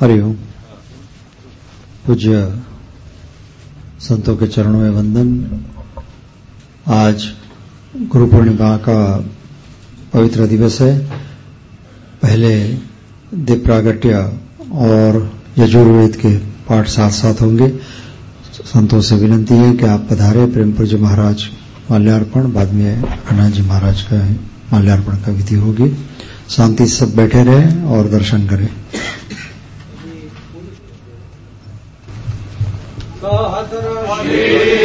हरिओम पूज्य संतों के चरणों में वंदन। आज गुरु पूर्णिमा का पवित्र दिवस है। पहले दीप प्रागट्य और यजुर्वेद के पाठ साथ साथ होंगे। संतों से विनती है कि आप पधारे। प्रेम पूज्य महाराज, माल्यार्पण। बाद में अन्ना जी महाराज का माल्यार्पण का विधि होगी। शांति सब बैठे रहे और दर्शन करें। तो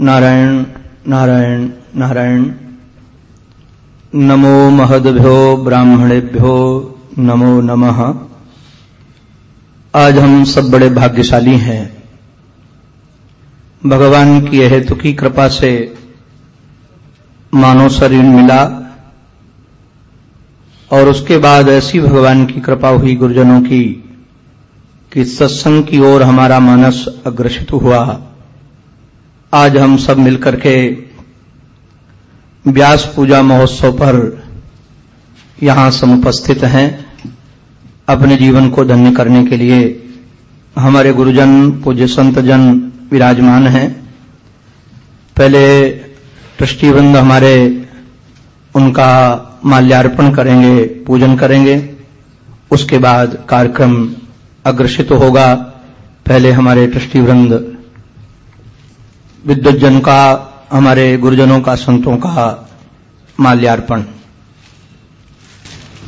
नारायण नारायण नारायण। नमो महदभ्यो ब्राह्मणेभ्यो नमो नमः। आज हम सब बड़े भाग्यशाली हैं। भगवान की हेतु की कृपा से मानव शरीर मिला और उसके बाद ऐसी भगवान की कृपा हुई गुरुजनों की कि सत्संग की ओर हमारा मानस अग्रसित हुआ। आज हम सब मिलकर के व्यास पूजा महोत्सव पर यहाँ समुपस्थित हैं। अपने जीवन को धन्य करने के लिए हमारे गुरुजन, पूज्य संत जन विराजमान हैं। पहले ट्रस्टीवृंद हमारे उनका माल्यार्पण करेंगे, पूजन करेंगे। उसके बाद कार्यक्रम अग्रसित होगा। पहले हमारे ट्रस्टीवृंद विद्युत जन का हमारे गुरुजनों का संतों का माल्यार्पण।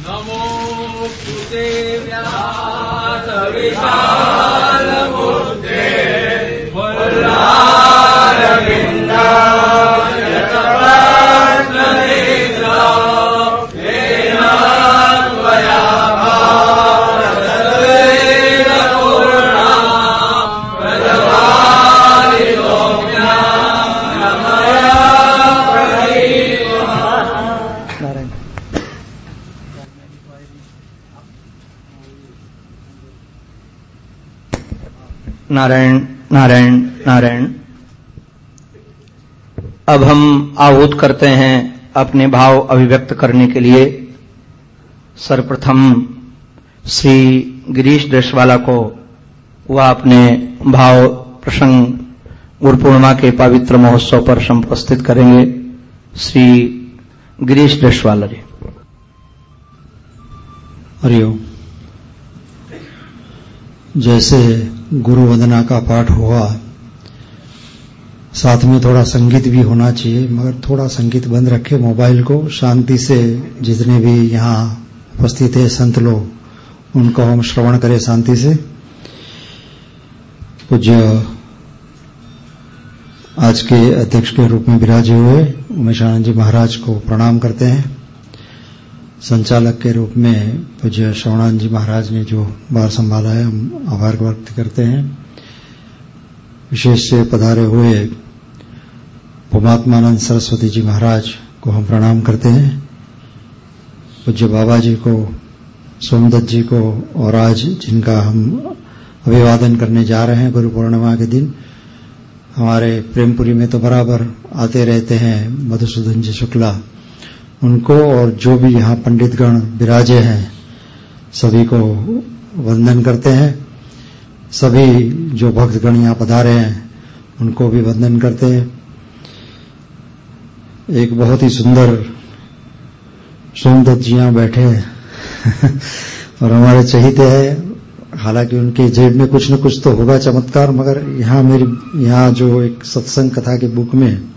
नमो नारायण नारायण नारायण। अब हम आहूत करते हैं अपने भाव अभिव्यक्त करने के लिए। सर्वप्रथम श्री गिरीश देशवाला को वह अपने भाव प्रसंग गुरु पूर्णिमा के पवित्र महोत्सव पर संपस्थित करेंगे। श्री गिरीश देशवाला जी। हरिओम। जैसे गुरु वंदना का पाठ हुआ। साथ में थोड़ा संगीत भी होना चाहिए, मगर थोड़ा संगीत बंद रखे मोबाइल को। शांति से जितने भी यहाँ उपस्थित है संत लोग, उनको हम श्रवण करें शांति से। पूज्य आज के अध्यक्ष के रूप में विराजे हुए उमेशानंद जी महाराज को प्रणाम करते हैं। संचालक के रूप में पूज्य श्रवणानंद जी महाराज ने जो बार संभाला है, हम आभार व्यक्त करते हैं। विशेष से पधारे हुए पुमात्मानंद सरस्वती जी महाराज को हम प्रणाम करते हैं। पूज्य बाबा जी को, सोमदत्त जी को और आज जिनका हम अभिवादन करने जा रहे हैं गुरु पूर्णिमा के दिन, हमारे प्रेमपुरी में तो बराबर आते रहते हैं मधुसूदन जी शुक्ला। उनको और जो भी यहाँ पंडितगण विराजे हैं, सभी को वंदन करते हैं। सभी जो भक्तगण यहाँ पधारे हैं, उनको भी वंदन करते हैं। एक बहुत ही सुंदर सोमदत्त जी यहाँ बैठे हैं। और हमारे चहीते हैं, हालाँकि उनके जेब में कुछ न कुछ तो होगा चमत्कार, मगर यहाँ मेरी, यहाँ जो एक सत्संग कथा के बुक में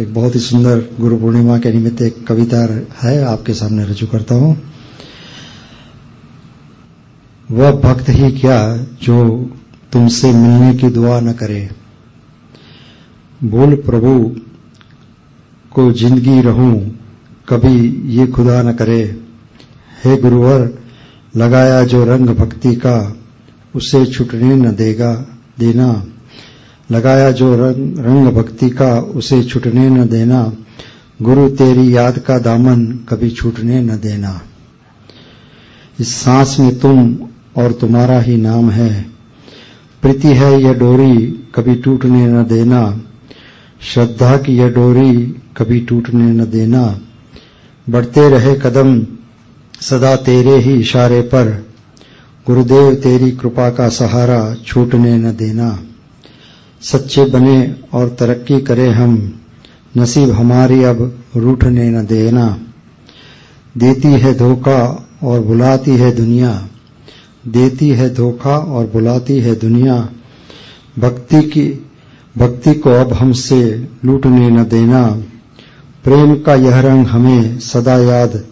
एक बहुत ही सुंदर गुरु पूर्णिमा के निमित्त एक कविता है, आपके सामने रजू करता हूँ। वह भक्त ही क्या जो तुमसे मिलने की दुआ न करे? बोल प्रभु, को ज़िंदगी रहूँ, कभी ये खुदा न करे। हे गुरुवर, लगाया जो रंग भक्ति का, उसे छुटने न देगा, देना। लगाया जो रंग, रंग भक्ति का उसे छूटने न देना। गुरु तेरी याद का दामन कभी छूटने न देना। इस सांस में तुम और तुम्हारा ही नाम है। प्रीति है यह डोरी कभी टूटने न देना। श्रद्धा की यह डोरी कभी टूटने न देना। बढ़ते रहे कदम सदा तेरे ही इशारे पर। गुरुदेव तेरी कृपा का सहारा छूटने न देना। सच्चे बने और तरक्की करें हम, नसीब हमारी अब रूठने न देना। देती है धोखा और बुलाती है दुनिया। देती है धोखा और बुलाती है दुनिया। भक्ति की, भक्ति को अब हमसे लूटने न देना। प्रेम का यह रंग हमें सदा याद।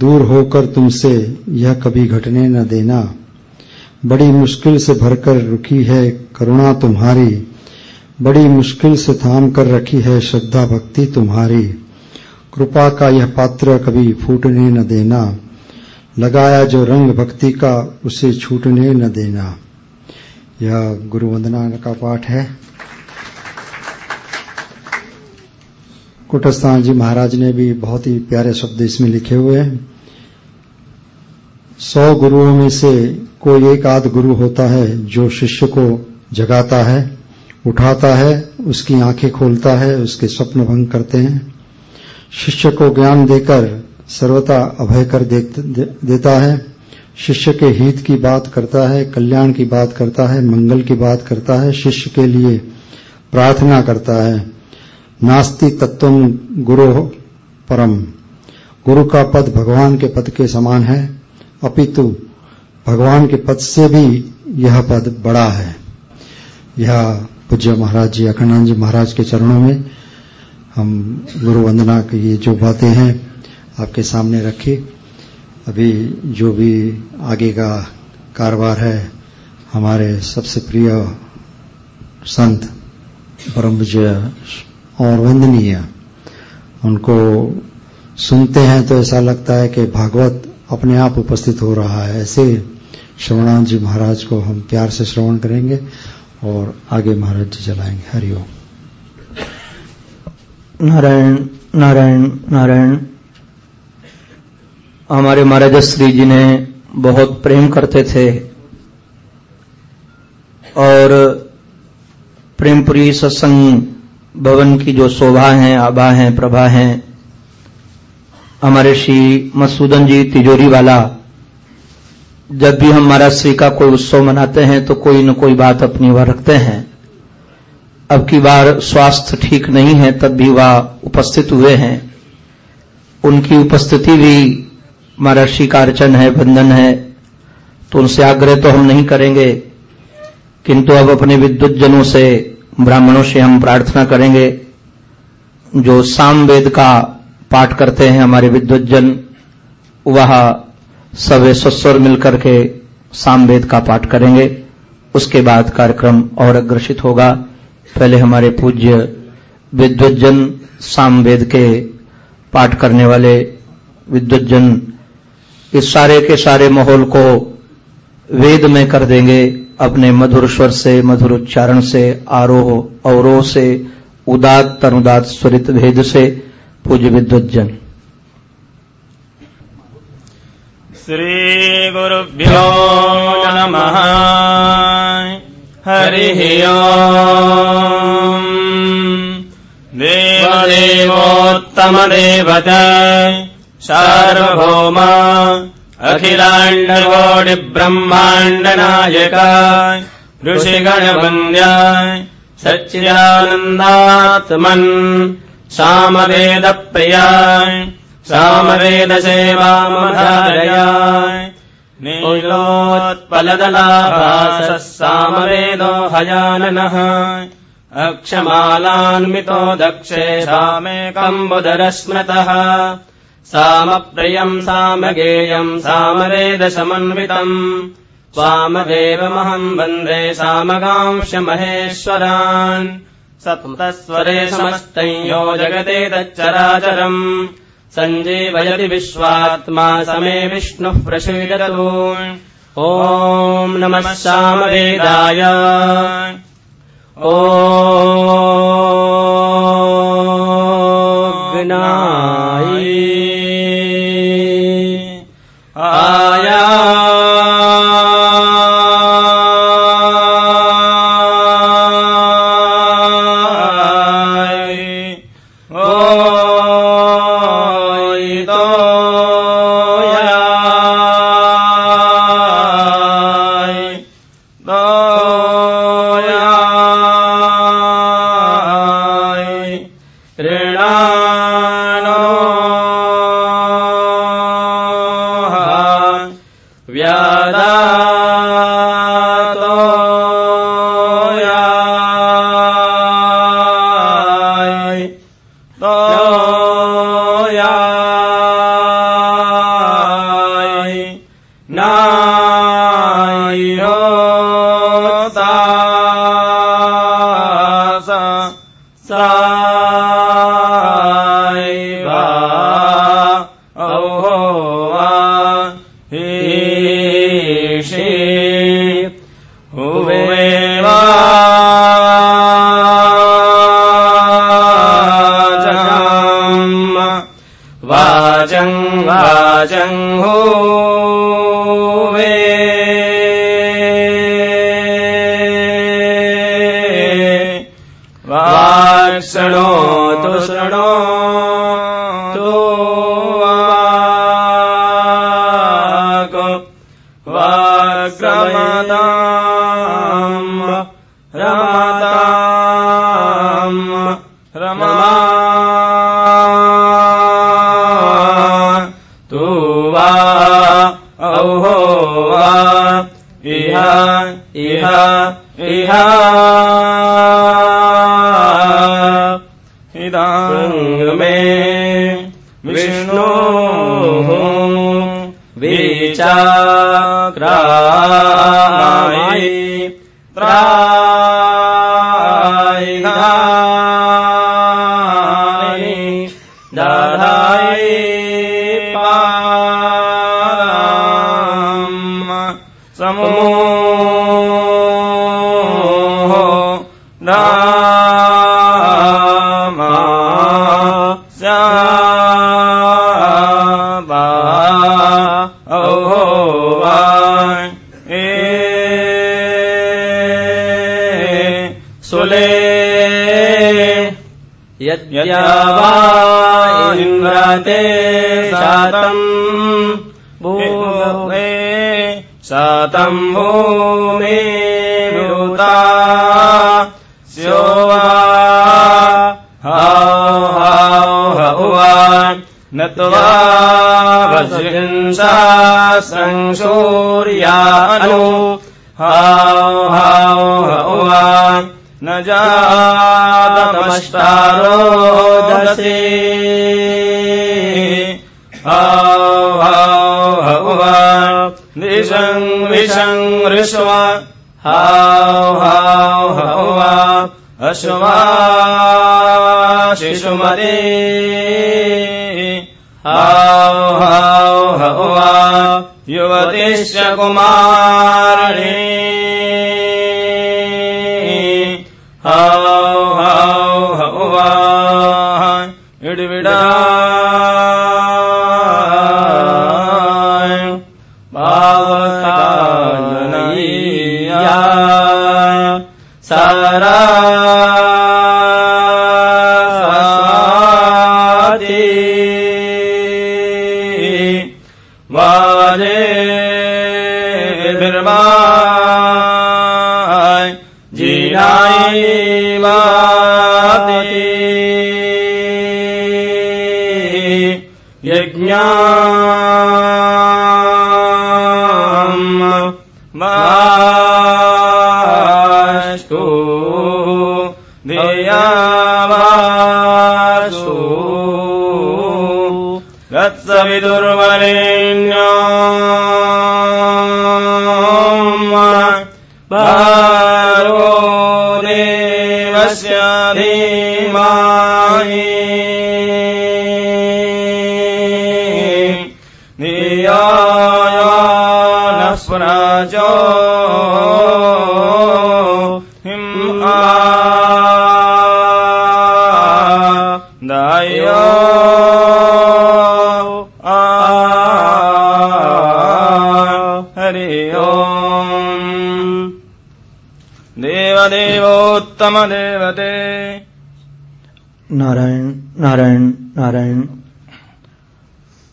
दूर होकर तुमसे यह कभी घटने न देना। बड़ी मुश्किल से भरकर रुकी है करुणा तुम्हारी। बड़ी मुश्किल से थाम कर रखी है श्रद्धा भक्ति तुम्हारी। कृपा का यह पात्र कभी फूटने न देना। लगाया जो रंग भक्ति का, उसे छूटने न देना। यह गुरु वंदना का पाठ है। कुटस्थान जी महाराज ने भी बहुत ही प्यारे शब्द इसमें लिखे हुए हैं। सौ गुरुओं में से कोई एक आध गुरु होता है जो शिष्य को जगाता है। उठाता है उसकी आँखें खोलता है उसके स्वप्न भंग करते हैं। शिष्य को ज्ञान देकर सर्वता अभय कर दे, देता है। शिष्य के हित की बात करता है कल्याण की बात करता है मंगल की बात करता है शिष्य के लिए प्रार्थना करता है। नास्ति तत्व गुरु परम। गुरु का पद भगवान के पद के समान है। अपितु भगवान के पद से भी यह पद बड़ा है। यह पूज्य महाराज जी, अखंडानंद जी महाराज के चरणों में हम गुरु वंदना की ये जो बातें हैं आपके सामने रखी। अभी जो भी आगे का कारोबार है, हमारे सबसे प्रिय संत परम विजय और वंदनीय, उनको सुनते हैं तो ऐसा लगता है कि भागवत अपने आप उपस्थित हो रहा है। ऐसे श्रवणानंद जी महाराज को हम प्यार से श्रवण करेंगे। और आगे महाराज जी चलाएँगे हरिओम नारायण नारायण नारायण। हमारे महाराज श्री जी ने बहुत प्रेम करते थे और प्रेमपुरी सत्संग भवन की जो शोभा है, आभा है, प्रभा है, हमारे श्री मसूदन जी तिजोरी वाला जब भी हम महाराज श्री का कोई उत्सव मनाते हैं तो कोई न कोई बात अपनी वह रखते हैं। अब की बार स्वास्थ्य ठीक नहीं है, तब भी वह उपस्थित हुए हैं। उनकी उपस्थिति भी महर्षि का अर्चन है, बंधन है तो उनसे आग्रह तो हम नहीं करेंगे। किंतु अब अपने विद्युत जनों से, ब्राह्मणों से हम प्रार्थना करेंगे। जो साम वेद का पाठ करते हैं हमारे विद्युत जन वह सब ससुर मिलकर के सामवेद का पाठ करेंगे। उसके बाद कार्यक्रम और अग्रसित होगा। पहले हमारे पूज्य विद्वजन सामवेद के पाठ करने वाले विद्वजन इस सारे के सारे माहौल को वेद में कर देंगे। अपने मधुर स्वर से, मधुर उच्चारण से, आरोह अवरोह से उदात तनुदात स्वरित भेद से पूज्य विद्वजन श्रीगुरुभ्यो नमः। हरिः देवदेवोत्तमदेव च सार्वभौमा अखिलाण्डयोब्रह्माण्डनायका ऋषिगणवन्द्याय सच्चिदानन्दात्मन् सामवेदप्रियाय सामवेद सेवामधारया सामवेदो हयाननः। अक्षमालान्वितो दक्षे सामेकम्बुदरस्मृतः सामप्रियम् सामगेयम् सामवेदसमन्वितम् स्वामदेवमहम् वन्दे सामगांश्यमहेश्वरान् सप्तस्वरे समुतस्वरे समस्तयो जगते तच्चराचरम्। सञ्जीवयति विश्वात्मा समे विष्णुः प्रसीदतु ॐ नमः श्यामवेदाय ॐ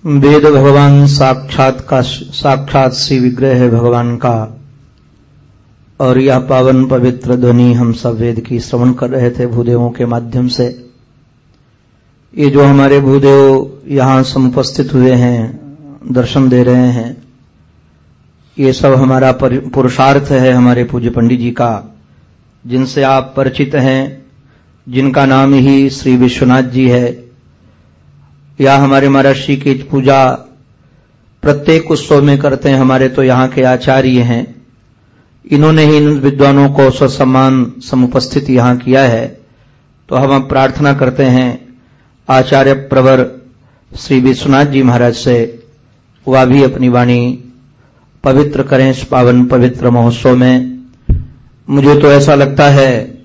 वेद भगवान साक्षात का साक्षात श्री विग्रह है भगवान का। और यह पावन पवित्र ध्वनि हम सब वेद की श्रवण कर रहे थे भूदेवों के माध्यम से। ये जो हमारे भूदेव यहाँ समुपस्थित हुए हैं, दर्शन दे रहे हैं, ये सब हमारा पुरुषार्थ है हमारे पूज्य पंडित जी का, जिनसे आप परिचित हैं, जिनका नाम ही श्री विश्वनाथ जी है। या हमारे महर्षि की पूजा प्रत्येक उत्सव में करते हैं, हमारे तो यहाँ के आचार्य हैं। इन्होंने ही इन विद्वानों को स्वसम्मान समुपस्थित यहाँ किया है। तो हम प्रार्थना करते हैं। आचार्य प्रवर श्री विश्वनाथ जी महाराज से वह भी अपनी वाणी पवित्र करें इस पावन पवित्र महोत्सव में। मुझे तो ऐसा लगता है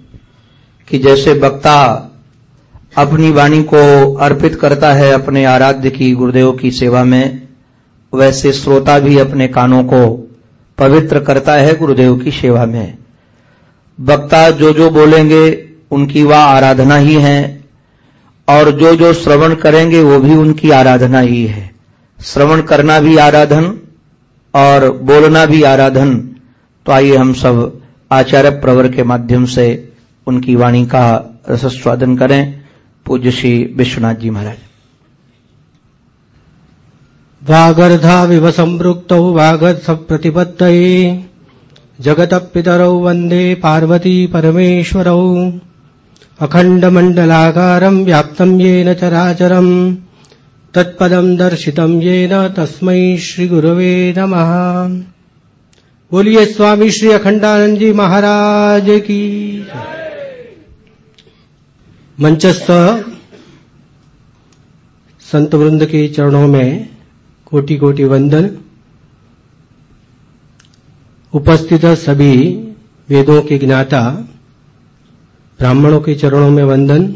कि जैसे वक्ता अपनी वाणी को अर्पित करता है अपने आराध्य की, गुरुदेव की सेवा में। वैसे श्रोता भी अपने कानों को पवित्र करता है गुरुदेव की सेवा में। वक्ता जो जो बोलेंगे, उनकी वह आराधना ही है, और जो जो श्रवण करेंगे, वो भी उनकी आराधना ही है। श्रवण करना भी आराधन, और बोलना भी आराधन। तो आइए हम सब आचार्य प्रवर के माध्यम से उनकी वाणी का रसस्वादन करें। पूज्य श्री विश्वनाथ जी महाराज। वागर्धा विव संवृक्त वागर्धाविव सम्पृक्तौ वागर्धप्रतिपत्तये जगतपितरौ वंदे पार्वती परमेश्वरौ। अखण्डमण्डलाकारम् व्याप्तम् येन चराचरम्। तत्पदम् दर्शितम् येन तस्मै श्रीगुरवे नमः। बोलिए स्वामी श्री अखंडानंद जी महाराज की मंचस्थ संत वृंद के चरणों में कोटि कोटि वंदन। उपस्थित सभी वेदों के ज्ञाता, ब्राह्मणों के चरणों में वंदन।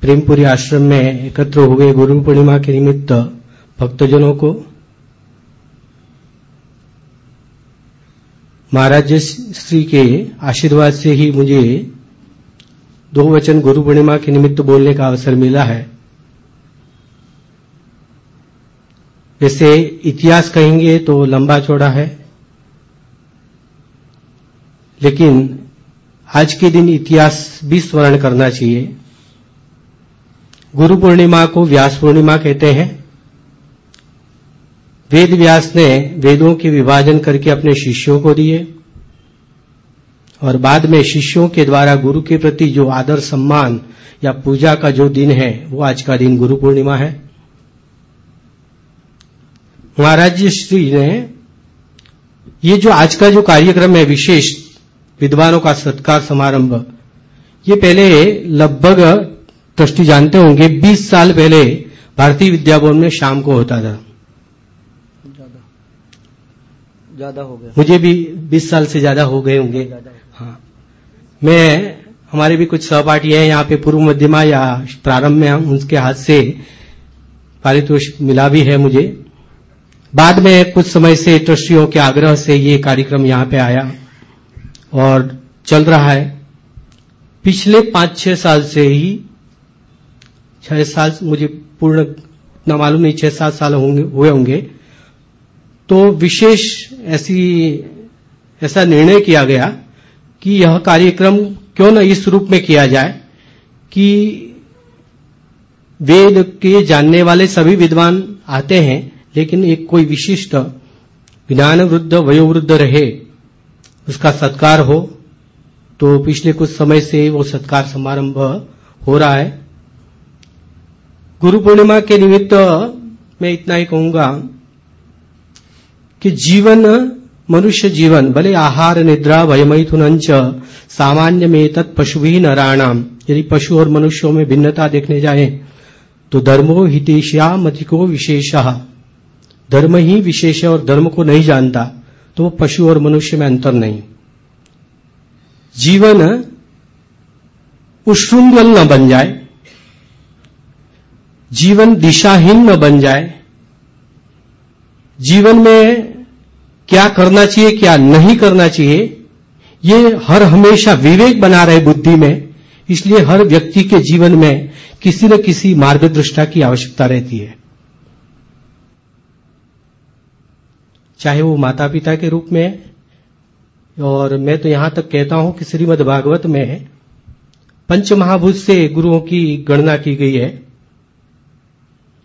प्रेमपुरी आश्रम में एकत्र हुए गुरु पूर्णिमा के निमित्त भक्तजनों को। महाराज श्री के आशीर्वाद से ही मुझे दो वचन गुरु पूर्णिमा के निमित्त बोलने का अवसर मिला है। वैसे इतिहास कहेंगे तो लंबा चौड़ा है। लेकिन आज के दिन इतिहास भी स्मरण करना चाहिए। गुरु पूर्णिमा को व्यास पूर्णिमा कहते हैं। वेद व्यास ने वेदों के विभाजन करके अपने शिष्यों को दिए। और बाद में शिष्यों के द्वारा गुरु के प्रति जो आदर सम्मान या पूजा का जो दिन है वो आज का दिन गुरु पूर्णिमा है। महाराज श्री ने ये जो आज का जो कार्यक्रम है विशेष विद्वानों का सत्कार समारंभ ये पहले लगभग ट्रस्टी जानते होंगे 20 साल पहले भारतीय विद्याभवन में शाम को होता था। ज़्यादा। हो गया। मुझे भी 20 साल से ज़्यादा हो गए होंगे। हाँ। मैं, हमारे भी कुछ सहपाठी हैं यहाँ पे पूर्व मध्यमा या प्रारंभ में हम उनके हाथ से पारितोषिक मिला भी है मुझे। बाद में कुछ समय से ट्रस्टियों के आग्रह से ये कार्यक्रम यहाँ पे आया और चल रहा है। पिछले पाँच छह साल से ही, छह साल मुझे पूर्ण इतना मालूम नहीं, छह सात साल होंगे, हुए होंगे। तो विशेष ऐसी, ऐसा निर्णय किया गया कि यह कार्यक्रम क्यों न इस रूप में किया जाए कि वेद के जानने वाले सभी विद्वान आते हैं, लेकिन एक कोई विशिष्ट ज्ञान वृद्ध वयोवृद्ध रहे, उसका सत्कार हो तो पिछले कुछ समय से वो सत्कार समारंभ हो रहा है। गुरु पूर्णिमा के निमित्त मैं इतना ही कहूँगा कि जीवन मनुष्य जीवन, भले आहार, निद्रा भयमैथुनंच सामान्य में तत् पशु ही नाराणाम यदि पशु और मनुष्यों में भिन्नता देखने जाए तो धर्मो हितेश्या मतिको विशेष। धर्म ही विशेष है और धर्म को नहीं जानता तो वो पशु और मनुष्य में अंतर नहीं। जीवन उश्रृंगल न बन जाए, जीवन दिशाहीन न बन जाए, जीवन में क्या करना चाहिए, क्या नहीं करना चाहिए, ये हर हमेशा विवेक बना रहे बुद्धि में, इसलिए हर व्यक्ति के जीवन में किसी न किसी मार्गदृष्टा की आवश्यकता रहती है। चाहे वो माता पिता के रूप में और मैं तो यहाँ तक कहता हूँ कि श्रीमद भागवत में पंच महाभूत से गुरुओं की गणना की गई है।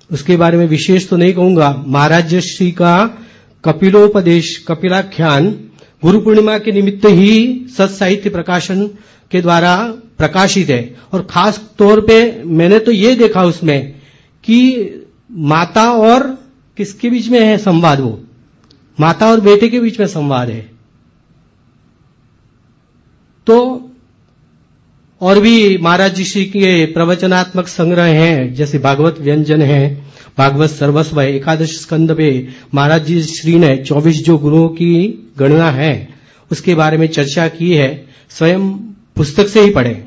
उसके बारे में विशेष तो नहीं कहूँगा, महाराज श्री का कपिलोपदेश, कपिलाख्यान, गुरु पूर्णिमा के निमित्त ही सत साहित्य प्रकाशन के द्वारा प्रकाशित है। और खास तौर पे मैंने तो ये देखा उसमें कि माता और किसके बीच में है संवाद वो? माता और बेटे के बीच में संवाद है। तो और भी महाराज जी श्री के प्रवचनात्मक संग्रह हैं, जैसे भागवत व्यंजन है भागवत सर्वस्व एकादश स्कंद पे महाराज जी श्री ने 24 जो गुरुओं की गणना है, उसके बारे में चर्चा की है, स्वयं पुस्तक से ही पढ़े।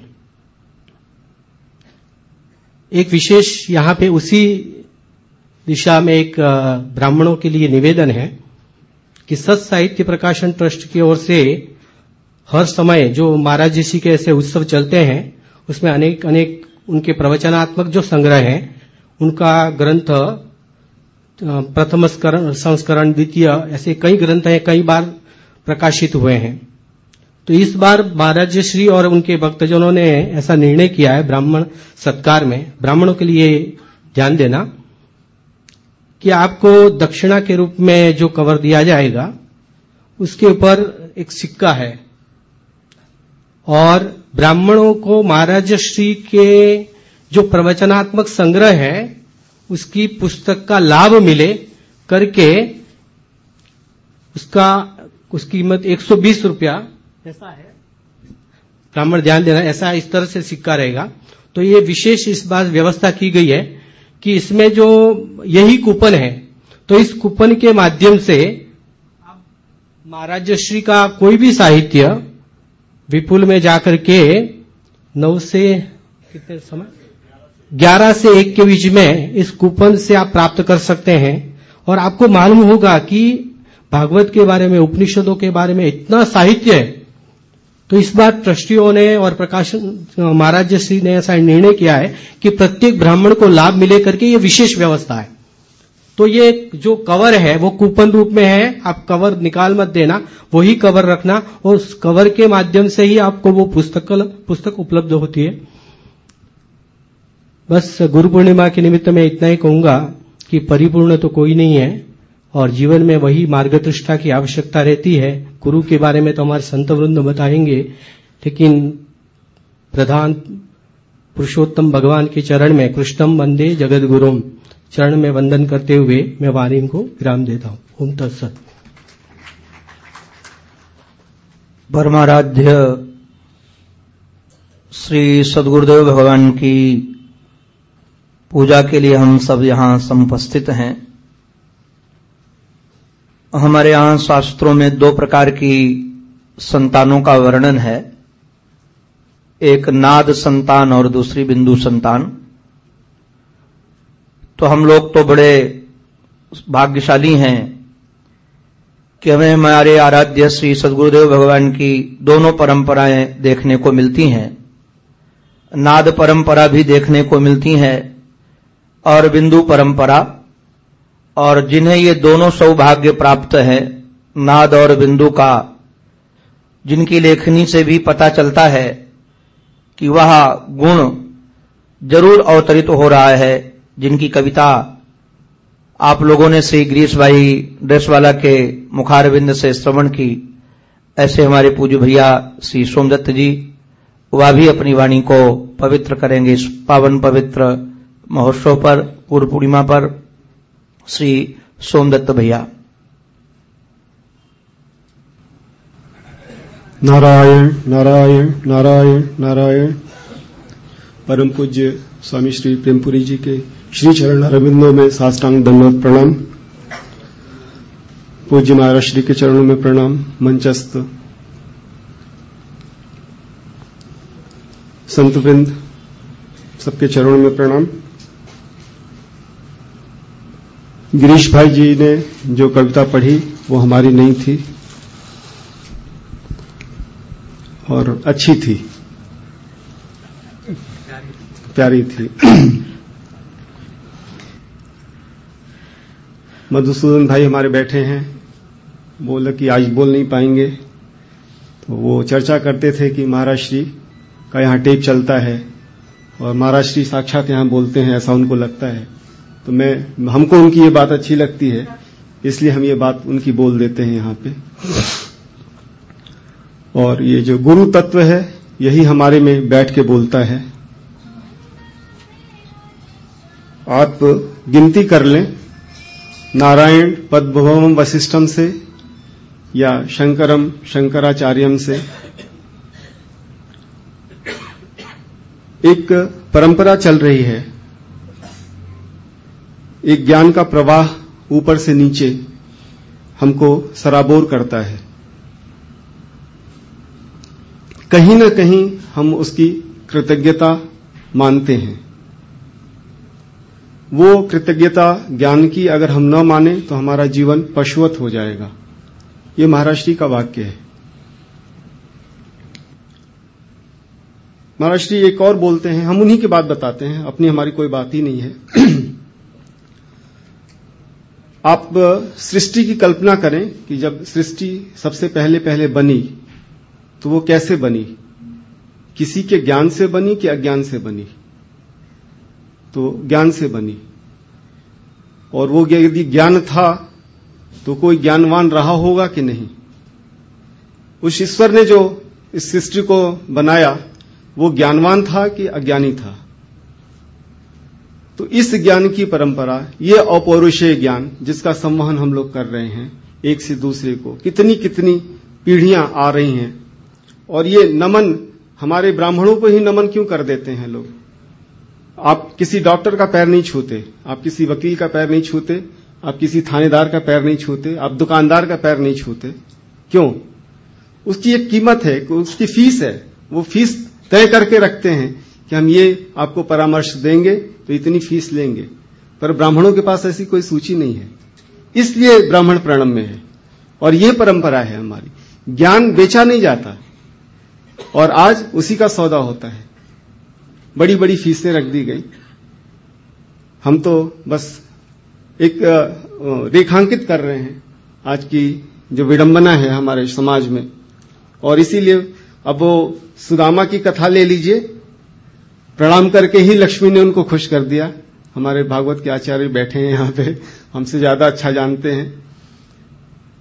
एक विशेष यहाँ पे उसी दिशा में एक ब्राह्मणों के लिए निवेदन है कि सत साहित्य प्रकाशन ट्रस्ट की ओर से हर समय जो महाराज जी के ऐसे उत्सव चलते हैं, उसमें अनेक अनेक उनके प्रवचनात्मक जो संग्रह हैं उनका ग्रंथ प्रथम संस्करण द्वितीय, ऐसे कई ग्रंथ हैं, कई बार प्रकाशित हुए हैं। तो इस बार महाराज श्री और उनके भक्तजनों ने ऐसा निर्णय किया है ब्राह्मण सत्कार में। ब्राह्मणों के लिए ध्यान देना कि आपको दक्षिणा के रूप में जो कवर दिया जाएगा, उसके ऊपर एक सिक्का है। और ब्राह्मणों को महाराज श्री के जो प्रवचनात्मक संग्रह है उसकी पुस्तक का लाभ मिले करके उसका उसकी कीमत 120 रुपया। ऐसा है? ब्राह्मण ध्यान देना ऐसा इस तरह से सिक्का रहेगा। तो ये विशेष इस बार व्यवस्था की गई है कि इसमें जो यही कूपन है तो इस कूपन के माध्यम से आप महाराज श्री का कोई भी साहित्य विपुल में जाकर के नौ से कितने समय? ग्यारह से एक के बीच में इस कूपन से आप प्राप्त कर सकते हैं। और आपको मालूम होगा कि भागवत के बारे में, उपनिषदों के बारे में इतना साहित्य है। तो इस बार ट्रस्टियों ने और प्रकाशन महाराज श्री ने ऐसा निर्णय किया है कि प्रत्येक ब्राह्मण को लाभ मिले करके ये विशेष व्यवस्था है। तो ये जो कवर है, वो कूपन रूप में है। आप कवर निकाल मत देना, वही कवर रखना। और उस कवर के माध्यम से ही आपको वो पुस्तक पुस्तक उपलब्ध होती है। बस गुरु पूर्णिमा के निमित्त में इतना ही कहूँगा कि परिपूर्ण तो कोई नहीं है और जीवन में वही मार्गदृष्टा की आवश्यकता रहती है। गुरु के बारे में तो हमारे संत वृंद बताएँगे, लेकिन प्रधान पुरुषोत्तम भगवान के चरण में कृष्णम वंदे जगत गुरुम चरण में वंदन करते हुए मैं वाणी को विराम देता हूँ। ओम तत्सत। परमाराध्य श्री सदगुरुदेव भगवान की पूजा के लिए हम सब यहाँ समुपस्थित हैं। हमारे यहाँ शास्त्रों में दो प्रकार की संतानों का वर्णन है। एक नाद संतान और दूसरी बिंदु संतान। तो हम लोग तो बड़े भाग्यशाली हैं कि हमें हमारे आराध्य श्री सदगुरुदेव भगवान की दोनों परंपराएँ देखने को मिलती हैं। नाद परंपरा भी देखने को मिलती है। और बिंदु परंपरा, और जिन्हें ये दोनों सौभाग्य प्राप्त है, नाद और बिंदु का, जिनकी लेखनी से भी पता चलता है कि वह गुण ज़रूर अवतरित हो रहा है, जिनकी कविता आप लोगों ने श्री गिरीश भाई ड्रेसवाला के मुखारविंद से श्रवण की, ऐसे हमारे पूज्य भैया श्री सोमदत्त जी, वह भी अपनी वाणी को पवित्र करेंगे, इस पावन पवित्र महोत्सव पर, पूर्व पूर्णिमा पर, श्री सोमदत्त भैया। नारायण नारायण नारायण नारायण। परम पूज्य स्वामी श्री प्रेमपुरी जी के श्री चरण अरविंदों में साष्टांग दंडवत प्रणाम। पूज्य महाराज श्री के चरणों में प्रणाम, मंचस्थ। संत वृंद सबके चरणों में प्रणाम। गिरीश भाई जी ने जो कविता पढ़ी, वो हमारी नहीं थी। और अच्छी थी। प्यारी थी। मधुसूदन भाई हमारे बैठे हैं। बोले कि आज बोल नहीं पाएँगे। तो वो चर्चा करते थे कि महाराज श्री का यहाँ टेप चलता है और महाराज श्री साक्षात यहाँ बोलते हैं, ऐसा उनको लगता है। तो मैं, हमको उनकी ये बात अच्छी लगती है, इसलिए हम ये बात उनकी बोल देते हैं यहाँ पे। और ये जो गुरु तत्व है, यही हमारे में बैठ के बोलता है। आप गिनती कर लें, नारायण पद्भवम वशिष्ठम से, या शंकरम शंकराचार्यम से। एक परंपरा चल रही है एक ज्ञान का प्रवाह ऊपर से नीचे हमको सराबोर करता है। कहीं ना कहीं हम उसकी कृतज्ञता मानते हैं। वो कृतज्ञता ज्ञान की अगर हम न माने तो हमारा जीवन पशुवत हो जाएगा। ये महाराष्ट्री का वाक्य है। महाराष्ट्री एक और बोलते हैं, हम उन्हीं की बात बताते हैं, अपनी हमारी कोई बात ही नहीं है। आप सृष्टि की कल्पना करें कि जब सृष्टि सबसे पहले पहले बनी तो वो कैसे बनी? किसी के ज्ञान से बनी कि अज्ञान से बनी? तो ज्ञान से बनी। और वो यदि ज्ञान था तो कोई ज्ञानवान रहा होगा कि नहीं? उस ईश्वर ने जो इस सृष्टि को बनाया, वो ज्ञानवान था कि अज्ञानी था? तो इस ज्ञान की परंपरा, ये अपौरुषेय ज्ञान जिसका संवहन हम लोग कर रहे हैं, एक से दूसरे को कितनी कितनी पीढ़ियाँ आ रही हैं। और ये नमन, हमारे ब्राह्मणों को ही नमन क्यों कर देते हैं लोग? आप किसी डॉक्टर का पैर नहीं छूते, आप किसी वकील का पैर नहीं छूते, आप किसी थानेदार का पैर नहीं छूते, आप दुकानदार का पैर नहीं छूते। क्यों? उसकी एक कीमत है, उसकी फ़ीस है, वो फ़ीस तय करके रखते हैं। कि हम ये आपको परामर्श देंगे तो इतनी फ़ीस लेंगे। पर ब्राह्मणों के पास ऐसी कोई सूची नहीं है। इसलिए ब्राह्मण प्रणम में है। और ये परंपरा है हमारी। ज्ञान बेचा नहीं जाता। और आज उसी का सौदा होता है। बड़ी बड़ी फीसें रख दी गई। हम तो बस एक रेखांकित कर रहे हैं। आज की जो विडंबना है हमारे समाज में। और इसीलिए अब वो सुदामा की कथा ले लीजिए। प्रणाम करके ही लक्ष्मी ने उनको खुश कर दिया। हमारे भागवत के आचार्य बैठे हैं यहाँ पे, हमसे ज़्यादा अच्छा जानते हैं।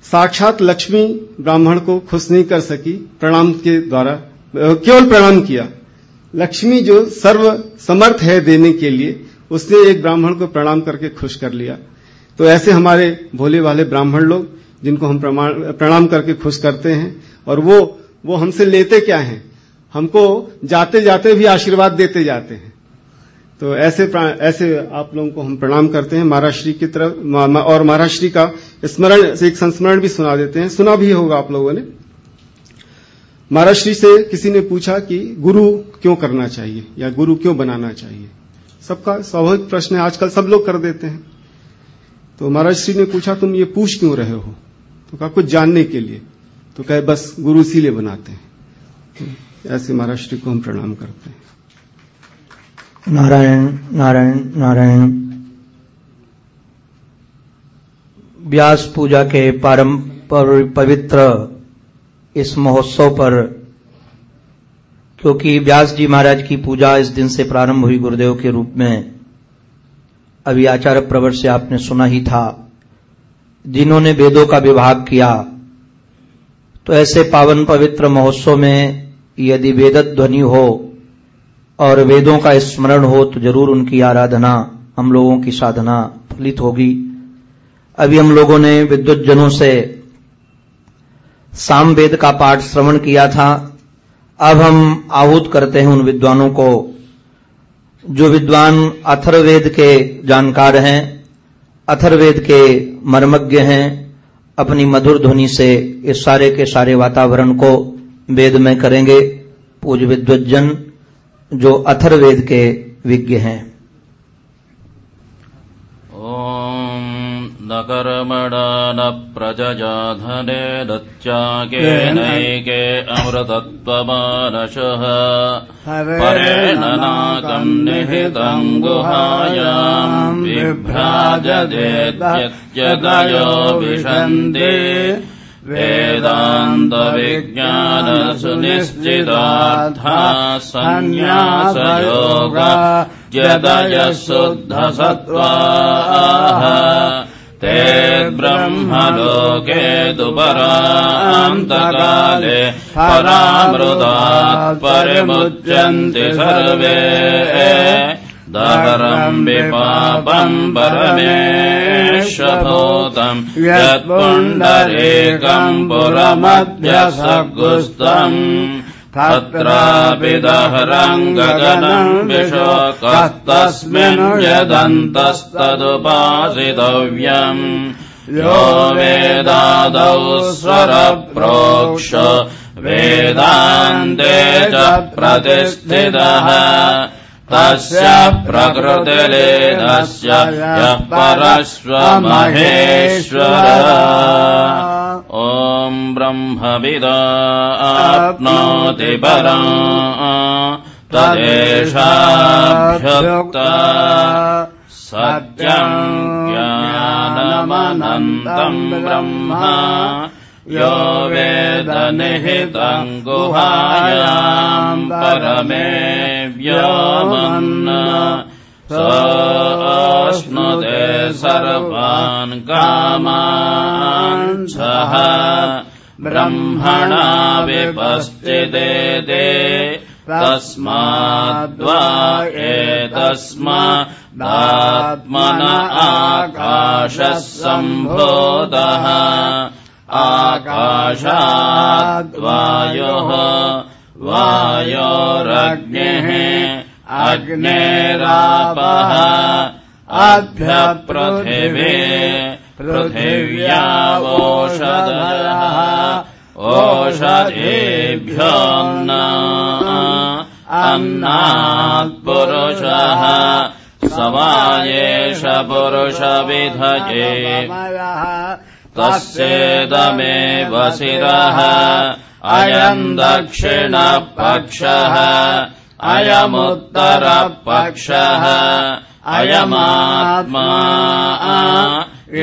साक्षात लक्ष्मी ब्राह्मण को खुश नहीं कर सकी प्रणाम के द्वारा केवल प्रणाम किया। लक्ष्मी जो सर्व समर्थ है देने के लिए, उसने एक ब्राह्मण को प्रणाम करके खुश कर लिया। तो ऐसे हमारे भोले वाले ब्राह्मण लोग, जिनको हम प्रणाम करके खुश करते हैं, और वो वो हमसे लेते क्या हैं? हमको जाते जाते भी आशीर्वाद देते जाते हैं। तो ऐसे ऐसे आप लोगों को हम प्रणाम करते हैं। महाराष्ट्री की तरफ़ और महाराष्ट्री का स्मरण से एक संस्मरण भी सुना देते हैं। सुना भी होगा आप लोगों ने। महाराष्ट्री से किसी ने पूछा कि गुरु क्यों करना चाहिए या गुरु क्यों बनाना चाहिए? सबका स्वाभाविक प्रश्न है, आजकल सब लोग कर देते हैं। तो महाराष्ट्री ने पूछा, तुम ये पूछ क्यों रहे हो? तो कहा, कुछ जानने के लिए। तो कहे, बस गुरु इसीलिए बनाते हैं। ऐसे महाराष्ट्री को हम प्रणाम करते हैं। नारायण नारायण नारायण। व्यास पूजा के परम पवित्र इस महोत्सव पर, क्योंकि व्यास जी महाराज की पूजा इस दिन से प्रारंभ हुई गुरुदेव के रूप में, अभी आचार्य प्रवर से आपने सुना ही था। जिन्होंने वेदों का विभाग किया तो ऐसे पावन पवित्र महोत्सव में यदि वेद ध्वनि हो और वेदों का स्मरण हो तो ज़रूर उनकी आराधना, हम लोगों की साधना फलित होगी। अभी हम लोगों ने विद्युत जनों से साम वेद का पाठ श्रवण किया था। अब हम आहूत करते हैं उन विद्वानों को, जो विद्वान अथर्वेद के जानकार हैं अथर्वेद के मर्मज्ञ हैं, अपनी मधुर ध्वनि से इस सारे के सारे वातावरण को वेद में करेंगे पूज विद्वजन जो अथर्वेद के विज्ञ हैं। न कर्मणा न प्रजजाधने दच्चाकेनैके अमृतत्वमानशः परेण नाकम् निहितम् गुहायाम् बिभ्राजदेत्यत्यदयो विशन्ति। वेदान्तविज्ञानसुनिश्चितार्था सन्न्यासयोगा यदयः शुद्धसत्त्वाः ते ब्रह्मलोके दुपरान्तकाले परामृतात् परिमुच्यन्ति सर्वे दहरम् विपापम् परमेशभूतम् यत्पुण्डरीकम् पुरमध्यसगुस्तम् तत्रापि दहरम् गगनम् विशोकस्तस्मिन् यदन्तस्तदुपासितव्यम्। यो वेदादौ स्वरप्रोक्ष वेदान्ते च प्रतिष्ठितः तस्य प्रकृतिलेदस्य यः परश्वमहेश्वर। ॐ ब्रह्मविदा आप्नोति परा तदेशाभ्युक्ता सत्यम् ज्ञानमनन्तम् ब्रह्म। यो वेदनिहितम् गुहायाम् परमे व्योमन् सोऽश्नुते सर्वान् कामान् सः ब्रह्मणा विपश्चिते ते। तस्माद्वा एतस्मादात्मन आकाशः सम्भूतः आकाशाद्वायोः वायोरग्निः अग्नेरापः अभ्यपृथिवे पृथिव्यावोषधयः ओषधेभ्योऽन्न अन्नात्पुरुषः समायेष पुरुषविधये तस्येदमेव शिरः अयम् दक्षिणपक्षः अयमुत्तरपक्षः अयमात्मा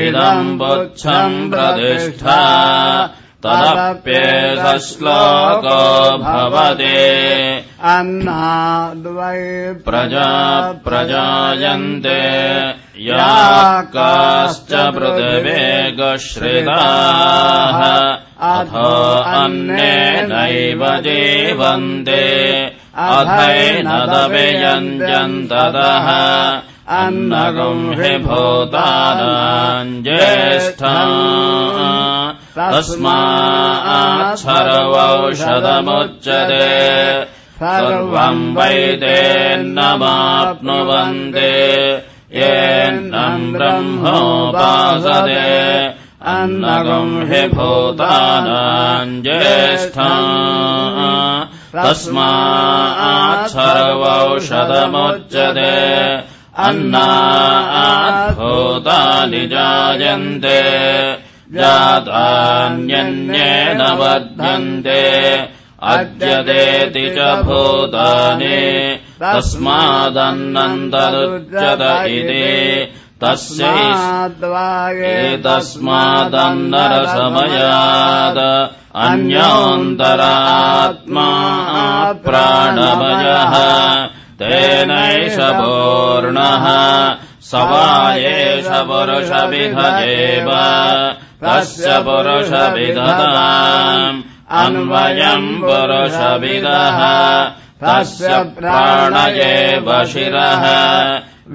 इदम् पुच्छम् प्रतिष्ठा तदप्येष श्लोको भवति। अन्नाद्वै प्रजा प्रजायन्ते या काश्च पृथिवेगश्रिताः थ अन्येनैव जीवन्ते अधैन न वियञ्जन्तदः अन्नगम् हि भूताम् तस्माच्छरवौषधमुच्यते सर्वम् वैतेन्नमाप्नुवन्ते येन्नम् ब्रह्मोपासते हि भूतानाम् ज्येष्ठा तस्मात् सर्वौषधमुच्यते। अन्नात् भूतानि जायन्ते। जातान्यन्येन वर्धन्ते। अद्यतेति च भूतानि। तस्मादन्नन्तरुच्यत इति तस्मादन्नरसमयाद अन्योऽन्तरात्मा प्राणमयः तेनैष पूर्णः स वा एष पुरुषविधजेव तस्य पुरुषविदताम् अन्वयम् पुरुषविदः तस्य प्राण एव शिरः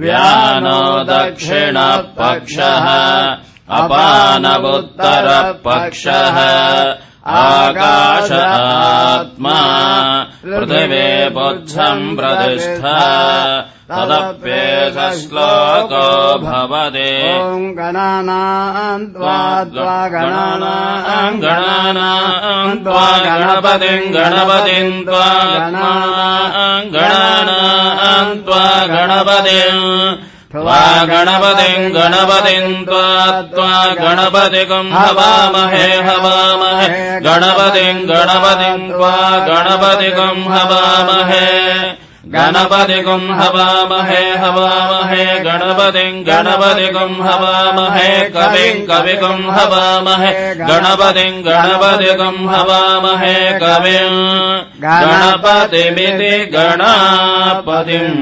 व्यानो दक्षिणपक्षः अपानवुत्तरपक्षः आकाश आत्मा पृथिवे पुच्छम् प्रतिष्ठा तदप्येष श्लोको भवति ॐ गणानाम् त्वा त्वा गणानाम् गणानाम् गणानाम् त्वा गणपतिम् गणपतिम् त्वा गणानाम् गणानाम् त्वा गणपतिम् त्वा गणपतिम् गणपतिम् त्वा त्वा गणपतिकम् हवामहे हवामहे गणपतिम् गणपतिम् त्वा गणपतिकम् हवामहे गणपतिकम् हवामहे हवामहे गणपतिम् गणपतिकम् हवामहे कविम् कविकम् हवामहे गणपतिम् गणपतिकम् हवामहे कविम् गणपतिमिति गणापतिम्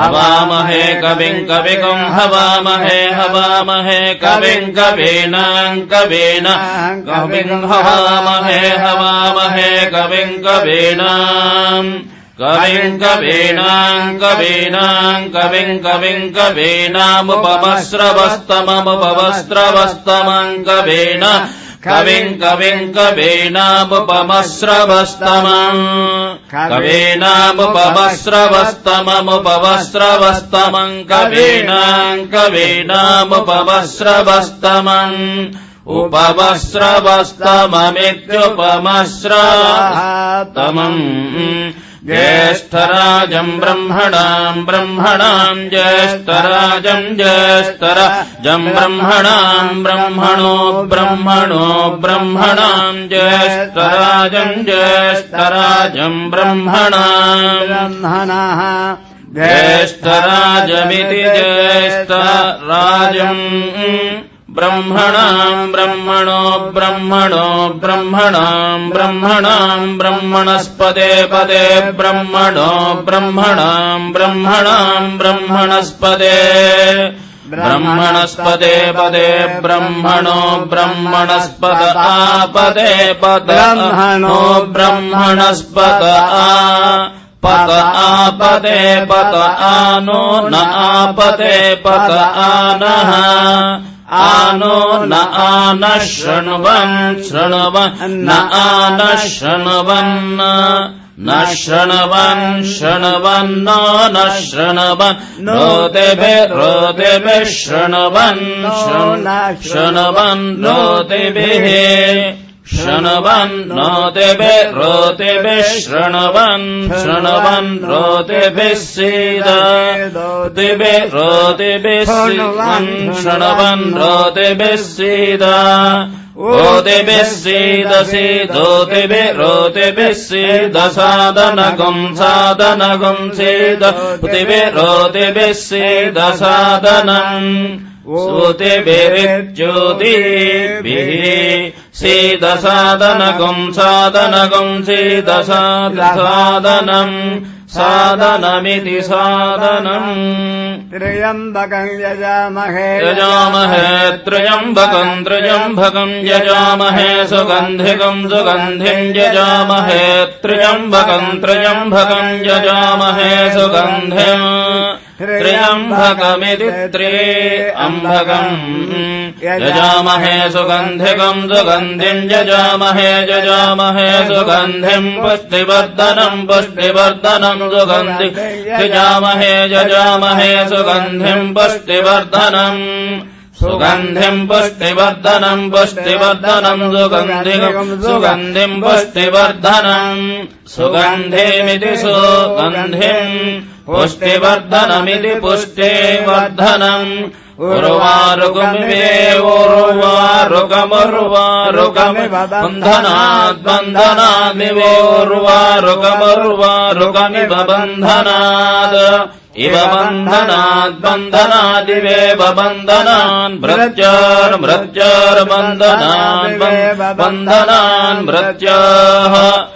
हवामहे कविम् कविकम् हवामहे हवामहे कविम् कवीनाम् कवीना कविम् हवामहे हवामहे कविम् कवीनाम् कविम् कवीनाम् कवीनाम् कविम् कविम् कवीनामुपमस्रवस्तममुपवस्त्रवस्तमम् कवीन कविम् कविम् कवीनामुपमस्रवस्तमम् कवीनामुपमस्रवस्तममुपवस्त्रवस्तमम् कवीनाम् कवीनामुपवस्त्रवस्तमम् उपवस्त्रवस्तममित्युपमस्रतमम् ज्येष्ठराजम् ब्रह्मणाम् ब्रह्मणाम् ज्येष्ठराजम् ज्येष्ठराजम् ब्रह्मणाम् ब्रह्मणो ब्रह्मणो ब्रह्मणाम् ज्येष्ठराजम् ज्येष्ठराजम् ब्रह्मणाम्। ब्रह्मणः। ज्येष्ठराजमिति ज्येष्ठराजम् ब्रह्मणाम् ब्रह्मणो ब्रह्मणो ब्रह्मणाम् ब्रह्मणाम् ब्रह्मणस्पदे पदे ब्रह्मणो ब्रह्मणाम् ब्रह्मणाम् ब्रह्मणस्पदे ब्रह्मणस्पदे पदे ब्रह्मणो ब्रह्मणस्पद आपदे पद ब्रह्मणो ब्रह्मणस्पद आ पत आपदे पत आनो न आपदे पत आनः आनो न आन शृण्वन् शृण्वन् न आन शृण्वन् न शृण्वन् शृण्वन्नो न शृण्वन् रोदेभे रोदेभे शृण्वन् शृण् शृण्वन् रोदेभिः शृण्वन् रोदेवे रोतिभिः शृण्वन् शृण्वन् रोतिभिः बे सीदा द्विवे रोदे शृण्वन् रोतिभिः बे सीदा रोदे सीदसि धोतिभि रोतिभिः सीदसादनगुं सादनगुं दिवे रोतिभिः सीदसादनम् वि ज्योतिभिः सीदसादनगुम् सादनगुम् सीदसादसादनम् सादनमिति सादनम् त्र्यम्बकम् यजामहे यजामहे त्र्यम्बकम् त्र्यम्बकम् यजामहे सुगन्धिकम् सुगन्धिम् यजामहे त्र्यम्बकम् त्र्यम्बकम् यजामहे सुगन्धिम् त्र्यम्बकमिति त्रे अम्भकम् यजामहे सुगन्धिकम् सुगन्धिम् यजामहे यजामहे सुगन्धिम् पुष्टिवर्धनम् पुष्टिवर्धनम् सुगन्धि यजामहे यजामहे सुगन्धिम् पुष्टिवर्धनम्। सुगन्धिम् पुष्टिवर्धनम् पुष्टिवर्धनम् सुगन्धिकम् सुगन्धिम् पुष्टिवर्धनम्। सुगन्धिमिति सुगन्धिम् पुष्टिवर्धनमिति पुष्टिवर्धनम्। वर्धनम् उर्वारुगुमेवोर्वा रुगमर्वा बन्धनाद्। इव बन्धनाद् बन्धनादिवेव बन्धनान् भ्रजान् मृजार बन्धनान् बन्धनान् मृजाः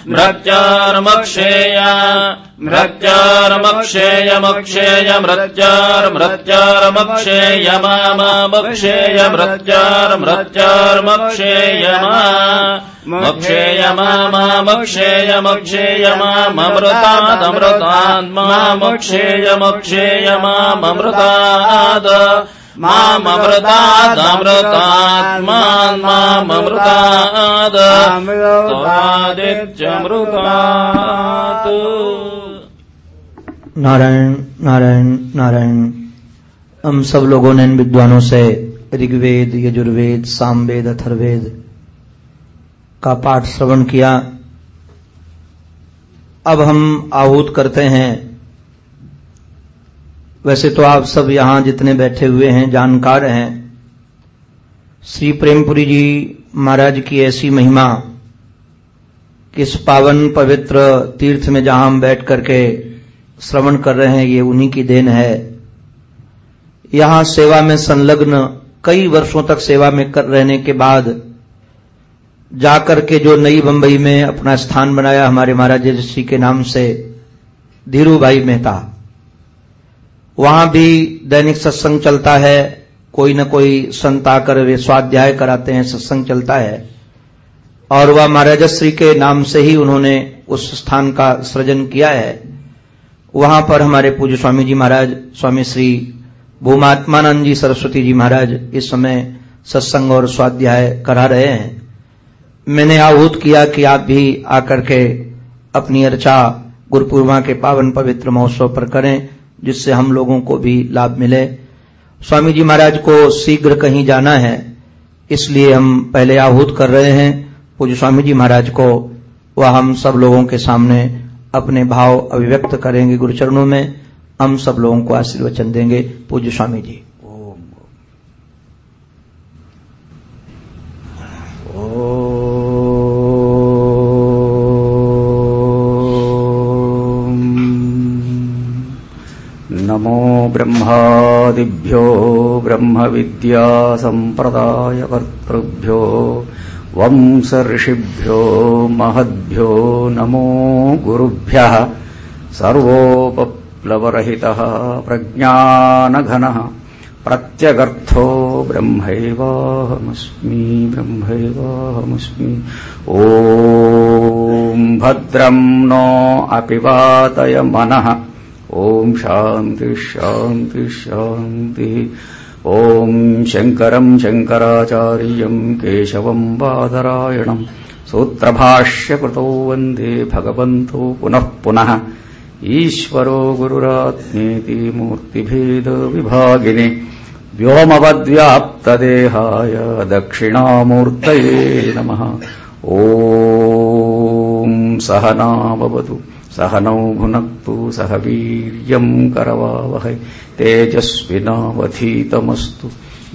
मृत्योर्मक्षेय मृत्योर्मक्षेयमक्षेय मृत्योर्मृत्योर्मक्षेय मामक्षेय मृत्योर्मृत्योर्मक्षेय मा मक्षेय मामक्षेय मक्षेय माममृतादमृतात्मा मक्षेय माममृतादमृतात्मान् नारायण नारायण नारायण। हम सब लोगों ने इन विद्वानों से ऋग्वेद, यजुर्वेद, सामवेद, अथर्वेद का पाठ श्रवण किया। अब हम आहूत करते हैं वैसे तो आप सब यहाँ जितने बैठे हुए हैं, जानकार हैं। श्री प्रेमपुरी जी महाराज की ऐसी महिमा किस पावन पवित्र तीर्थ में जहाँ हम बैठ करके श्रवण कर रहे हैं, ये उन्हीं की देन है। यहाँ सेवा में संलग्न कई वर्षों तक सेवा में कर रहने के बाद जाकर के जो नई बंबई में अपना स्थान बनाया हमारे महाराज जी के नाम से धीरू भाई मेहता वहाँ भी दैनिक सत्संग चलता है, कोई न कोई संत आकर वे स्वाध्याय कराते हैं, सत्संग चलता है। और वह महाराजश्री के नाम से ही उन्होंने उस स्थान का सृजन किया है। वहाँ पर हमारे पूज्य स्वामी जी महाराज, स्वामी श्री भूमात्मानंद जी सरस्वती जी महाराज इस समय सत्संग और स्वाध्याय करा रहे हैं। मैंने आहूत किया कि आप भी आकर के अपनी अर्चा गुरुपूर्णिमा के पावन पवित्र महोत्सव पर करें। जिससे हम लोगों को भी लाभ मिले। स्वामी जी महाराज को शीघ्र कहीं जाना है, इसलिए हम पहले आहूत कर रहे हैं। पूज्य स्वामी जी महाराज को वह हम सब लोगों के सामने अपने भाव अभिव्यक्त करेंगे गुरुचरणों में। हम सब लोगों को आशीर्वचन देंगे। पूज्य स्वामी जी। नमो ब्रह्मादिभ्यो ब्रह्मविद्यासम्प्रदायकर्तृभ्यो वंसऋषिभ्यो महद्भ्यो नमो गुरुभ्यः सर्वोपप्लवरहितः प्रज्ञानघनः प्रत्यगर्थो ब्रह्मैवाहमस्मि ब्रह्मैवाहमस्मि। ॐ भद्रम् नो अपि वातय मनः ॐ शान्तिः शान्तिः ॐ शङ्करम् शङ्कराचार्यम् केशवम् बादरायणम् सूत्रभाष्यकृतो वन्दे भगवन्तो पुनः पुनः। ईश्वरो गुरुरात्मेति मूर्तिभेदविभागिने। व्योमवद्व्याप्तदेहाय दक्षिणामूर्तये नमः। ॐ सहनाववतु सहनौ भुनक्तु सह वीर्यम् करवावहै। तेजस्विनावधीतमस्तु।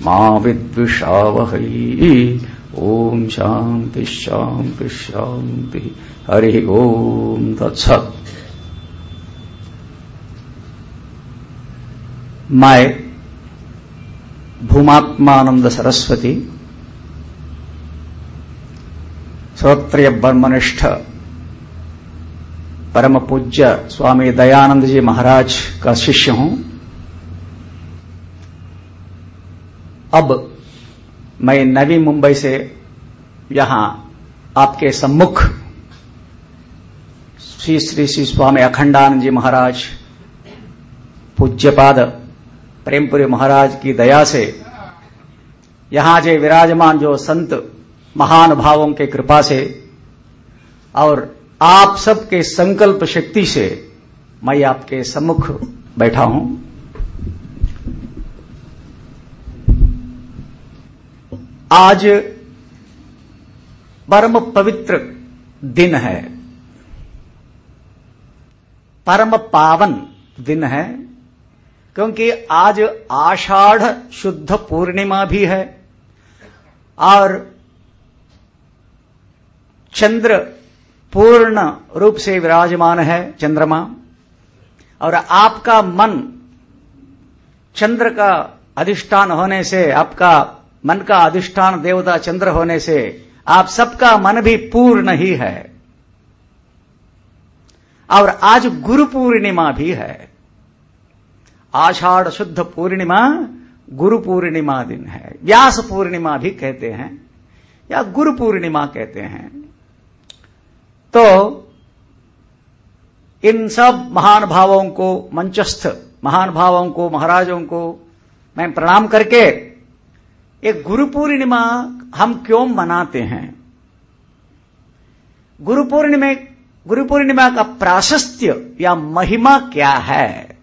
मा विद्विषावहै। हरिः ॐ तत्सत्। मैं भूमात्मानंद सरस्वती श्रोत्रिय ब्रह्मनिष्ठ परम पूज्य स्वामी दयानंद जी महाराज का शिष्य हूँ। अब मैं नवी मुंबई से यहाँ आपके सम्मुख श्री श्री श्री स्वामी अखंडानंद जी महाराज पूज्यपाद प्रेमपुरी महाराज की दया से यहाँ जो विराजमान जो संत महानुभावों के कृपा से और आप सबके संकल्प शक्ति से मैं आपके सम्मुख बैठा हूँ। आज परम पवित्र दिन है। परम पावन दिन है, क्योंकि आज आषाढ़ शुद्ध पूर्णिमा भी है, और चंद्र पूर्ण रूप से विराजमान है चंद्रमा, और आपका मन चंद्र का अधिष्ठान होने से, आपका मन का अधिष्ठान देवता चंद्र होने से, आप सबका मन भी पूर्ण ही है। और आज गुरु पूर्णिमा भी है। आषाढ़ शुद्ध पूर्णिमा गुरु पूर्णिमा दिन है। व्यास पूर्णिमा भी कहते हैं, या गुरु पूर्णिमा कहते हैं। तो इन सब महान भावों को, मंचस्थ महान भावों को, महाराजों को मैं प्रणाम करके एक गुरु पूर्णिमा हम क्यों मनाते हैं? गुरु पूर्णिमा गुरु पूर्णिमा का प्राशस्त्य या महिमा क्या है?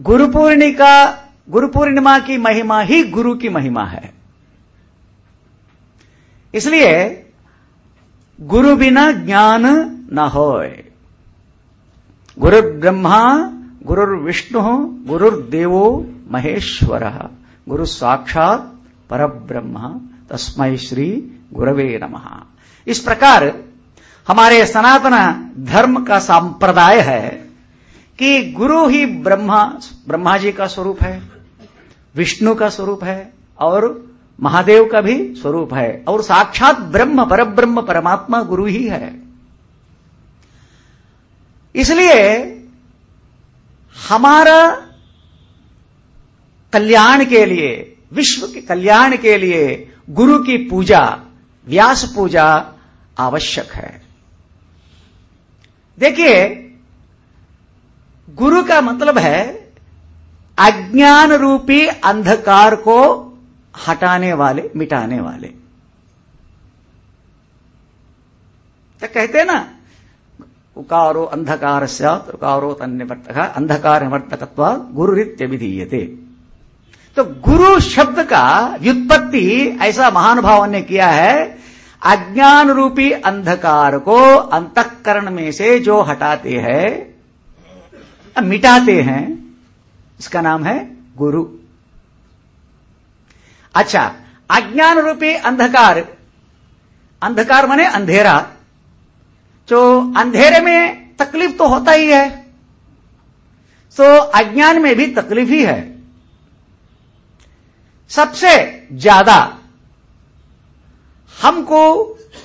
गुरु पूर्णिका गुरु पूर्णिमा की महिमा ही गुरु की महिमा है। इसलिए गुरु बिना ज्ञान न होए। गुरु ब्रह्मा, गुरुर विष्णु, गुरुर्देवो महेश्वर। गुरु साक्षात पर ब्रह्म तस्मय श्री गुरवे नमः। इस प्रकार हमारे सनातन धर्म का संप्रदाय है कि गुरु ही ब्रह्मा ब्रह्मा जी का स्वरूप है, विष्णु का स्वरूप है और महादेव का भी स्वरूप है। और साक्षात ब्रह्म पर ब्रह्म परमात्मा गुरु ही है। इसलिए हमारा कल्याण के लिए, विश्व के कल्याण के लिए गुरु की पूजा, व्यास पूजा आवश्यक है। देखिए, गुरु का मतलब है अज्ञान रूपी अंधकार को हटाने वाले, मिटाने वाले। तो कहते ना, उकारो अंधकार उकारो तन्यवर्तक, अंधकार निवर्तकत्व गुरुरित्य विधीयते। तो गुरु शब्द का व्युत्पत्ति ऐसा महान भाव ने किया है अज्ञान रूपी अंधकार को अंतकरण में से जो हटाते हैं, मिटाते हैं, इसका नाम है गुरु। अच्छा अज्ञान रूपी अंधकार। अंधकार माने अंधेरा। जो अंधेरे में तकलीफ़ तो होता ही है। तो अज्ञान में भी तकलीफ़ ही है। सबसे ज़्यादा हमको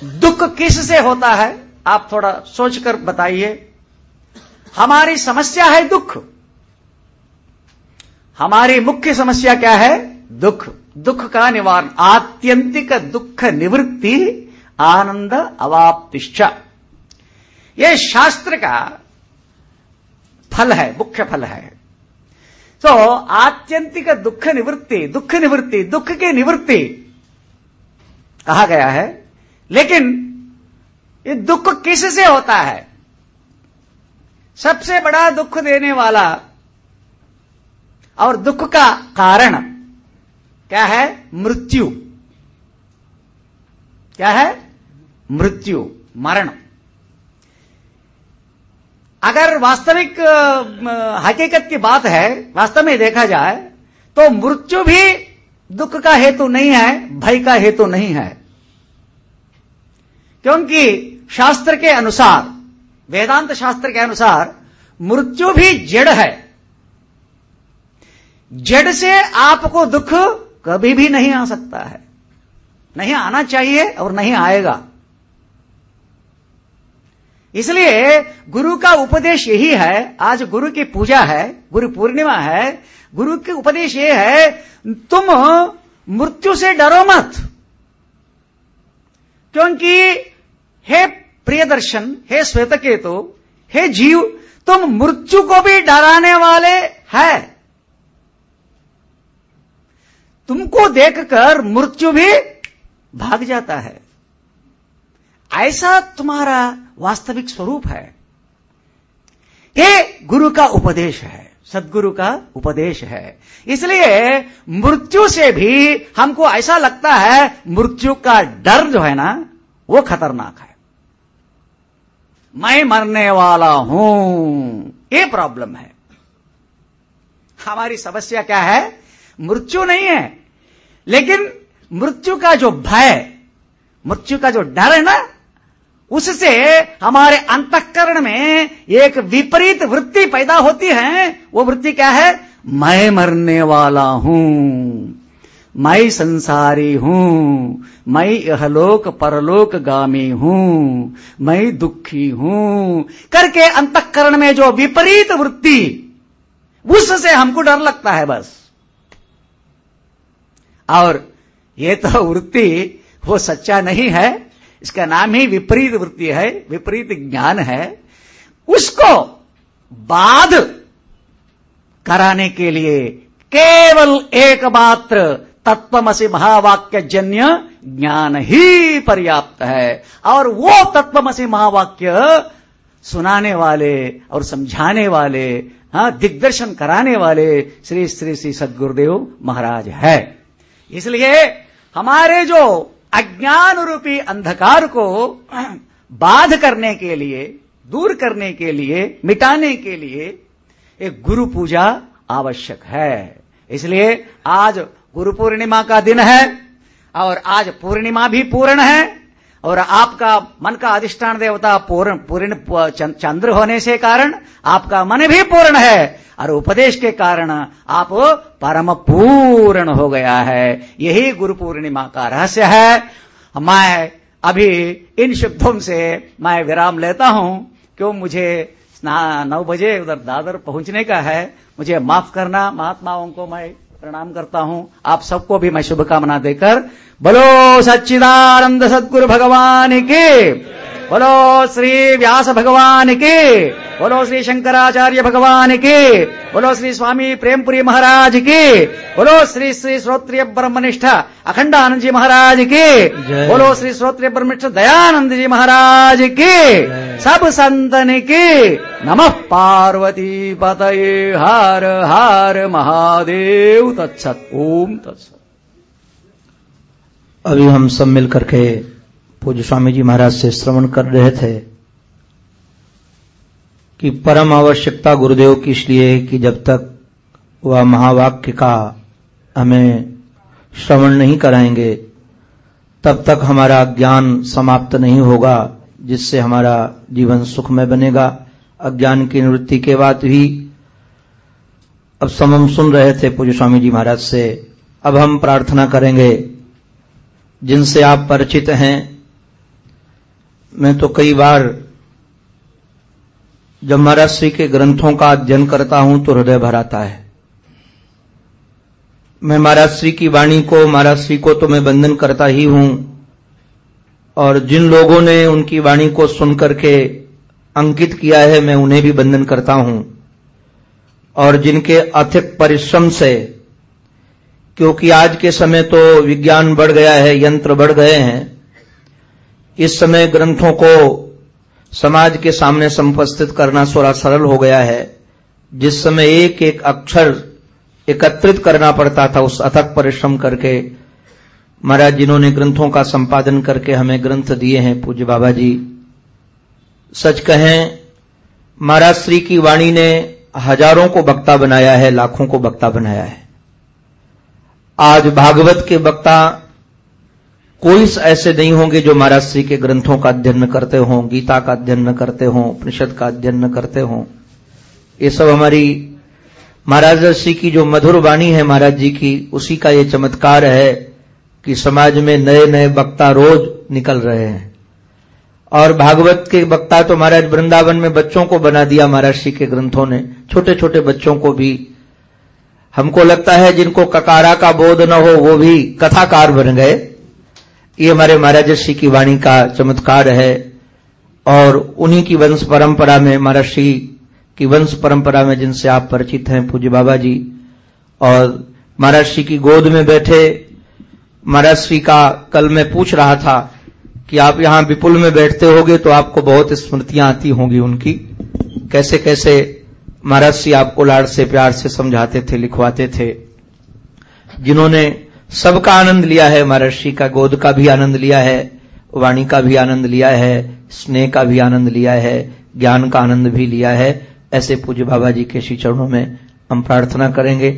दुख किस से होता है? आप थोड़ा सोचकर बताइए। हमारी समस्या है दुख। हमारी मुख्य समस्या क्या है? दुख। दुख का निवारण, आत्यंतिक दुख निवृत्ति, आनंद अवाप्तिश्च। यह शास्त्र का फल है, मुख्य फल है। तो आत्यंतिक दुख निवृत्ति दुख निवृत्ति, दुख की निवृत्ति कहा गया है। लेकिन ये दुख किस से होता है? सबसे बड़ा दुख देने वाला और दुख का कारण क्या है? मृत्यु। क्या है? मृत्यु, मरण। अगर वास्तविक हकीकत की बात है, वास्तव में देखा जाए तो मृत्यु भी दुख का हेतु नहीं है, भय का हेतु नहीं है। क्योंकि शास्त्र के अनुसार, वेदांत शास्त्र के अनुसार, मृत्यु भी जड़ है। जड़ से आपको दुख कभी भी नहीं आ सकता है। नहीं आना चाहिए और नहीं आएगा। इसलिए गुरु का उपदेश यही है, आज गुरु की पूजा है, गुरु पूर्णिमा है, गुरु के उपदेश ये है, तुम मृत्यु से डरो मत। क्योंकि हे प्रियदर्शन, हे श्वेत केतु हे जीव, तुम मृत्यु को भी डराने वाले है। तुमको देखकर मृत्यु भी भाग जाता है। ऐसा तुम्हारा वास्तविक स्वरूप है। ये गुरु का उपदेश है, सदगुरु का उपदेश है। इसलिए मृत्यु से भी हमको ऐसा लगता है, मृत्यु का डर जो है ना, वो खतरनाक है। मैं मरने वाला हूँ, ये प्रॉब्लम है। हमारी समस्या क्या है? मृत्यु नहीं है। लेकिन मृत्यु का जो भय, मृत्यु का जो डर है ना, उससे हमारे अंतकरण में एक विपरीत वृत्ति पैदा होती है। वो वृत्ति क्या है? मैं मरने वाला हूँ, मैं संसारी हूँ, मैं यहलोक परलोक गामी हूँ, मैं दुखी हूँ। करके अंतकरण में जो विपरीत वृत्ति, उससे हमको डर लगता है बस। और ये तो वृत्ति, वो सच्चा नहीं है, इसका नाम ही विपरीत वृत्ति है, विपरीत ज्ञान है। उसको बाध कराने के लिए केवल एकमात्र तत्वमसी महावाक्य जन्य ज्ञान ही पर्याप्त है। और वो तत्वमसी महावाक्य सुनाने वाले और समझाने वाले हाँ दिग्दर्शन कराने वाले श्री श्री श्री सदगुरुदेव महाराज है। इसलिए हमारे जो अज्ञान रूपी अंधकार को बाध करने के लिए, दूर करने के लिए, मिटाने के लिए एक गुरु पूजा आवश्यक है। इसलिए आज गुरु पूर्णिमा का दिन है और आज पूर्णिमा भी पूर्ण है। और आपका मन का अधिष्ठान देवता पूर्ण पूर्ण चंद्र होने से कारण आपका मन भी पूर्ण है। और उपदेश के कारण आप परम पूर्ण हो गया है। यही गुरु पूर्णिमा का रहस्य है। मैं अभी इन शब्दों से मैं विराम लेता हूँ। क्यों? मुझे नौ बजे उधर दादर पहुँचने का है। मुझे माफ़ करना, महात्माओं को मैं प्रणाम करता हूँ। आप सबको भी मैं शुभकामना देकर बोलो सच्चिदानंद सदगुरु भगवान के। बोलो श्री व्यास भगवान की। बोलो श्री शंकराचार्य भगवान की। बोलो श्री स्वामी प्रेमपुरी महाराज की। बोलो श्री श्री श्रोत्रिय ब्रह्मनिष्ठ अखंडानंद जी महाराज की। बोलो श्री श्रोत्रिय ब्रह्मनिष्ठ दयानंद जी महाराज की। सब संतन की। नमः पार्वती पतये हर हर महादेव तत्सत। ओम तत्सत। अभी हम सब मिल करके पूज्य स्वामी जी महाराज से श्रवण कर रहे थे कि परम आवश्यकता गुरुदेव की इसलिए कि जब तक वह महावाक्य का हमें श्रवण नहीं कराएँगे, तब तक हमारा ज्ञान समाप्त नहीं होगा, जिससे हमारा जीवन सुखमय बनेगा। अज्ञान की निवृत्ति के बाद भी अब सब हम सुन रहे थे पूज्य स्वामी जी महाराज से, अब हम प्रार्थना करेंगे, जिनसे आप परिचित हैं मैं तो कई बार जब महाराज श्री के ग्रंथों का अध्ययन करता हूँ तो हृदय भराता है। मैं महाराज श्री की वाणी को महाराज श्री को तो मैं बंधन करता ही हूँ। और जिन लोगों ने उनकी वाणी को सुन करके अंकित किया है, मैं उन्हें भी बंधन करता हूँ। और जिनके अथिक परिश्रम से, क्योंकि आज के समय तो विज्ञान बढ़ गया है, यंत्र बढ़ गए हैं इस समय ग्रंथों को समाज के सामने संपस्थित करना थोड़ा सरल हो गया है। जिस समय एक एक अक्षर एकत्रित करना पड़ता था, उस अथक परिश्रम करके, महाराज जिन्होंने ग्रंथों का संपादन करके हमें ग्रंथ दिए हैं, पूज्य बाबा जी, सच कहें, महाराज श्री की वाणी ने हज़ारों को वक्ता बनाया है, लाखों को वक्ता बनाया है। आज भागवत के वक्ता कोई ऐसे नहीं होंगे जो महाराज श्री के ग्रंथों का अध्ययन करते हों, गीता का अध्ययन करते हों, उपनिषद का अध्ययन करते हों। ये सब हमारी महाराज श्री की जो मधुर वाणी है महाराज जी की, उसी का ये चमत्कार है कि समाज में नए नए वक्ता रोज निकल रहे हैं। और भागवत के वक्ता तो महाराज वृंदावन में बच्चों को बना दिया महाराज श्री के ग्रंथों ने। छोटे छोटे बच्चों को भी। हमको लगता है जिनको ककारा का बोध न हो, वो भी कथाकार बन गए। ये हमारे महाराज श्री की वाणी का चमत्कार है और उन्हीं की वंश परंपरा में महाराज श्री की वंश परंपरा में जिनसे आप परिचित हैं पूज्य बाबा जी और महाराज श्री की गोद में बैठे महाराज श्री का कल मैं पूछ रहा था कि आप यहाँ विपुल में बैठते होगे तो आपको बहुत स्मृतियाँ आती होंगी उनकी। कैसे कैसे महाराज श्री आपको लाड़ से प्यार से समझाते थे, लिखवाते थे। जिन्होंने सबका आनंद लिया है, महर्षि का, गोद का भी आनंद लिया है, वाणी का भी आनंद लिया है, स्नेह का भी आनंद लिया है, ज्ञान का आनंद भी लिया है। ऐसे पूज्य बाबा जी के श्री चरणों में हम प्रार्थना करेंगे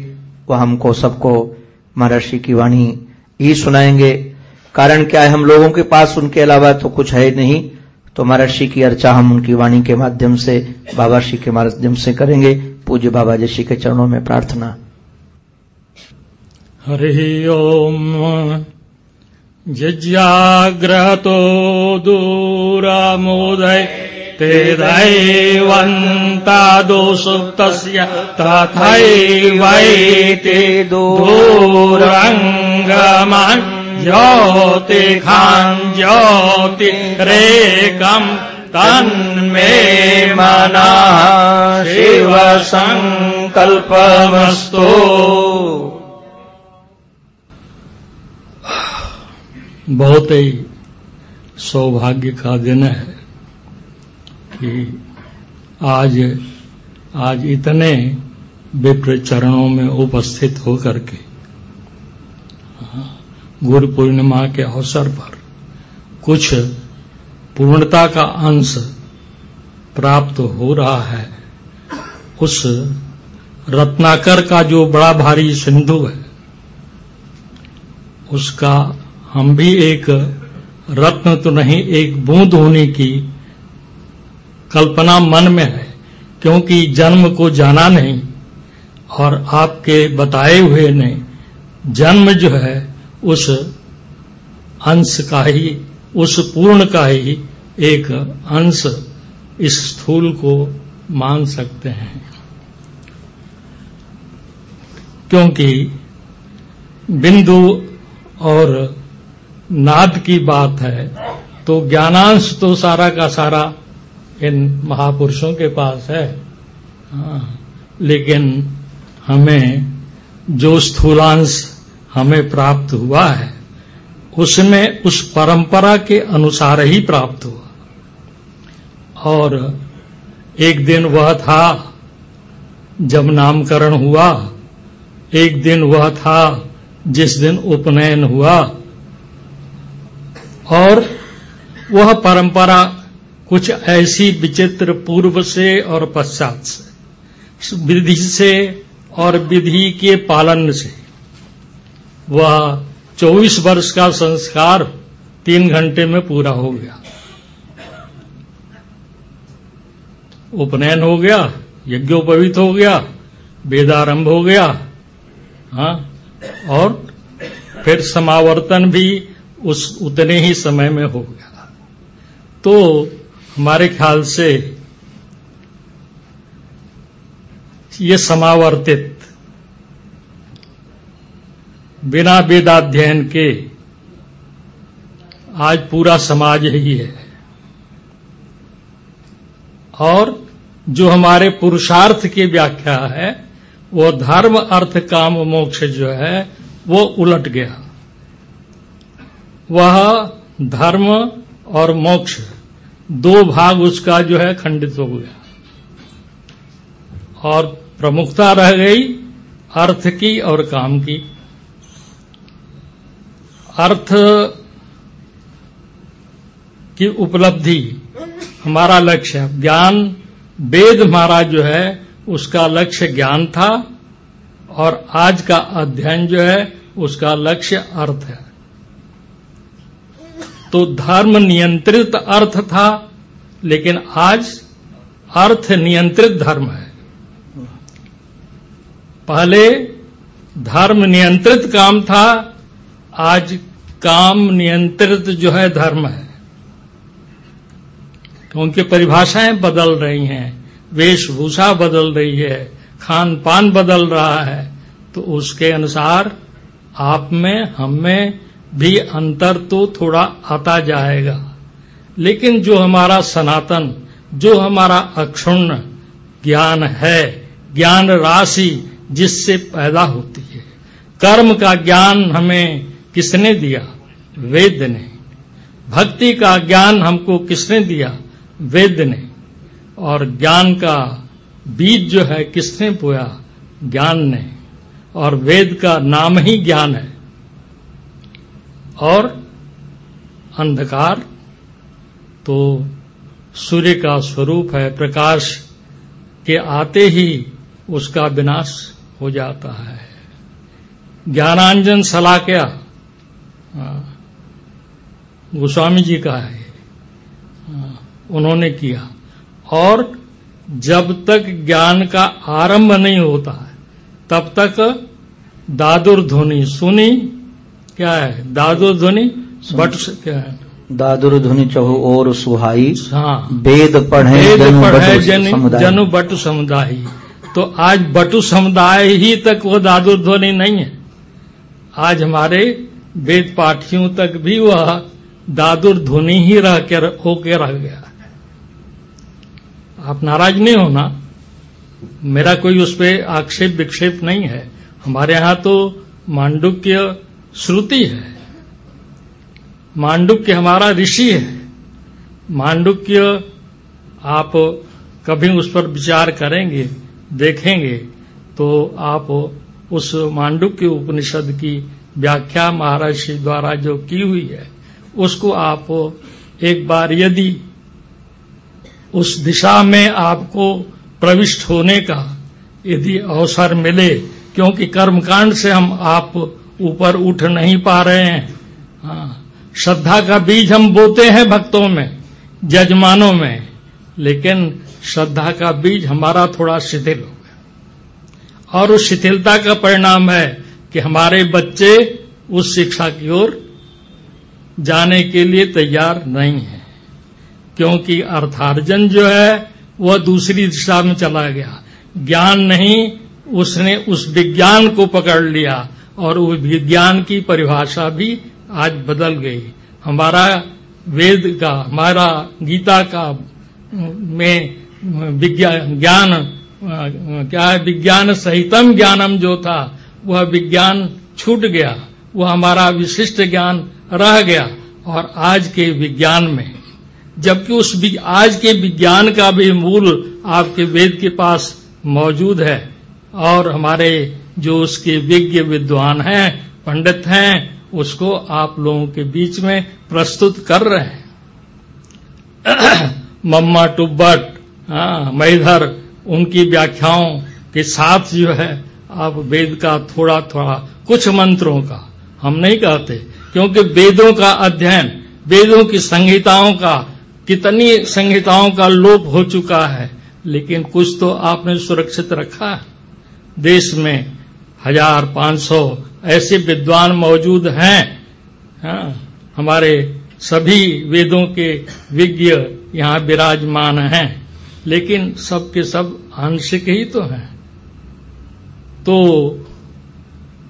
वह हमको सबको महर्षि की वाणी ही सुनाएँगे। कारण क्या है, हम लोगों के पास उनके अलावा तो कुछ है नहीं तो महर्षि की अर्चा हम उनकी वाणी के माध्यम से, बाबा श्री के माध्यम से करेंगे। पूज्य बाबा जी श्री के चरणों में प्रार्थना। हरि ओम् यज्ञाग्रहतो दूरामोदय ते दैवन्तादोषुप्तस्य तथैवैते दूरङ्गमान् ज्योतिखान् ज्योतिरेकम् तन्मे मनः शिवसङ्कल्पमस्तु बहुत ही सौभाग्य का दिन है कि आज आज इतने विप्र चरणों में उपस्थित होकर के, गुरु पूर्णिमा के अवसर पर कुछ पूर्णता का अंश प्राप्त हो रहा है। उस रत्नाकर का जो बड़ा भारी सिंधु है, उसका हम भी एक रत्न तो नहीं, एक बूंद होने की कल्पना मन में है, क्योंकि जन्म को जाना नहीं और आपके बताए हुए ने जन्म जो है उस अंश का ही, उस पूर्ण का ही एक अंश इस स्थूल को मान सकते हैं। क्योंकि बिंदु और नाद की बात है तो ज्ञानांश तो सारा का सारा इन महापुरुषों के पास है। हाँ, लेकिन हमें जो स्थूलांश हमें प्राप्त हुआ है उसमें उस परंपरा के अनुसार ही प्राप्त हुआ। और एक दिन वह था जब नामकरण हुआ एक दिन वह था जिस दिन उपनयन हुआ और वह परंपरा कुछ ऐसी विचित्र पूर्व से और पश्चात से, विधि से और विधि के पालन से। वह 24 वर्ष का संस्कार तीन घंटे में पूरा हो गया। उपनयन हो गया यज्ञोपवीत हो गया, वेदारंभ हो गया हाँ और फिर समावर्तन भी उस, उतने ही समय में हो गया तो हमारे ख्याल से ये समावर्तित बिना वेदाध्ययन के आज पूरा समाज ही है। और जो हमारे पुरुषार्थ की व्याख्या है, वो धर्म, अर्थ, काम, मोक्ष जो है, वो उलट गया। वह धर्म और मोक्ष, दो भाग उसका जो है खंडित हो गया। और प्रमुखता रह गई अर्थ की और काम की। अर्थ की उपलब्धि हमारा लक्ष्य है ज्ञान, वेद हमारा जो है, उसका लक्ष्य ज्ञान था, और आज का अध्ययन जो है, उसका लक्ष्य अर्थ है। तो धर्म नियंत्रित अर्थ था, लेकिन आज अर्थ नियंत्रित धर्म है। पहले धर्म नियंत्रित काम था, आज काम नियंत्रित जो है धर्म है। उनकी परिभाषाएँ बदल रही हैं, वेशभूषा बदल रही है खान पान बदल रहा है तो उसके अनुसार आप में, हम में भी अंतर तो थोड़ा आता जाएगा। लेकिन जो हमारा सनातन, जो हमारा अक्षुण्ण ज्ञान है, ज्ञान राशि जिससे पैदा होती है, कर्म का ज्ञान हमें किसने दिया? वेद ने। भक्ति का ज्ञान हमको किसने दिया? वेद ने। और ज्ञान का बीज जो है, किसने बोया? ज्ञान ने। और वेद का नाम ही ज्ञान है। और अंधकार तो सूर्य का स्वरूप है प्रकाश के आते ही उसका विनाश हो जाता है। ज्ञानांजन सलाक्या गोस्वामी जी का हाँ, उन्होंने किया। और जब तक ज्ञान का आरंभ नहीं होता तब तक दादुर ध्वनि सुनी क्या है? दादुर ध्वनि? बट क्या है? दादुर धुनि चहु और सुहाई। हाँ। वेद पढ़े वेद पढ़े जन जनु बटु समुदाय। तो आज बटु समुदाय ही तक वो दादुर ध्वनि नहीं है। आज हमारे वेद पाठियों तक भी वह दादुर ध्वनि ही रह के होके रह गया। आप नाराज़ नहीं होना मेरा कोई उस पर आक्षेप विक्षेप नहीं है। हमारे यहाँ तो मांडुक्य श्रुति है। मांडुक्य हमारा ऋषि है। मांडुक्य आप कभी उस पर विचार करेंगे, देखेंगे तो आप उस मांडुक्य उपनिषद की व्याख्या महर्षि द्वारा जो की हुई है, उसको आप एक बार यदि उस दिशा में आपको प्रविष्ट होने का यदि अवसर मिले, क्योंकि कर्मकांड से हम आप ऊपर उठ नहीं पा रहे हैं। हाँ, श्रद्धा का बीज हम बोते हैं भक्तों में जजमानों में लेकिन श्रद्धा का बीज हमारा थोड़ा शिथिल हो गया। और उस शिथिलता का परिणाम है कि हमारे बच्चे उस शिक्षा की ओर जाने के लिए तैयार नहीं है क्योंकि अर्थार्जन जो है वह दूसरी दिशा में चला गया। ज्ञान नहीं उसने उस विज्ञान को पकड़ लिया और उस विज्ञान की परिभाषा भी आज बदल गई। हमारा वेद का, हमारा गीता का में ज्ञान क्या है, विज्ञान सहितम ज्ञानम जो था, वह विज्ञान छूट गया, वह हमारा विशिष्ट ज्ञान रह गया। और आज के विज्ञान में, जबकि उस आज के विज्ञान का भी मूल आपके वेद के पास मौजूद है, और हमारे जो उसके विज्ञ विद्वान हैं, पंडित हैं, उसको आप लोगों के बीच में प्रस्तुत कर रहे हैं। मम्मा टुब्बट हाँ मैधर, उनकी व्याख्याओं के साथ जो है, आप वेद का थोड़ा थोड़ा कुछ मंत्रों का, हम नहीं कहते, क्योंकि वेदों का अध्ययन, वेदों की संहिताओं का, कितनी संहिताओं का लोप हो चुका है, लेकिन कुछ तो आपने सुरक्षित रखा है। देश में हज़ार पाँच सौ ऐसे विद्वान मौजूद हैं। हाँ, हमारे सभी वेदों के विज्ञ यहाँ विराजमान हैं लेकिन सबके सब आंशिक ही तो हैं। तो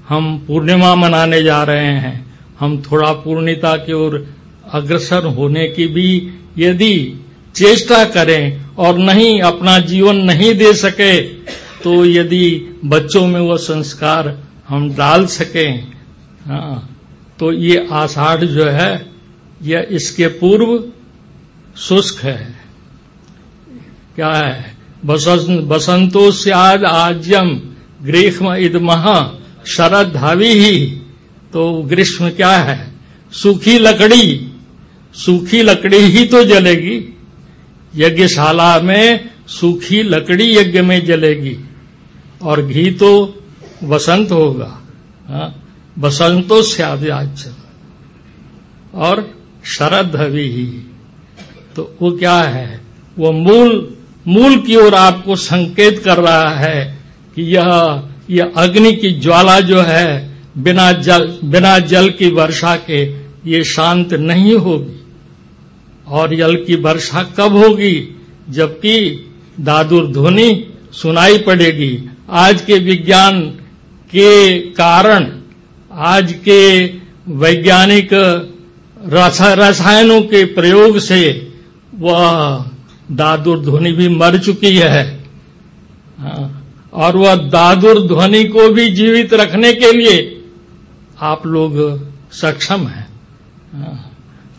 हम पूर्णिमा मनाने जा रहे हैं। हम थोड़ा पूर्णिता की ओर अग्रसर होने की भी यदि चेष्टा करें और नहीं अपना जीवन नहीं दे सके तो यदि बच्चों में वो संस्कार हम डाल सकें हाँ, तो ये आषाढ़ जो है यह इसके पूर्व शुष्क है। क्या है? बसंत बसंतो स्याद आज्यम ग्रीष्म इदमह शरद धावी ही तो ग्रीष्म क्या है? सूखी लकड़ी। सूखी लकड़ी ही तो जलेगी। यज्ञशाला में सूखी लकड़ी यज्ञ में जलेगी और घी तो वसंत होगा। हाँ? बसंतो स्याद्याच और शरद धवी ही। तो वो क्या है? वो मूल मूल की ओर आपको संकेत कर रहा है कि यह यह अग्नि की ज्वाला जो है, बिना जल बिना जल की वर्षा के ये शांत नहीं होगी। और जल की वर्षा कब होगी? जबकि दादुर ध्वनि सुनाई पड़ेगी। आज के विज्ञान के कारण आज के वैज्ञानिक रसायनों के प्रयोग से वह दादुर ध्वनि भी मर चुकी है। हाँ, और वह दादुर ध्वनि को भी जीवित रखने के लिए आप लोग सक्षम हैं। हाँ,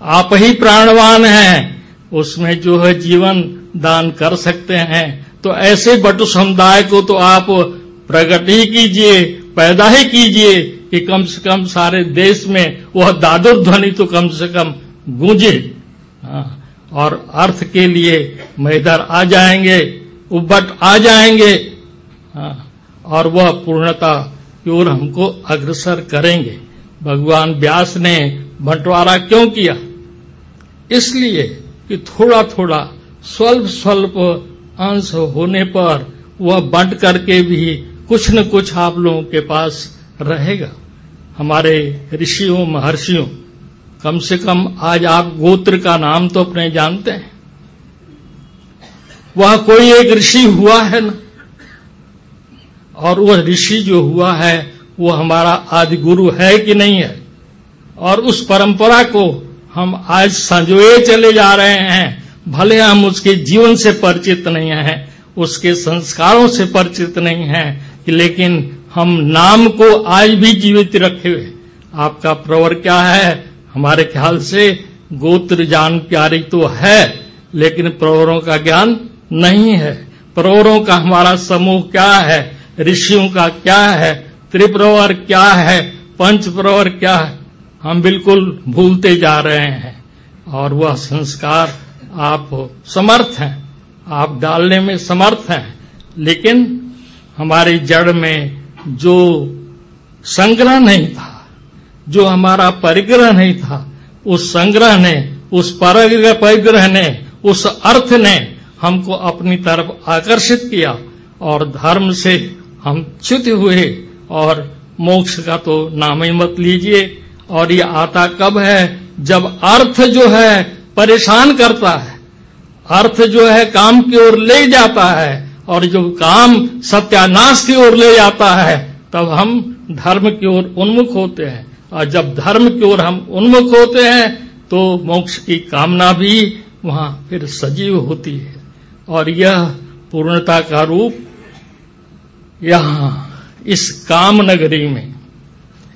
आप ही प्राणवान हैं। उसमें जो है जीवन दान कर सकते हैं। तो ऐसे बटु समुदाय को तो आप प्रकट ही कीजिए पैदा ही कीजिए कि कम से कम सारे देश में वह दादुर ध्वनि तो कम से कम गूंजे। हाँ, और अर्थ के लिए मैदर आ जाएँगे उबट आ जाएँगे हाँ, और वह पूर्णता की ओर हमको अग्रसर करेंगे। भगवान व्यास ने बंटवारा क्यों किया? इसलिए कि थोड़ा थोड़ा स्वल्प स्वल्प अंश होने पर वह बंट करके भी कुछ न कुछ आप लोगों के पास रहेगा। हमारे ऋषियों, महर्षियों, कम से कम आज आप गोत्र का नाम तो अपने जानते हैं। वह कोई एक ऋषि हुआ है ना? और वह ऋषि जो हुआ है वो हमारा आदि गुरु है कि नहीं है? और उस परंपरा को हम आज संजोए चले जा रहे हैं। भले हम उसके जीवन से परिचित नहीं हैं, उसके संस्कारों से परिचित नहीं हैं, लेकिन हम नाम को आज भी जीवित रखे हुए आपका प्रवर क्या है? हमारे ख्याल से गोत्र जान प्यारी तो है, लेकिन प्रवरों का ज्ञान नहीं है। प्रवरों का हमारा समूह क्या है? ऋषियों का क्या है? त्रिप्रवर क्या है? पंच प्रवर क्या है? हम बिल्कुल भूलते जा रहे हैं। और वह संस्कार आप समर्थ हैं, आप डालने में समर्थ हैं, लेकिन हमारी जड़ में जो संग्रह नहीं था, जो हमारा परिग्रह नहीं था, उस संग्रह ने, उस परिग्रह परिग्रह ने, उस अर्थ ने हमको अपनी तरफ़ आकर्षित किया और धर्म से हम च्युत हुए और मोक्ष का तो नाम ही मत लीजिए। और ये आता कब है? जब अर्थ जो है परेशान करता है। अर्थ जो है काम की ओर ले जाता है और जो काम सत्यानाश की ओर ले जाता है, तब हम धर्म की ओर उन्मुख होते हैं। और जब धर्म की ओर हम उन्मुख होते हैं तो मोक्ष की कामना भी वहाँ फिर सजीव होती है। और यह पूर्णता का रूप यहाँ, इस काम नगरी में,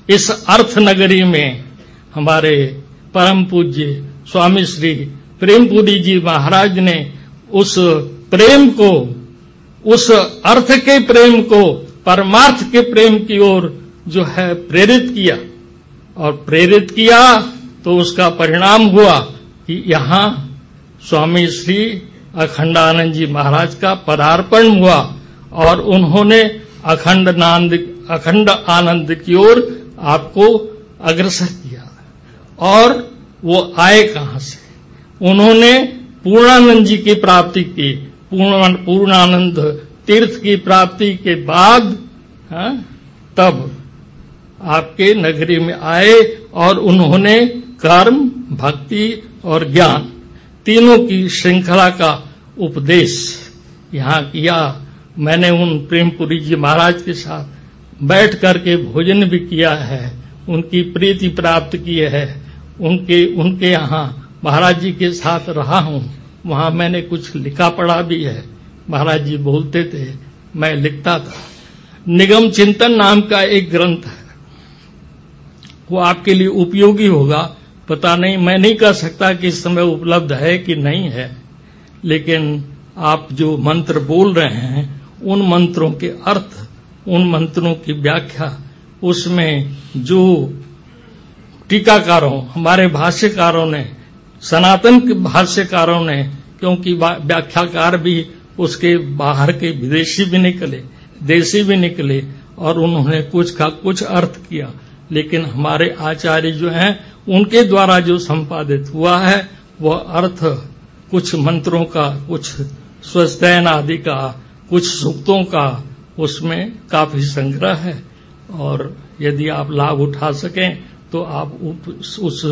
इस अर्थ नगरी में हमारे परम पूज्य स्वामी श्री प्रेमपुरी जी महाराज ने उस प्रेम को, उस अर्थ के प्रेम को, परमार्थ के प्रेम की ओर जो है प्रेरित किया। और प्रेरित किया तो उसका परिणाम हुआ कि यहाँ स्वामी श्री अखंडानंद जी महाराज का पदार्पण हुआ और उन्होंने अखंड नांद, अखंड आनंद की ओर आपको अग्रसर किया। और वो आए कहाँ से? उन्होंने पूर्णानंद जी की प्राप्ति की। पूर्ण पूर्णानंद तीर्थ की प्राप्ति के बाद, हा? तब आपके नगरी में आए और उन्होंने कर्म, भक्ति और ज्ञान तीनों की श्रृंखला का उपदेश यहाँ किया। मैंने उन प्रेमपुरी जी महाराज के साथ बैठ करके भोजन भी किया है। उनकी प्रीति प्राप्त की है। उनके उनके यहाँ महाराज जी के साथ रहा हूँ, वहाँ मैंने कुछ लिखा पढ़ा भी है। महाराज जी बोलते थे, मैं लिखता था। निगम चिंतन नाम का एक ग्रंथ है। वो आपके लिए उपयोगी होगा। पता नहीं, मैं नहीं कह सकता कि इस समय उपलब्ध है कि नहीं है, लेकिन आप जो मंत्र बोल रहे हैं, उन मंत्रों के अर्थ, उन मंत्रों की व्याख्या, उसमें जो टीकाकारों, हमारे भाष्यकारों ने, सनातन के भाष्यकारों ने, क्योंकि व्याख्याकार भी उसके बाहर के विदेशी भी निकले, देशी भी निकले, और उन्होंने कुछ का कुछ अर्थ किया। लेकिन हमारे आचार्य जो हैं, उनके द्वारा जो संपादित हुआ है, वह अर्थ कुछ मंत्रों का, कुछ स्वस्तैन आदि का, कुछ सूक्तों का, उसमें काफ़ी संग्रह है। और यदि आप लाभ उठा सकें तो आप उप, उस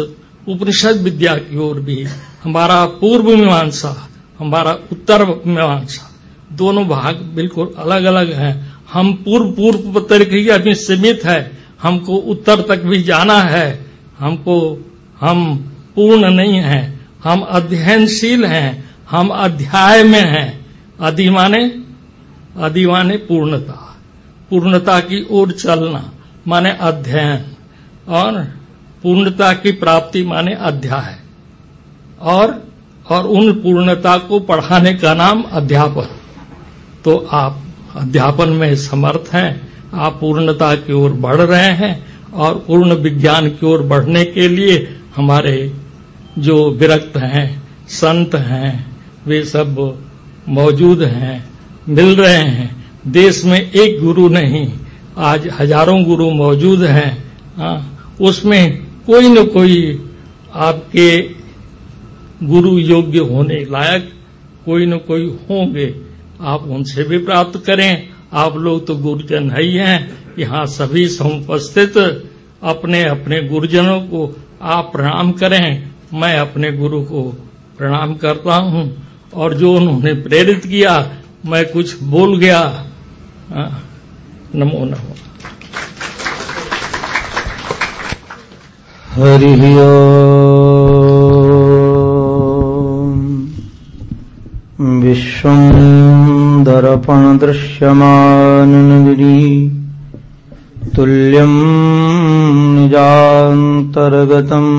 उपनिषद विद्या की ओर भी हमारा पूर्व मीमांसा हमारा उत्तर मीमांसा दोनों भाग बिल्कुल अलग अलग हैं। हम पूर्व पूर्व तरीके अभी सीमित है। हमको उत्तर तक भी जाना है। हमको हम पूर्ण नहीं हैं। हम अध्ययनशील हैं। हम अध्याय में हैं। अधि माने अधि माने पूर्णता। पूर्णता की ओर चलना माने अध्ययन। और पूर्णता की प्राप्ति माने अध्याय। और और उन पूर्णता को पढ़ाने का नाम अध्यापन। तो आप अध्यापन में समर्थ हैं आप पूर्णता की ओर बढ़ रहे हैं और पूर्ण विज्ञान की ओर बढ़ने के लिए हमारे जो विरक्त हैं संत हैं वे सब मौजूद हैं मिल रहे हैं। देश में एक गुरु नहीं आज हज़ारों गुरु मौजूद हैं। हाँ, उसमें कोई न कोई आपके गुरु योग्य होने लायक कोई न कोई होंगे। आप उनसे भी प्राप्त करें। आप लोग तो गुरुजन है ही हैं। यहाँ सभी समुपस्थित अपने अपने गुरुजनों को आप प्रणाम करें। मैं अपने गुरु को प्रणाम करता हूँ। और जो उन्होंने प्रेरित किया मैं कुछ बोल गया। हाँ, नमो नमो। हरिः ओम्। विश्वम् दर्पणदृश्यमाननगिरी तुल्यम् निजान्तर्गतम्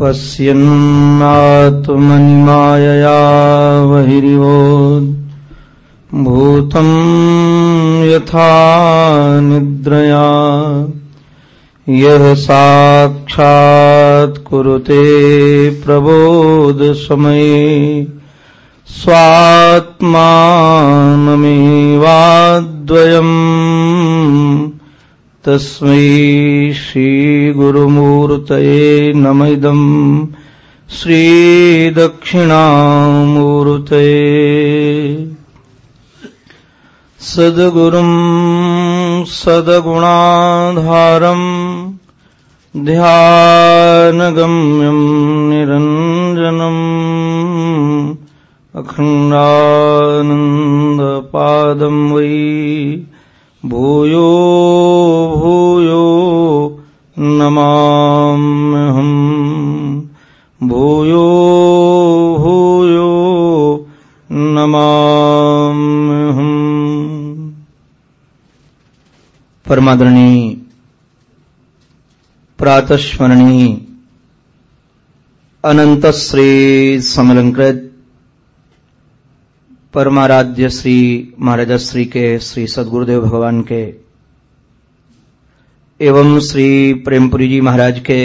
पश्यन्नात्मनिमायया बहिरिवोत् भूतम् यथा निद्रया यः साक्षात् कुरुते प्रबोधसमये। स्वात्मानमेवाद्वयम्। तस्मै श्रीगुरुमूर्तये नम इदम् श्रीदक्षिणामूर्तये। सद्गुरुम् सद्गुणाधारम् ध्यानगम्यम् निरञ्जनम् अखण्डानन्दपादम् वै भूयो भूयो नमाम्यहम् परमादरणी प्रातस्मरणी अनंत श्री समलंकृत परमाराध्य श्री महाराजा श्री के श्री सदगुरुदेव भगवान के एवं श्री प्रेमपुरी जी महाराज के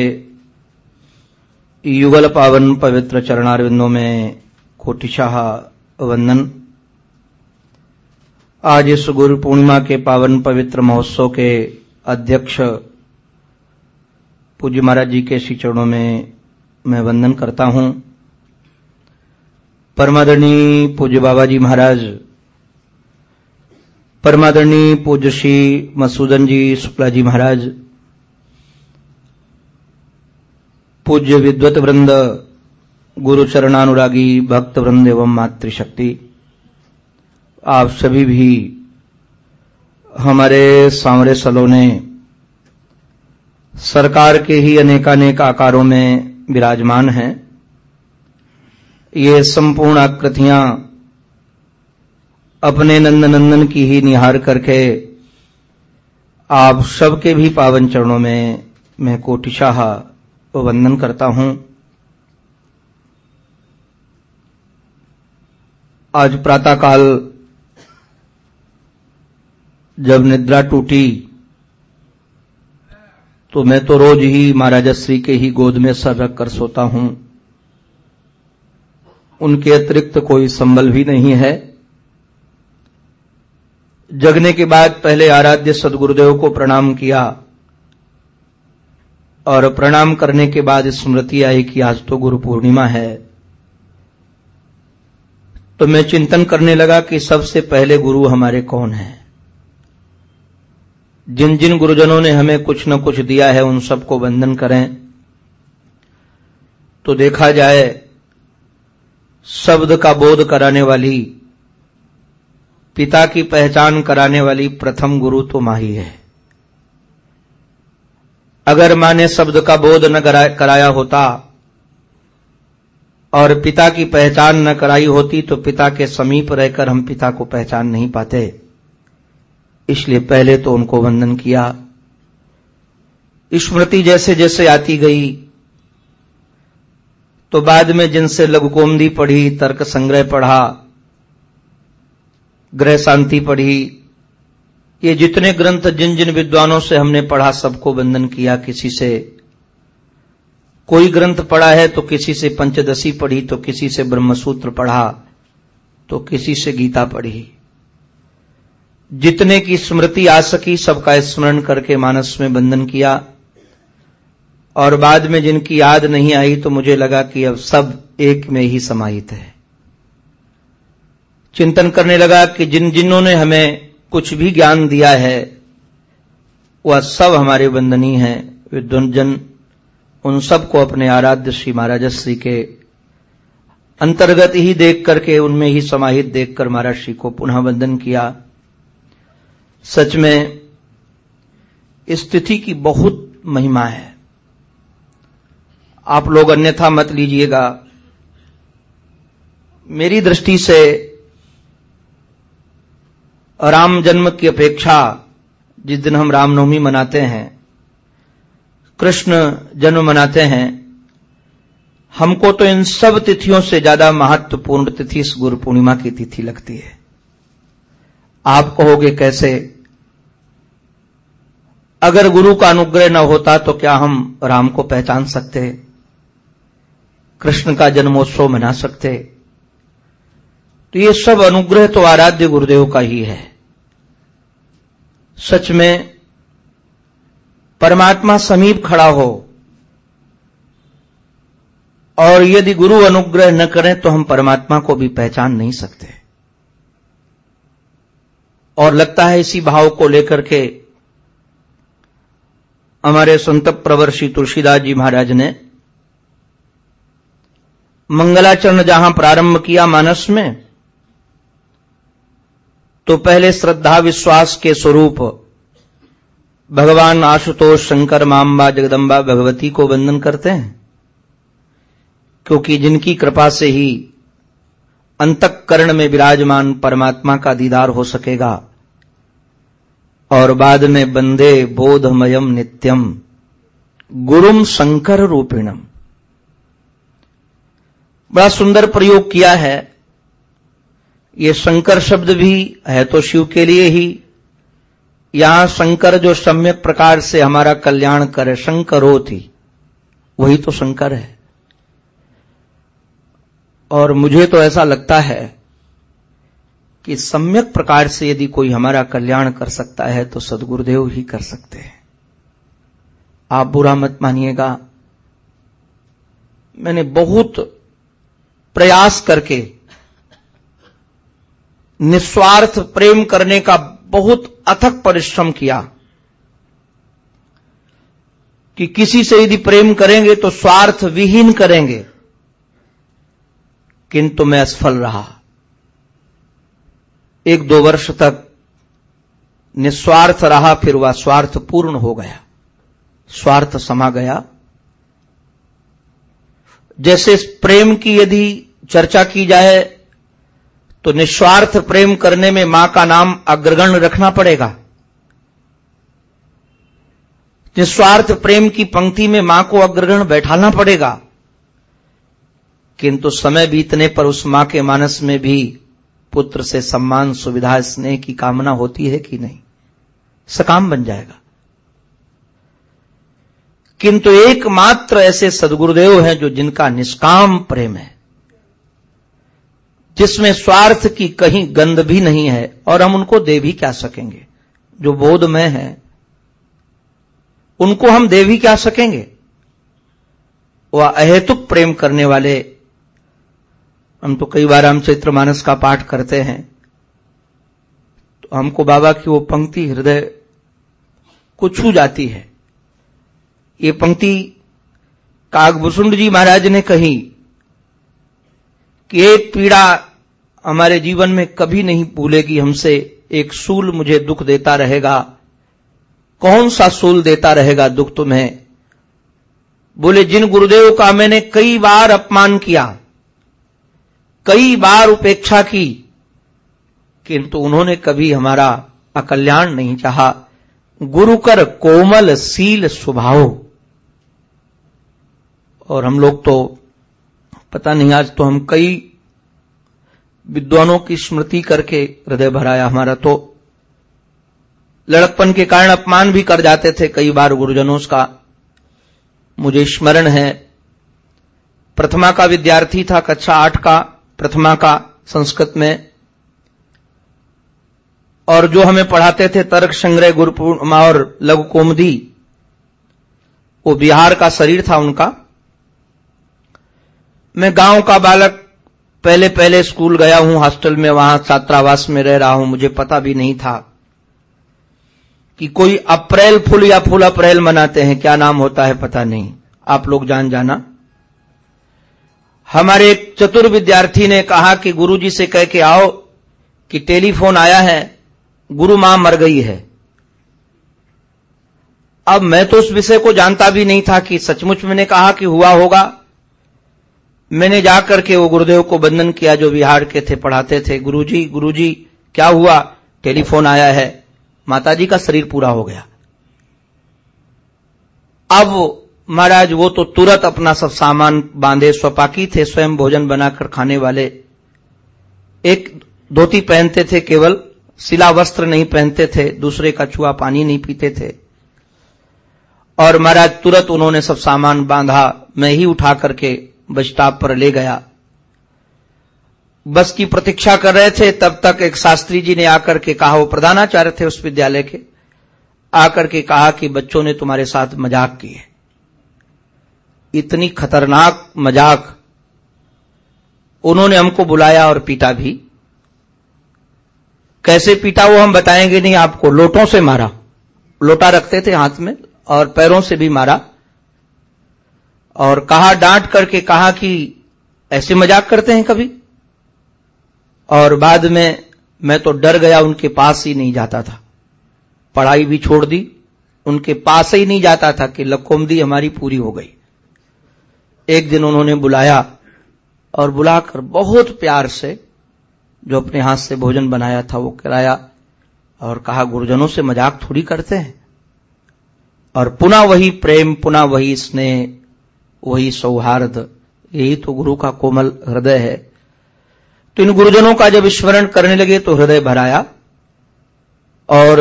युगल पावन पवित्र चरणारविंदों में कोटिशाह वंदन। आज इस गुरु पूर्णिमा के पावन पवित्र महोत्सव के अध्यक्ष पूज्य महाराज जी के श्री चरणों में मैं वंदन करता हूँ। परमादरणी पूज्य बाबा जी महाराज, परमादरणी पूज्य श्री मसूदन जी शुक्ला जी महाराज, पूज्य विद्वत वृंद गुरु चरणानुरागी भक्त वृंद एवं मातृशक्ति आप सभी भी हमारे सांवरे सलोने सरकार के ही अनेकानेक आकारों में विराजमान हैं। ये संपूर्ण आकृतियाँ अपने नंदनंदन की ही निहार करके आप सबके भी पावन चरणों में मैं कोटिशाह वंदन करता हूँ। आज प्रातःकाल जब निद्रा टूटी तो मैं तो रोज ही महाराजा श्री के ही गोद में सर रख कर सोता हूँ। उनके अतिरिक्त कोई संबल भी नहीं है। जगने के बाद पहले आराध्य सदगुरुदेव को प्रणाम किया और प्रणाम करने के बाद स्मृति आई कि आज तो गुरु पूर्णिमा है। तो मैं चिंतन करने लगा कि सबसे पहले गुरु हमारे कौन हैं? जिन जिन गुरुजनों ने हमें कुछ न कुछ दिया है, उन सबको वंदन करें। तो देखा जाए, शब्द का बोध कराने वाली, पिता की पहचान कराने वाली प्रथम गुरु तो माँ ही। है अगर माँ ने शब्द का बोध न कराया होता, और पिता की पहचान न कराई होती तो पिता के समीप रहकर हम पिता को पहचान नहीं पाते। इसलिए पहले तो उनको वंदन किया। स्मृति जैसे जैसे आती गई तो बाद में जिनसे लघुकोमदी पढ़ी, तर्क संग्रह पढ़ा, ग्रह शांति पढ़ी, ये जितने ग्रंथ जिन जिन विद्वानों से हमने पढ़ा, सबको वंदन किया किसी से। कोई ग्रंथ पढ़ा है तो किसी से पंचदशी पढ़ी तो किसी से ब्रह्मसूत्र पढ़ा तो किसी से गीता पढ़ी। जितने की स्मृति आ सकी, सबका स्मरण करके मानस में बंधन किया। और बाद में जिनकी याद नहीं आई तो मुझे लगा कि अब सब एक में ही समाहित है। चिंतन करने लगा कि जिन जिन्होंने हमें कुछ भी ज्ञान दिया है, वह सब हमारे वंदनीय हैं। विद्वजन उन सबको अपने आराध्य श्री महाराज श्री के अंतर्गत ही देख करके, उनमें ही समाहित देखकर महाराज श्री को पुनः वंदन किया। सच में इस तिथि की बहुत महिमा है। आप लोग अन्यथा मत लीजिएगा। मेरी दृष्टि से राम जन्म की अपेक्षा जिस दिन हम रामनवमी मनाते हैं, कृष्ण जन्म मनाते हैं, हमको तो इन सब तिथियों से ज़्यादा महत्वपूर्ण तिथि इस गुरु पूर्णिमा की तिथि लगती है। आप कहोगे कैसे? अगर गुरु का अनुग्रह न होता तो क्या हम राम को पहचान सकते? कृष्ण का जन्मोत्सव मना सकते? तो ये सब अनुग्रह तो आराध्य गुरुदेव का ही है। सच में परमात्मा समीप खड़ा हो और यदि गुरु अनुग्रह न करें तो हम परमात्मा को भी पहचान नहीं सकते। और लगता है इसी भाव को लेकर के हमारे संत प्रवर श्री तुलसीदास जी महाराज ने मंगलाचरण जहाँ प्रारंभ किया मानस में तो पहले श्रद्धा विश्वास के स्वरूप भगवान आशुतोष शंकर माम्बा जगदम्बा भगवती को वंदन करते हैं, क्योंकि जिनकी कृपा से ही अंतकरण में विराजमान परमात्मा का दीदार हो सकेगा। और बाद में बंदे बोधमयम नित्यम, गुरुम शंकर रूपिणम। बड़ा सुंदर प्रयोग किया है। ये शंकर शब्द भी है तो शिव के लिए ही। यहाँ शंकर जो सम्यक प्रकार से हमारा कल्याण करे शंकरो थी वही तो शंकर है। और मुझे तो ऐसा लगता है कि सम्यक प्रकार से यदि कोई हमारा कल्याण कर सकता है तो सदगुरुदेव ही कर सकते हैं। आप बुरा मत मानिएगा। मैंने बहुत प्रयास करके, निस्वार्थ प्रेम करने का बहुत अथक परिश्रम किया कि किसी से यदि प्रेम करेंगे तो स्वार्थ विहीन करेंगे। किंतु मैं असफल रहा। एक दो वर्ष तक निस्वार्थ रहा, फिर वह स्वार्थ पूर्ण हो गया। स्वार्थ समा गया। जैसे प्रेम की यदि चर्चा की जाए तो निस्वार्थ प्रेम करने में माँ का नाम अग्रगण रखना पड़ेगा। निस्वार्थ प्रेम की पंक्ति में माँ को अग्रगण बैठाना पड़ेगा। किंतु समय बीतने पर उस माँ के मानस में भी पुत्र से सम्मान, सुविधा, स्नेह की कामना होती है कि नहीं? सकाम बन जाएगा। किंतु एकमात्र ऐसे सदगुरुदेव हैं जो जिनका निष्काम प्रेम है, जिसमें स्वार्थ की कहीं गंध भी नहीं है और हम उनको दे भी क्या सकेंगे? जो बोध में है, उनको हम दे भी क्या सकेंगे? वह अहेतुक प्रेम करने वाले हम तो कई बार हम चैत्र मानस का पाठ करते हैं। तो हमको बाबा की वो पंक्ति हृदय को छू जाती है। ये पंक्ति कागभूषुंड जी महाराज ने कही कि एक पीड़ा हमारे जीवन में कभी नहीं भूलेगी हमसे, एक सूल मुझे दुख देता रहेगा, कौन सा सूल देता रहेगा दुख तुम्हें? बोले, जिन गुरुदेव का मैंने कई बार अपमान किया कई बार उपेक्षा की, किंतु उन्होंने कभी हमारा अकल्याण नहीं चाहा। गुरु कर कोमल सील स्वभाव। और हम लोग तो पता नहीं, आज तो हम कई विद्वानों की स्मृति करके हृदय भराया हमारा तो। लड़कपन के कारण अपमान भी कर जाते थे कई बार गुरुजनों का। मुझे स्मरण है, प्रथमा का विद्यार्थी था, कक्षा आठ का। प्रथमा का संस्कृत में। और जो हमें पढ़ाते थे तर्क संग्रह गुरुपूर्णिमा और लघु कोमदी, वो बिहार का शरीर था उनका। मैं गाँव का बालक पहले पहले स्कूल गया हूँ, हॉस्टल में, वहाँ छात्रावास में रह रहा हूँ, मुझे पता भी नहीं था कि कोई अप्रैल फुल या फुल अप्रैल मनाते हैं, क्या नाम होता है पता नहीं। आप लोग जान जाना। हमारे एक चतुर विद्यार्थी ने कहा कि गुरुजी से कह के आओ कि टेलीफोन आया है, गुरु माँ मर गई है। अब मैं तो उस विषय को जानता भी नहीं था कि सचमुच मैंने कहा कि हुआ होगा। मैंने जाकर के वो गुरुदेव को बंधन किया जो बिहार के थे, पढ़ाते थे। गुरुजी गुरुजी, क्या हुआ? टेलीफोन आया है। माताजी का शरीर पूरा हो गया। अब महाराज, वो तो तुरंत अपना सब सामान बांधे, स्वपाकी थे, स्वयं भोजन बनाकर खाने वाले। एक धोती पहनते थे, केवल सिला वस्त्र नहीं पहनते थे, दूसरे का छुआ पानी नहीं पीते थे। और महाराज, तुरंत उन्होंने सब सामान बांधा, मैं ही उठा करके बस स्टॉप पर ले गया। बस की प्रतीक्षा कर रहे थे, तब तक एक शास्त्री जी ने आकर के कहा, वो प्रधानाचार्य थे उस विद्यालय के, आकर के कहा कि बच्चों ने तुम्हारे साथ मज़ाक की है इतनी खतरनाक मज़ाक उन्होंने हमको बुलाया और पीटा भी। कैसे पीटा वो हम बताएँगे नहीं, आपको लोटों से मारा। लोटा रखते थे हाथ में और पैरों से भी मारा। और कहा डांट करके कहा कि ऐसे मज़ाक करते हैं कभी। और बाद में मैं तो डर गया, उनके पास ही नहीं जाता था। पढ़ाई भी छोड़ दी, उनके पास ही नहीं जाता था कि लकोमदी हमारी पूरी हो गई। एक दिन उन्होंने बुलाया और बुलाकर बहुत प्यार से जो अपने हाथ से भोजन बनाया था वो कराया और कहा, गुरुजनों से मज़ाक थोड़ी करते हैं? और पुनः वही प्रेम, पुनः वही स्नेह, वही सौहार्द, यही तो गुरु का कोमल हृदय है। तो इन गुरुजनों का जब स्मरण करने लगे तो हृदय भराया और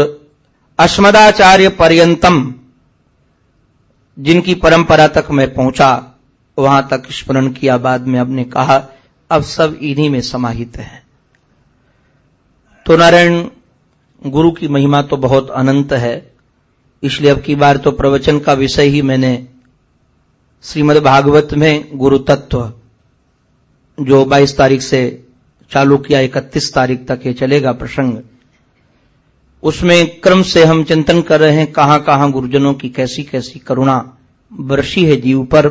अस्मदाचार्य पर्यंतम, जिनकी परंपरा तक मैं पहुँचा वहाँ तक स्मरण किया बाद में अब ने कहा, अब सब इन्हीं में समाहित है। तो नारायण, गुरु की महिमा तो बहुत अनंत है, इसलिए अब की बार तो प्रवचन का विषय ही मैंने श्रीमद् भागवत में गुरु तत्व जो 22 तारीख से चालू किया 31 तारीख तक ये चलेगा प्रसंग, उसमें क्रम से हम चिंतन कर रहे हैं कहाँ कहाँ गुरुजनों की कैसी कैसी करुणा बरसी है जीव पर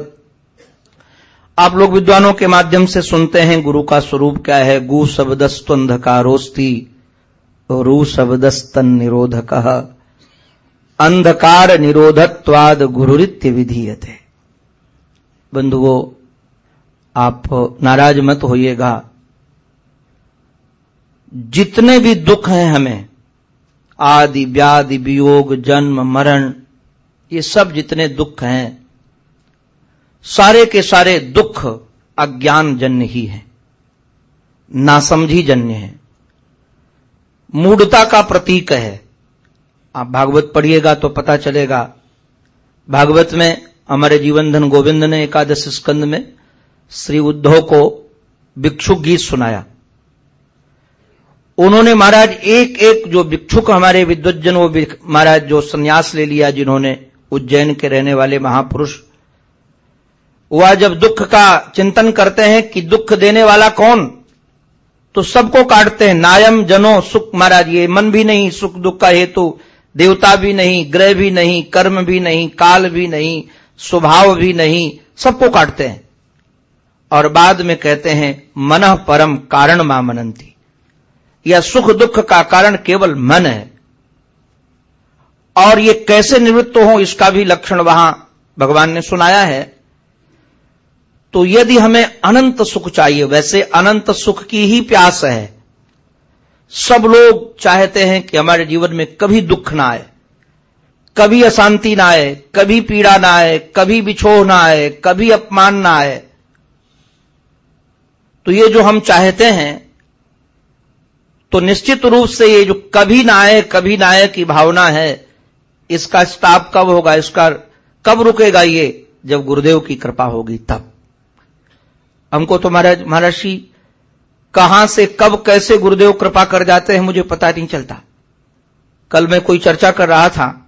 आप लोग विद्वानों के माध्यम से सुनते हैं गुरु का स्वरूप क्या है? गु शब्दस्तु अंधकारोस्ती रू शब्दस्तन निरोधक अंधकार निरोधत्वाद गुरुरित्य विधीयते। बंधुओं आप नाराज़ मत होइएगा। जितने भी दुख हैं हमें, आदि, व्याधि, वियोग, जन्म, मरण, ये सब जितने दुख हैं सारे के सारे दुख अज्ञान जन्य ही है। नासमझी जन्य है। मूढ़ता का प्रतीक है। आप भागवत पढ़िएगा तो पता चलेगा। भागवत में हमारे जीवन धन गोविंद ने एकादश स्कंद में श्री उद्धव को भिक्षुक गीत सुनाया। उन्होंने महाराज एक एक जो भिक्षुक हमारे विद्वजन वो महाराज जो संन्यास ले लिया जिन्होंने उज्जैन के रहने वाले महापुरुष वह जब दुख का चिंतन करते हैं कि दुख देने वाला कौन तो सबको काटते हैं। नायम जनो सुख महाराज, ये मन भी नहीं, सुख दुख का हेतु, देवता भी नहीं, ग्रह भी नहीं, कर्म भी नहीं, काल भी नहीं, स्वभाव भी नहीं, सबको काटते हैं। और बाद में कहते हैं, मन परम कारण माँ मनंती यह सुख दुख का कारण केवल मन है। और ये कैसे निवृत्त हो इसका भी लक्षण वहाँ भगवान ने सुनाया है। तो यदि हमें अनंत सुख चाहिए, वैसे अनंत सुख की ही प्यास है। सब लोग चाहते हैं कि हमारे जीवन में कभी दुख ना आए, कभी अशांति ना आए, कभी पीड़ा ना आए, कभी बिछोह ना आए, कभी अपमान ना आए। तो ये जो हम चाहते हैं तो निश्चित रूप से ये जो कभी ना आए, कभी ना आए की भावना है, इसका स्टाप कब होगा, इसका कब रुकेगा ये, जब गुरुदेव की कृपा होगी तब। हमको तो महाराज महर्षि कहाँ से, कब, कैसे गुरुदेव कृपा कर जाते हैं, मुझे पता नहीं चलता। कल मैं कोई चर्चा कर रहा था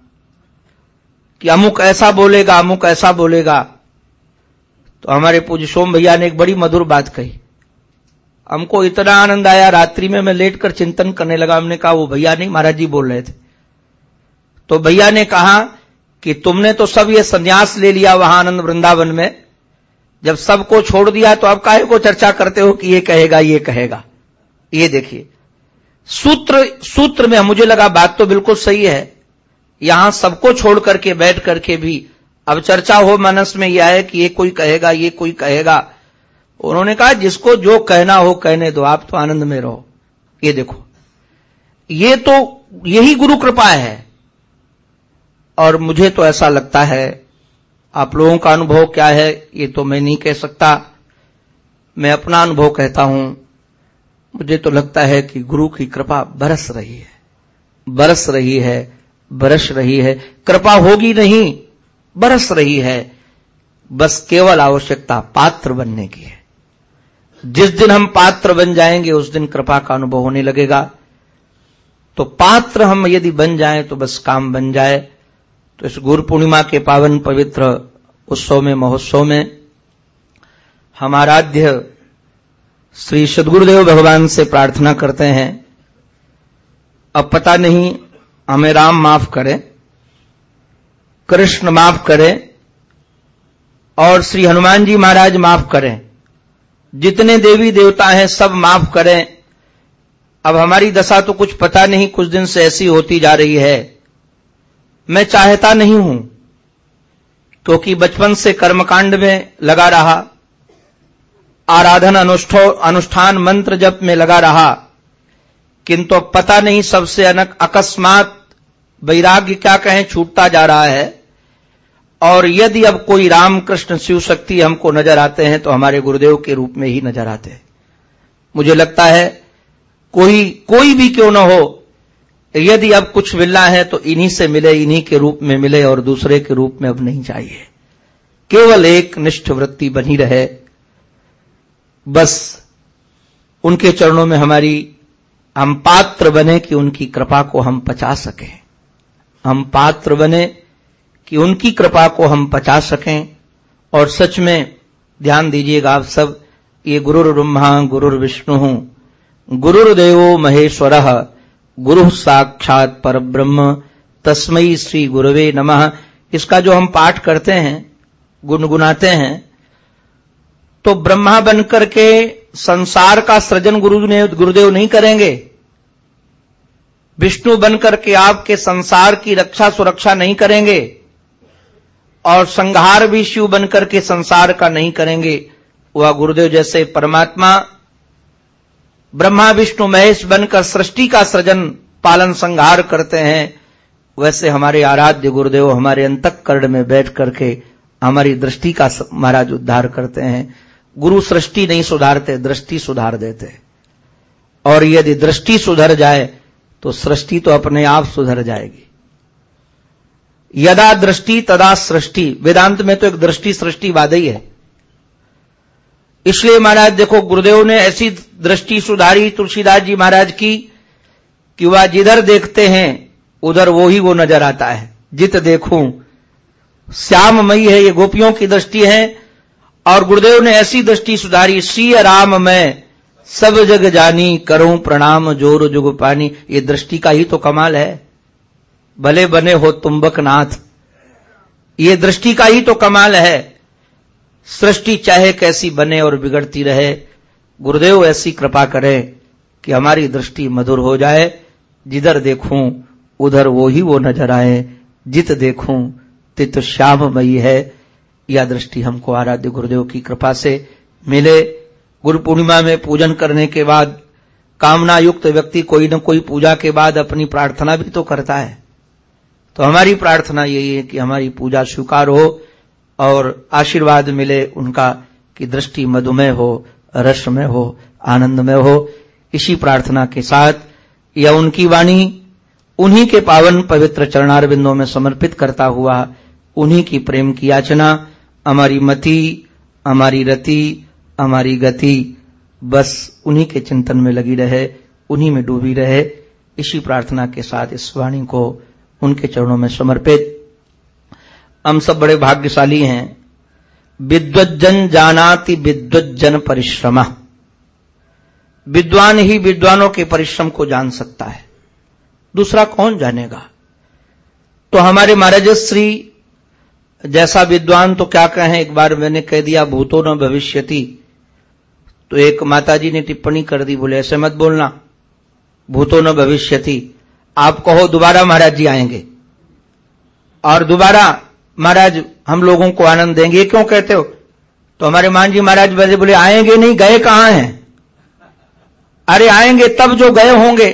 कि अमुक ऐसा बोलेगा, अमुक ऐसा बोलेगा। तो हमारे पूज्य सोम भैया ने एक बड़ी मधुर बात कही। हमको इतना आनंद आया, रात्रि में मैं लेट कर चिंतन करने लगा। हमने कहा, वो भैया नहीं, महाराज जी बोल रहे थे। तो भैया ने कहा कि तुमने तो सब ये संन्यास ले लिया वहाँ आनंद वृंदावन में। जब सबको छोड़ दिया तो अब काहे को चर्चा करते हो कि ये कहेगा ये कहेगा? ये देखिए, सूत्र सूत्र में मुझे लगा बात तो बिल्कुल सही है। यहाँ सबको छोड़ करके, बैठ करके भी अब चर्चा हो मनस में यह है कि ये कोई कहेगा, ये कोई कहेगा। उन्होंने कहा, जिसको जो कहना हो कहने दो, आप तो आनंद में रहो। ये देखो, ये तो यही गुरु कृपा है। और मुझे तो ऐसा लगता है आप लोगों का अनुभव क्या है, ये तो मैं नहीं कह सकता। मैं अपना अनुभव कहता हूँ। मुझे तो लगता है कि गुरु की कृपा बरस रही है। बरस रही है, बरस रही है। कृपा होगी नहीं, बरस रही है। बस केवल आवश्यकता पात्र बनने की है। जिस दिन हम पात्र बन जाएँगे, उस दिन कृपा का अनुभव होने लगेगा। तो पात्र हम यदि बन जाएँ तो बस काम बन जाए। तो इस गुरु पूर्णिमा के पावन पवित्र उत्सव में, महोत्सव में हम आराध्य श्री सदगुरुदेव भगवान से प्रार्थना करते हैं। अब पता नहीं, हमें राम माफ़ करें, कृष्ण माफ़ करें, और श्री हनुमान जी महाराज माफ़ करें। जितने देवी देवता हैं सब माफ़ करें। अब हमारी दशा तो कुछ पता नहीं, कुछ दिन से ऐसी होती जा रही है। मैं चाहता नहीं हूँ। क्योंकि बचपन से कर्मकांड में लगा रहा। आराधन अनुष्ठान मंत्र जप में लगा रहा। किंतु पता नहीं सबसे अनक, अकस्मात वैराग्य क्या कहें छूटता जा रहा है। और यदि अब कोई राम कृष्ण शिव शक्ति हमको नज़र आते हैं तो हमारे गुरुदेव के रूप में ही नज़र आते हैं। मुझे लगता है कोई कोई भी क्यों न हो यदि अब कुछ मिलना है तो इन्हीं से मिले, इन्हीं के रूप में मिले और दूसरे के रूप में अब नहीं चाहिए। केवल एक निष्ठ वृत्ति बनी रहे। बस उनके चरणों में हमारी, हम पात्र बने कि उनकी कृपा को हम पचा सकें। हम पात्र बने कि उनकी कृपा को हम पचा सकें। और सच में, ध्यान दीजिएगा आप सब, ये गुरुर ब्रह्मा गुरुर विष्णु गुरुर्देवो महेश्वर गुरु साक्षात पर ब्रह्म तस्मयी श्री गुरुवे नमः। इसका जो हम पाठ करते हैं, गुनगुनाते हैं तो ब्रह्मा बनकर के संसार का सृजन गुरु ने, गुरुदेव नहीं करेंगे। विष्णु बनकर के आपके संसार की रक्षा सुरक्षा नहीं करेंगे। और संहार भी शिव बनकर के संसार का नहीं करेंगे। वह गुरुदेव जैसे परमात्मा ब्रह्मा विष्णु महेश बनकर सृष्टि का सृजन पालन संहार करते हैं, वैसे हमारे आराध्य गुरुदेव हमारे अंतकरण में बैठ करके हमारी दृष्टि का महाराज उद्धार करते हैं। गुरु सृष्टि नहीं सुधारते, दृष्टि सुधार देते और यदि दृष्टि सुधर जाए तो सृष्टि तो अपने आप सुधर जाएगी। यदा दृष्टि तदा सृष्टि। वेदांत में तो एक दृष्टि सृष्टि वाद ही है। इसलिए महाराज देखो, गुरुदेव ने ऐसी दृष्टि सुधारी तुलसीदास जी महाराज की कि वह जिधर देखते हैं, उधर वो ही वो नज़र आता है। जित देखूँ, श्याममयी है, ये गोपियों की दृष्टि है, और गुरुदेव ने ऐसी दृष्टि सुधारी श्री राम में, सब जग जानी करूँ प्रणाम, ज़ोर जुग पानी। ये दृष्टि का ही तो कमाल है। भले बने हो तुम्बक नाथ ये दृष्टि का ही तो कमाल है। सृष्टि चाहे कैसी बने और बिगड़ती रहे, गुरुदेव ऐसी कृपा करें कि हमारी दृष्टि मधुर हो जाए। जिधर देखूँ, उधर वो ही वो नज़र आए। जित देखूँ, तित श्याममयी है। यह दृष्टि हमको आराध्य गुरुदेव की कृपा से मिले। गुरु पूर्णिमा में पूजन करने के बाद कामना युक्त व्यक्ति कोई न कोई पूजा के बाद अपनी प्रार्थना भी तो करता है। तो हमारी प्रार्थना यही है कि हमारी पूजा स्वीकार हो। और आशीर्वाद मिले उनका कि दृष्टि मधुमेह हो रस में हो आनंद में हो। इसी प्रार्थना के साथ या उनकी वाणी उन्हीं के पावन पवित्र चरणार में समर्पित करता हुआ उन्हीं की प्रेम की याचना, हमारी मति, हमारी रति, हमारी गति बस उन्हीं के चिंतन में लगी रहे, उन्हीं में डूबी रहे। इसी प्रार्थना के साथ इस वाणी को उनके चरणों में समर्पित हम सब बड़े भाग्यशाली हैं। विद्वजन जानाति विद्वजन परिश्रम। विद्वान ही विद्वानों के परिश्रम को जान सकता है। दूसरा कौन जानेगा? तो हमारे महाराज श्री, जैसा विद्वान तो क्या कहें, एक बार मैंने कह दिया, भूतो न भविष्यति। तो एक माताजी ने टिप्पणी कर दी, बोले, ऐसे मत बोलना, भूतो न भविष्यति। आप कहो, दोबारा महाराज जी आएँगे। और दोबारा महाराज, हम लोगों को आनंद देंगे। क्यों कहते हो? तो हमारे मान जी महाराज वैसे बोले, आएँगे नहीं, गए कहाँ हैं? अरे आएँगे तब जो गए होंगे।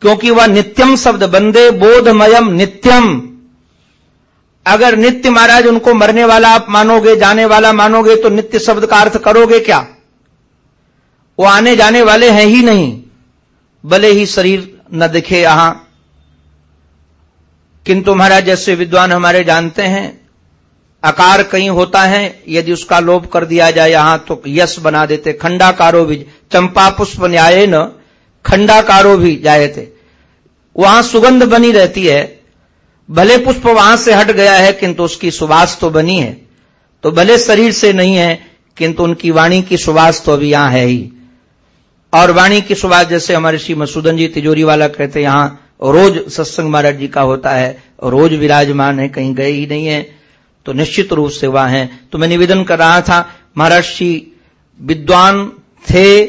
क्योंकि वह नित्यम शब्द, बंदे बोधमयम नित्यम। अगर नित्य महाराज उनको मरने वाला आप मानोगे, जाने वाला मानोगे तो नित्य शब्द का अर्थ करोगे क्या? वो आने जाने वाले हैं ही नहीं। भले ही शरीर न दिखे यहाँ किंतु महाराज, जैसे विद्वान हमारे जानते हैं आकार कहीं होता है, यदि उसका लोप कर दिया जाए यहाँ तो यश बना देते, खंडाकारो भी चंपा पुष्प न्याय न, खंडाकारो भी जाए थे। वहाँ सुगंध बनी रहती है, भले पुष्प वहाँ से हट गया है, किंतु उसकी सुवास तो बनी है। तो भले शरीर से नहीं है, किंतु उनकी वाणी की सुवास तो अभी यहाँ है ही। और वाणी की सुवास, जैसे हमारे श्री मसूदन जी तिजोरी वाला कहते यहाँ रोज सत्संग महाराज जी का होता है, रोज विराजमान है, कहीं गए ही नहीं है तो निश्चित रूप से वह है। तो मैं निवेदन कर रहा था, महाराज श्री विद्वान थे,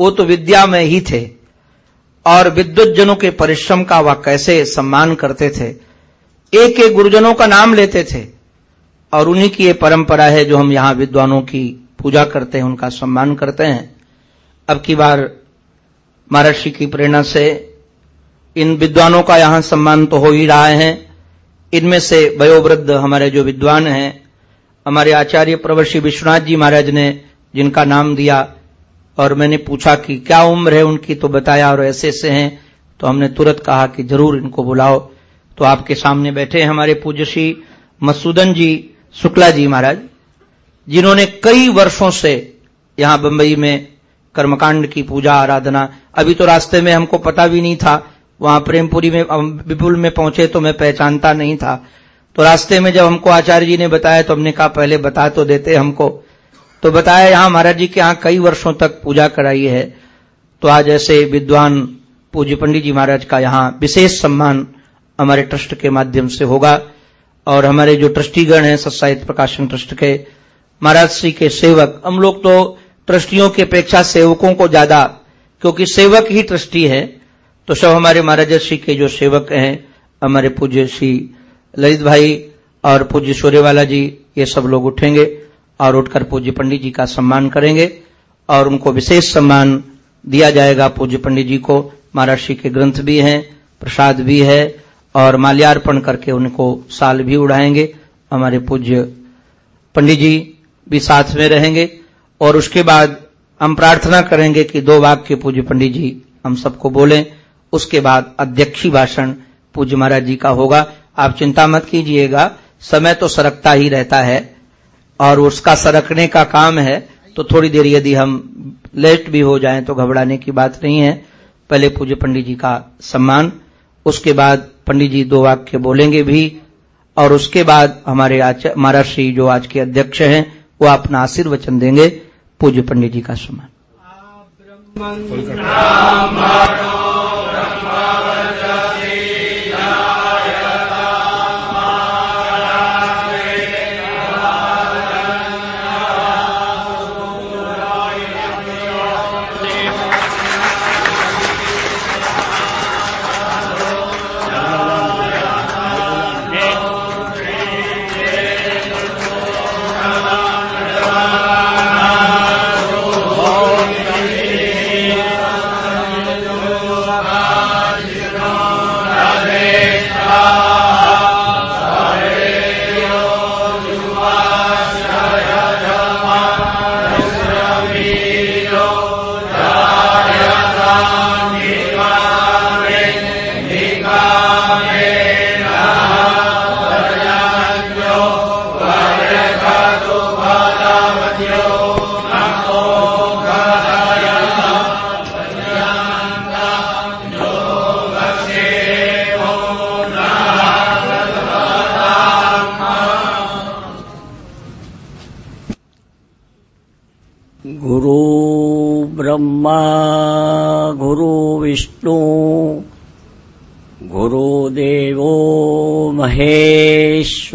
वो तो विद्या में ही थे, और विद्युत जनों के परिश्रम का वह कैसे सम्मान करते थे। एक एक गुरुजनों का नाम लेते थे, और उन्हीं की ये परंपरा है जो हम यहाँ विद्वानों की पूजा करते हैं, उनका सम्मान करते हैं। अब की बार महर्षि की प्रेरणा से इन विद्वानों का यहाँ सम्मान तो हो ही रहा है। इनमें से वयोवृद्ध हमारे जो विद्वान हैं, हमारे आचार्य प्रवर्षी विश्वनाथ जी महाराज ने जिनका नाम दिया और मैंने पूछा कि क्या उम्र है उनकी तो बताया और ऐसे ऐसे हैं तो हमने तुरंत कहा कि ज़रूर इनको बुलाओ। तो आपके सामने बैठे हमारे पूज्य श्री मसूदन जी, शुक्ला जी महाराज, जिन्होंने कई वर्षों से यहाँ बंबई में कर्मकांड की पूजा, आराधना, अभी तो रास्ते में हमको पता भी नहीं था वहाँ प्रेमपुरी में विपुल में पहुँचे तो मैं पहचानता नहीं था। तो रास्ते में जब हमको आचार्य जी ने बताया तो हमने कहा, पहले बता तो देते हमको। तो बताया, यहाँ महाराज जी के यहाँ कई वर्षों तक पूजा कराई है। तो आज ऐसे विद्वान पूज्य पंडित जी महाराज का यहाँ विशेष सम्मान हमारे ट्रस्ट के माध्यम से होगा और हमारे जो ट्रस्टीगण हैं सत्साहित्य प्रकाशन ट्रस्ट के महाराज श्री के सेवक, हम लोग तो ट्रस्टियों की अपेक्षा सेवकों को ज़्यादा, क्योंकि सेवक ही ट्रस्टी है। तो सब हमारे महाराज श्री के जो सेवक हैं, हमारे पूज्य श्री ललित भाई और पूज्य सूर्यवाला जी, ये सब लोग उठेंगे और उठकर पूज्य पंडित जी का सम्मान करेंगे और उनको विशेष सम्मान दिया जाएगा। पूज्य पंडित जी को महाराज श्री के ग्रंथ भी हैं, प्रसाद भी है और माल्यार्पण करके उनको साल भी उड़ाएँगे। हमारे पूज्य पंडित जी भी साथ में रहेंगे और उसके बाद हम प्रार्थना करेंगे कि दो वाक्य पूज्य पंडित जी हम सबको बोलें। उसके बाद अध्यक्षी भाषण पूज्य महाराज जी का होगा। आप चिंता मत कीजिएगा, समय तो सरकता ही रहता है और उसका सरकने का काम है तो थोड़ी देर यदि हम लेट भी हो जाएँ तो घबराने की बात नहीं है। पहले पूज्य पंडित जी का सम्मान, उसके बाद पंडित जी दो वाक्य बोलेंगे भी, और उसके बाद हमारे महाराज श्री जो आज के अध्यक्ष हैं, वो अपना आशीर्वचन देंगे। पूज्य पंडित जी का सम्मान।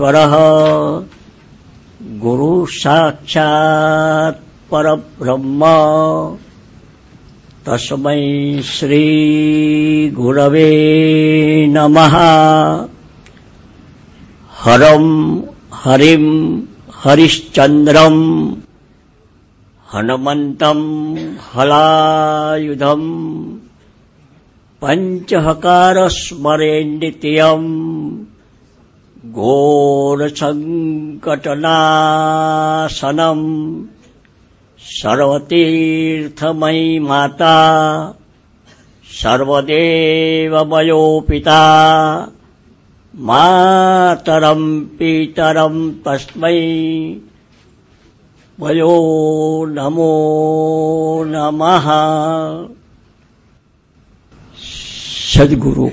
महेश्वरः गुरु साक्षात् परब्रह्म। तस्मै श्रीगुरवे नमः। हरम् हरिम् हरिश्चन्द्रम् हनुमन्तम् हलायुधम् पञ्चहकारस्मरेन्नित्यम् घोरसङ्कटनाशनम् सर्वतीर्थमयी माता सर्वदेवमयो पिता मातरम् पितरम् तस्मै वयो नमो नमः। सदगुरु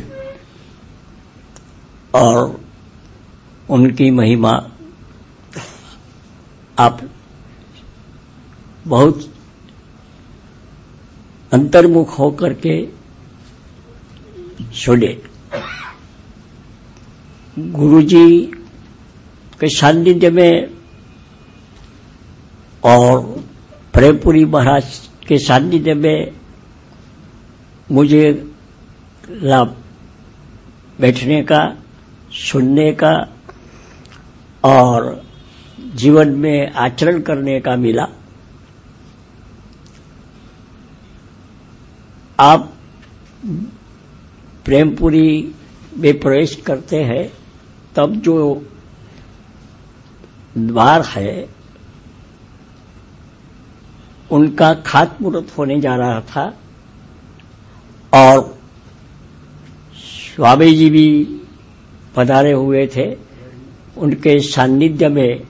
और उनकी महिमा आप बहुत अंतर्मुख होकर के सुने। गुरु जी के सान्निध्य में और प्रेमपुरी महाराज के सान्निध्य में मुझे लाभ बैठने का, सुनने का और जीवन में आचरण करने का मिला। आप प्रेमपुरी में प्रवेश करते हैं, तब जो द्वार है, उनका खातमुहूर्त होने जा रहा था। और स्वामी जी भी पधारे हुए थे। उनके सान्निध्य में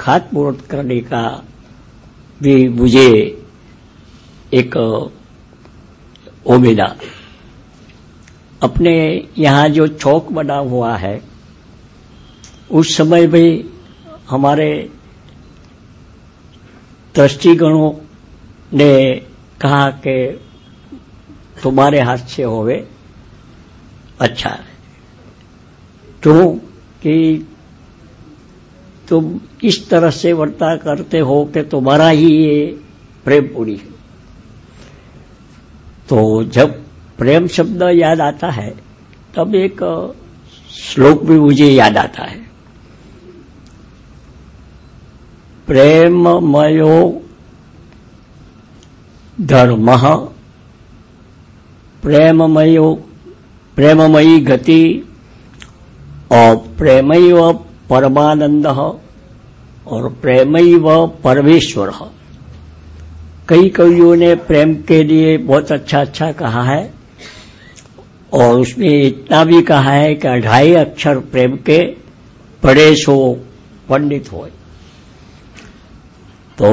खातमुहूर्त करने का भी मुझे एक वो मिला। अपने यहाँ जो चौक बना हुआ है, उस समय भी हमारे दृष्टिगणों ने कहा कि तुम्हारे हाथ से होवे अच्छा। क्यों? कि तुम इस तरह से वर्ता करते हो कि तुम्हारा ही ये प्रेम पूरी है। तो जब प्रेम शब्द याद आता है, तब एक श्लोक भी मुझे याद आता है। प्रेममयो धर्म, प्रेममयो, प्रेममयी गति और प्रेमैव परमानंद और प्रेमैव परमेश्वर। कई कवियों ने प्रेम के लिए बहुत अच्छा अच्छा कहा है और उसमें इतना भी कहा है कि अढ़ाई अक्षर प्रेम के पढ़े हो पंडित हो तो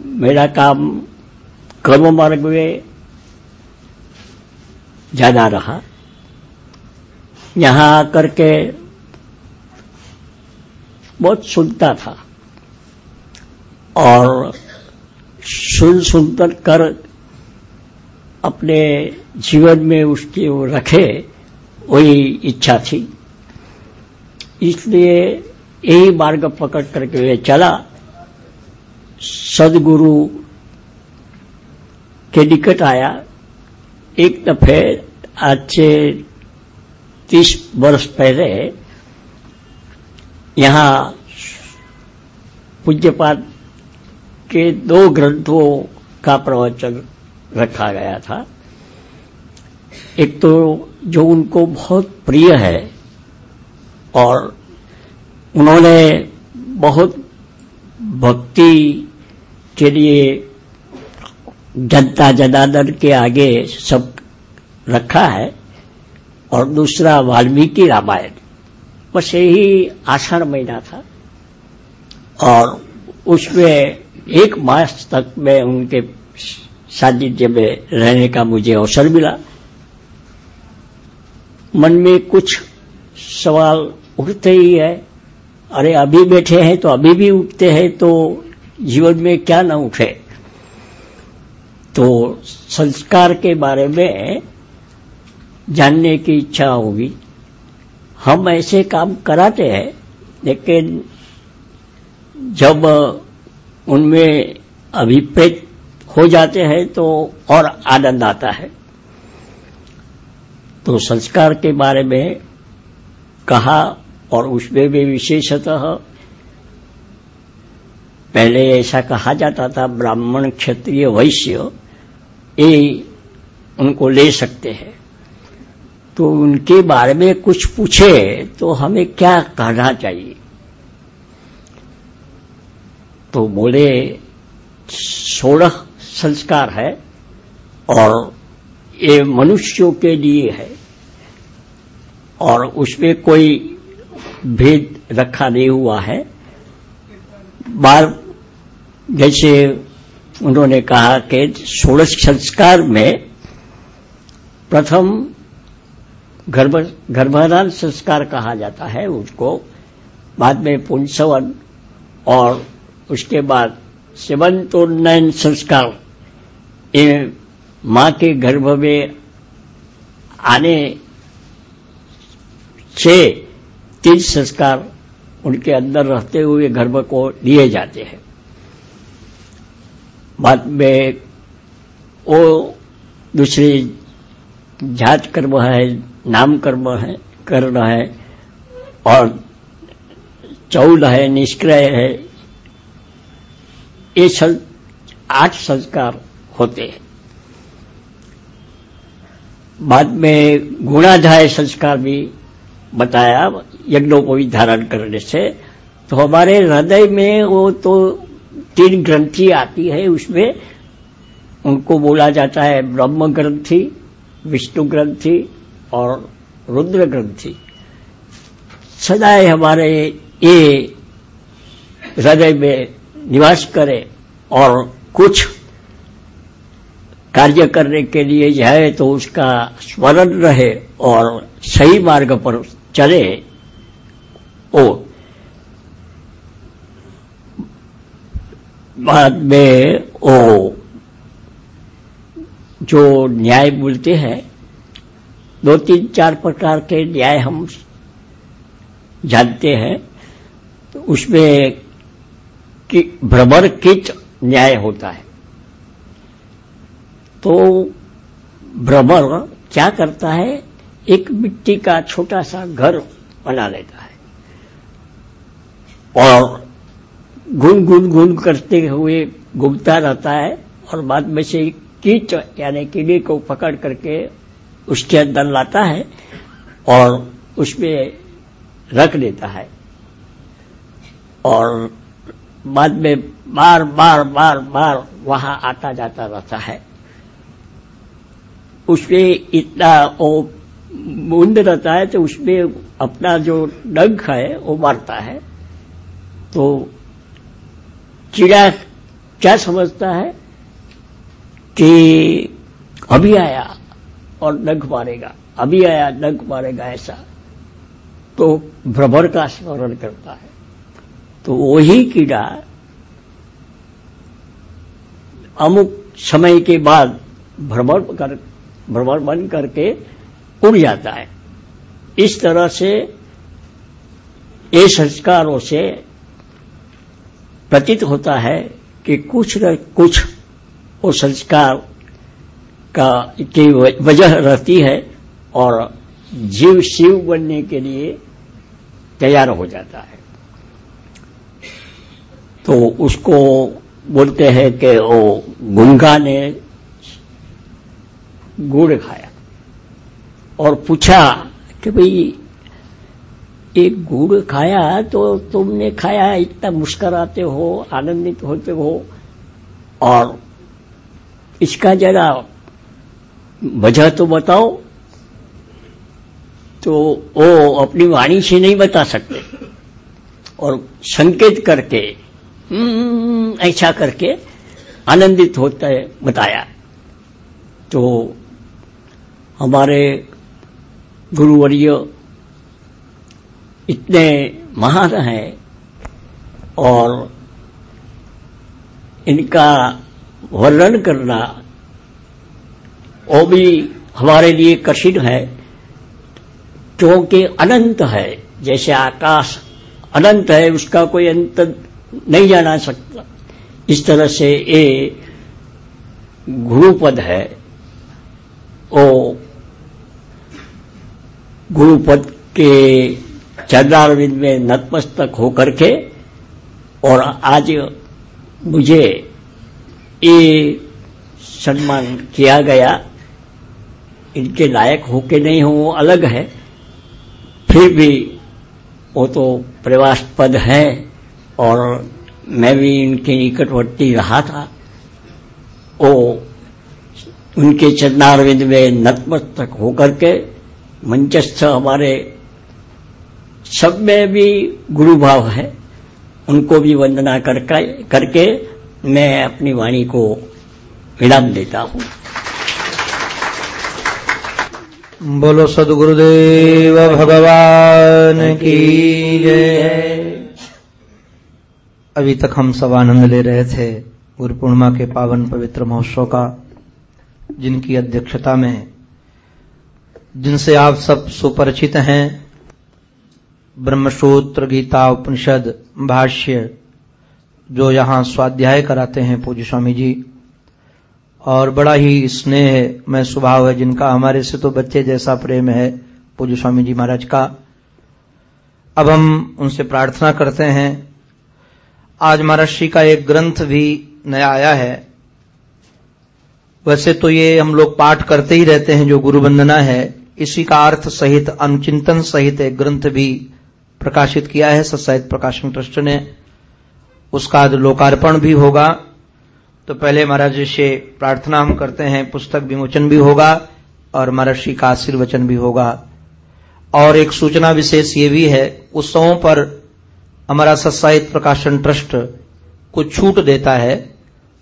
मेरा काम कर्म मार्ग में जाना रहा। यहाँ आकर के बहुत सुनता था। और सुन सुनकर कर अपने जीवन में उसकी वो रखे, वही इच्छा थी। इसलिए यही मार्ग पकड़ करके वे चला। सदगुरु के निकट आया। एक दफे आज से तीस वर्ष पहले यहाँ पूज्यपात के दो ग्रंथों का प्रवचन रखा गया था। एक तो जो उनको बहुत प्रिय है और उन्होंने बहुत भक्ति के लिए जनता जनार्दन के आगे सब रखा है और दूसरा वाल्मीकि रामायण। बस यही आषाढ़ महीना था। और उसमें एक मास तक मैं उनके सानिध्य में रहने का मुझे अवसर मिला। मन में कुछ सवाल उठते ही है, अरे अभी बैठे हैं तो अभी भी उठते हैं तो जीवन में क्या न उठे। तो संस्कार के बारे में जानने की इच्छा होगी। हम ऐसे काम कराते हैं, लेकिन जब उनमें अभिप्रेत हो जाते हैं तो और आनंद आता है। तो संस्कार के बारे में कहा, और उसमें भी विशेषतः पहले ऐसा कहा जाता था, ब्राह्मण क्षत्रिय वैश्य, ये उनको ले सकते हैं। तो उनके बारे में कुछ पूछे तो हमें क्या कहना चाहिए? तो बोले, सोलह संस्कार है और ये मनुष्यों के लिए है और उसमें कोई भेद रखा नहीं हुआ है। बार जैसे उन्होंने कहा कि सोलह संस्कार में प्रथम गर्भ, गर्भाधान संस्कार कहा जाता है, उसको बाद में पुंसवन और उसके बाद सेवंतोन्नयन संस्कार। ये माँ के गर्भ में आने से तीन संस्कार उनके अंदर रहते हुए गर्भ को लिए जाते हैं। बाद में वो दूसरी जात कर्म है नाम कर्म है कर्ण है और चौल है निष्क्रय है ये सन, आठ संस्कार होते हैं। बाद में गुणाध्याय संस्कार भी बताया यज्ञों को भी धारण करने से। तो हमारे हृदय में वो तो तीन ग्रंथि आती है उसमें उनको बोला जाता है ब्रह्म ग्रंथि विष्णु ग्रंथि और रुद्र ग्रंथि सदाए हमारे ये हृदय में निवास करे और कुछ कार्य करने के लिए जाए तो उसका स्मरण रहे और सही मार्ग पर चले। ओ, बाद में ओ, जो न्याय बोलते हैं दो तीन चार प्रकार के न्याय हम जानते हैं तो उसमें कि भ्रमर किच न्याय होता है। तो भ्रमर क्या करता है? एक मिट्टी का छोटा सा घर बना लेता है। और गुन गुन गुन करते हुए घूमता रहता है, और बाद में से कीच, यानी कीड़े को पकड़ करके उसके अंदर लाता है और उसमें रख देता है। और बाद में बार बार बार बार वहाँ आता जाता रहता है। उसमें इतना वो मुंड रहता है तो उसमें अपना जो डंक है, वो मारता है। तो कीड़ा क्या समझता है कि अभी आया। और डंक मारेगा। अभी आया डंक मारेगा ऐसा। तो भ्रमर का स्मरण करता है। तो वही कीड़ा अमुक समय के बाद भ्रमण कर भ्रमण बन करके उड़ जाता है। इस तरह से ये संस्कारों से प्रतीत होता है कि कुछ न कुछ वो संस्कार का की वजह रहती है और जीव शिव बनने के लिए तैयार हो जाता है। तो उसको बोलते हैं कि वो गुंगा ने गुड़ खाया और पूछा कि भाई एक गुड़ खाया तो तुमने खाया, इतना मुस्कराते हो, आनंदित होते हो और इसका जरा वजह तो बताओ। तो वो अपनी वाणी से नहीं बता सकते। और संकेत करके ऐसा करके आनंदित होता है बताया। तो हमारे गुरुवर्य इतने महान हैं और इनका वर्णन करना वो भी हमारे लिए कठिन है, क्योंकि अनंत है। जैसे आकाश अनंत है, उसका कोई अंत नहीं जाना सकता। इस तरह से ये गुरुपद है। ओ गुरुपद के चरणारविंद में नतमस्तक होकर के, और आज मुझे ये सम्मान किया गया। इनके लायक हो के नहीं हो, वो अलग है। फिर भी वो तो प्रवास पद है और मैं भी इनके निकटवर्ती रहा था। वो उनके चरणारविंद में नतमस्तक होकर के मंचस्थ हमारे सब में भी गुरु भाव है। उनको भी वंदना करके करके मैं अपनी वाणी को विराम देता हूँ। बोलो सदगुरुदेव भगवान की जय। अभी तक हम सब आनंद ले रहे थे गुरु पूर्णिमा के पावन पवित्र महोत्सव का, जिनकी अध्यक्षता में, जिनसे आप सब सुपरिचित हैं। ब्रह्मसूत्र, गीता, उपनिषद, भाष्य, जो यहाँ स्वाध्याय कराते हैं पूज्य स्वामी जी और बड़ा ही स्नेह में स्वभाव है जिनका। हमारे से तो बच्चे जैसा प्रेम है पूज्य स्वामी जी महाराज का। अब हम उनसे प्रार्थना करते हैं। आज महर्षि का एक ग्रंथ भी नया आया है। वैसे तो ये हम लोग पाठ करते ही रहते हैं जो गुरु वंदना है। इसी का अर्थ सहित, अनुचिंतन सहित एक ग्रंथ भी प्रकाशित किया है। सत्साहित प्रकाशन ट्रस्ट ने। उसका आज लोकार्पण भी होगा। तो पहले महाराज जी से प्रार्थना हम करते हैं, पुस्तक विमोचन भी होगा और महर्षि का आशीर्वचन भी होगा। और एक सूचना विशेष ये भी है उत्सवों पर हमारा सत्साहित प्रकाशन ट्रस्ट कुछ छूट देता है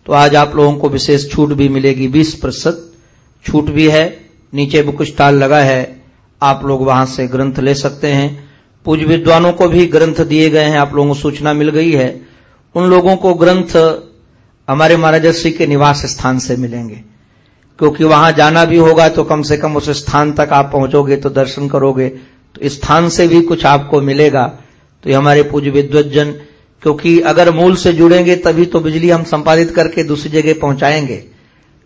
तो आज आप लोगों को विशेष छूट भी मिलेगी 20 प्रतिशत छूट भी है, नीचे बुक स्टॉल लगा है, आप लोग वहाँ से ग्रंथ ले सकते हैं। पूज विद्वानों को भी ग्रंथ दिए गए हैं, आप लोगों को सूचना मिल गई है। उन लोगों को ग्रंथ हमारे महाराजश्री के निवास स्थान से मिलेंगे। क्योंकि वहाँ जाना भी होगा तो कम से कम उस स्थान तक आप पहुंचोगे तो दर्शन करोगे। तो स्थान से भी कुछ आपको मिलेगा। तो ये हमारे पूज्य विद्वजन क्योंकि अगर मूल से जुड़ेंगे तभी तो बिजली हम संपादित करके दूसरी जगह पहुंचाएँगे।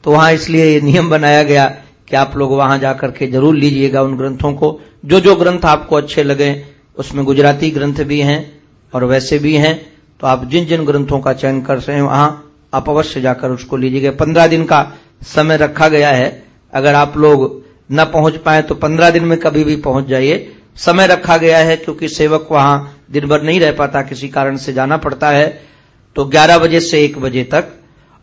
तो वहाँ इसलिए ये नियम बनाया गया कि आप लोग वहाँ जाकर के ज़रूर लीजिएगा उन ग्रंथों को। जो जो ग्रंथ आपको अच्छे लगे, उसमें गुजराती ग्रंथ भी हैं और वैसे भी हैं। तो आप जिन जिन ग्रंथों का चयन कर रहे हैं वहाँ आप अवश्य जाकर उसको लीजिएगा। पंद्रह दिन का समय रखा गया है। अगर आप लोग न पहुँच पाए तो पंद्रह दिन में कभी भी पहुँच जाइए। समय रखा गया है क्योंकि सेवक वहाँ दिन भर नहीं रह पाता, किसी कारण से जाना पड़ता है। तो 11 बजे से 1 बजे तक।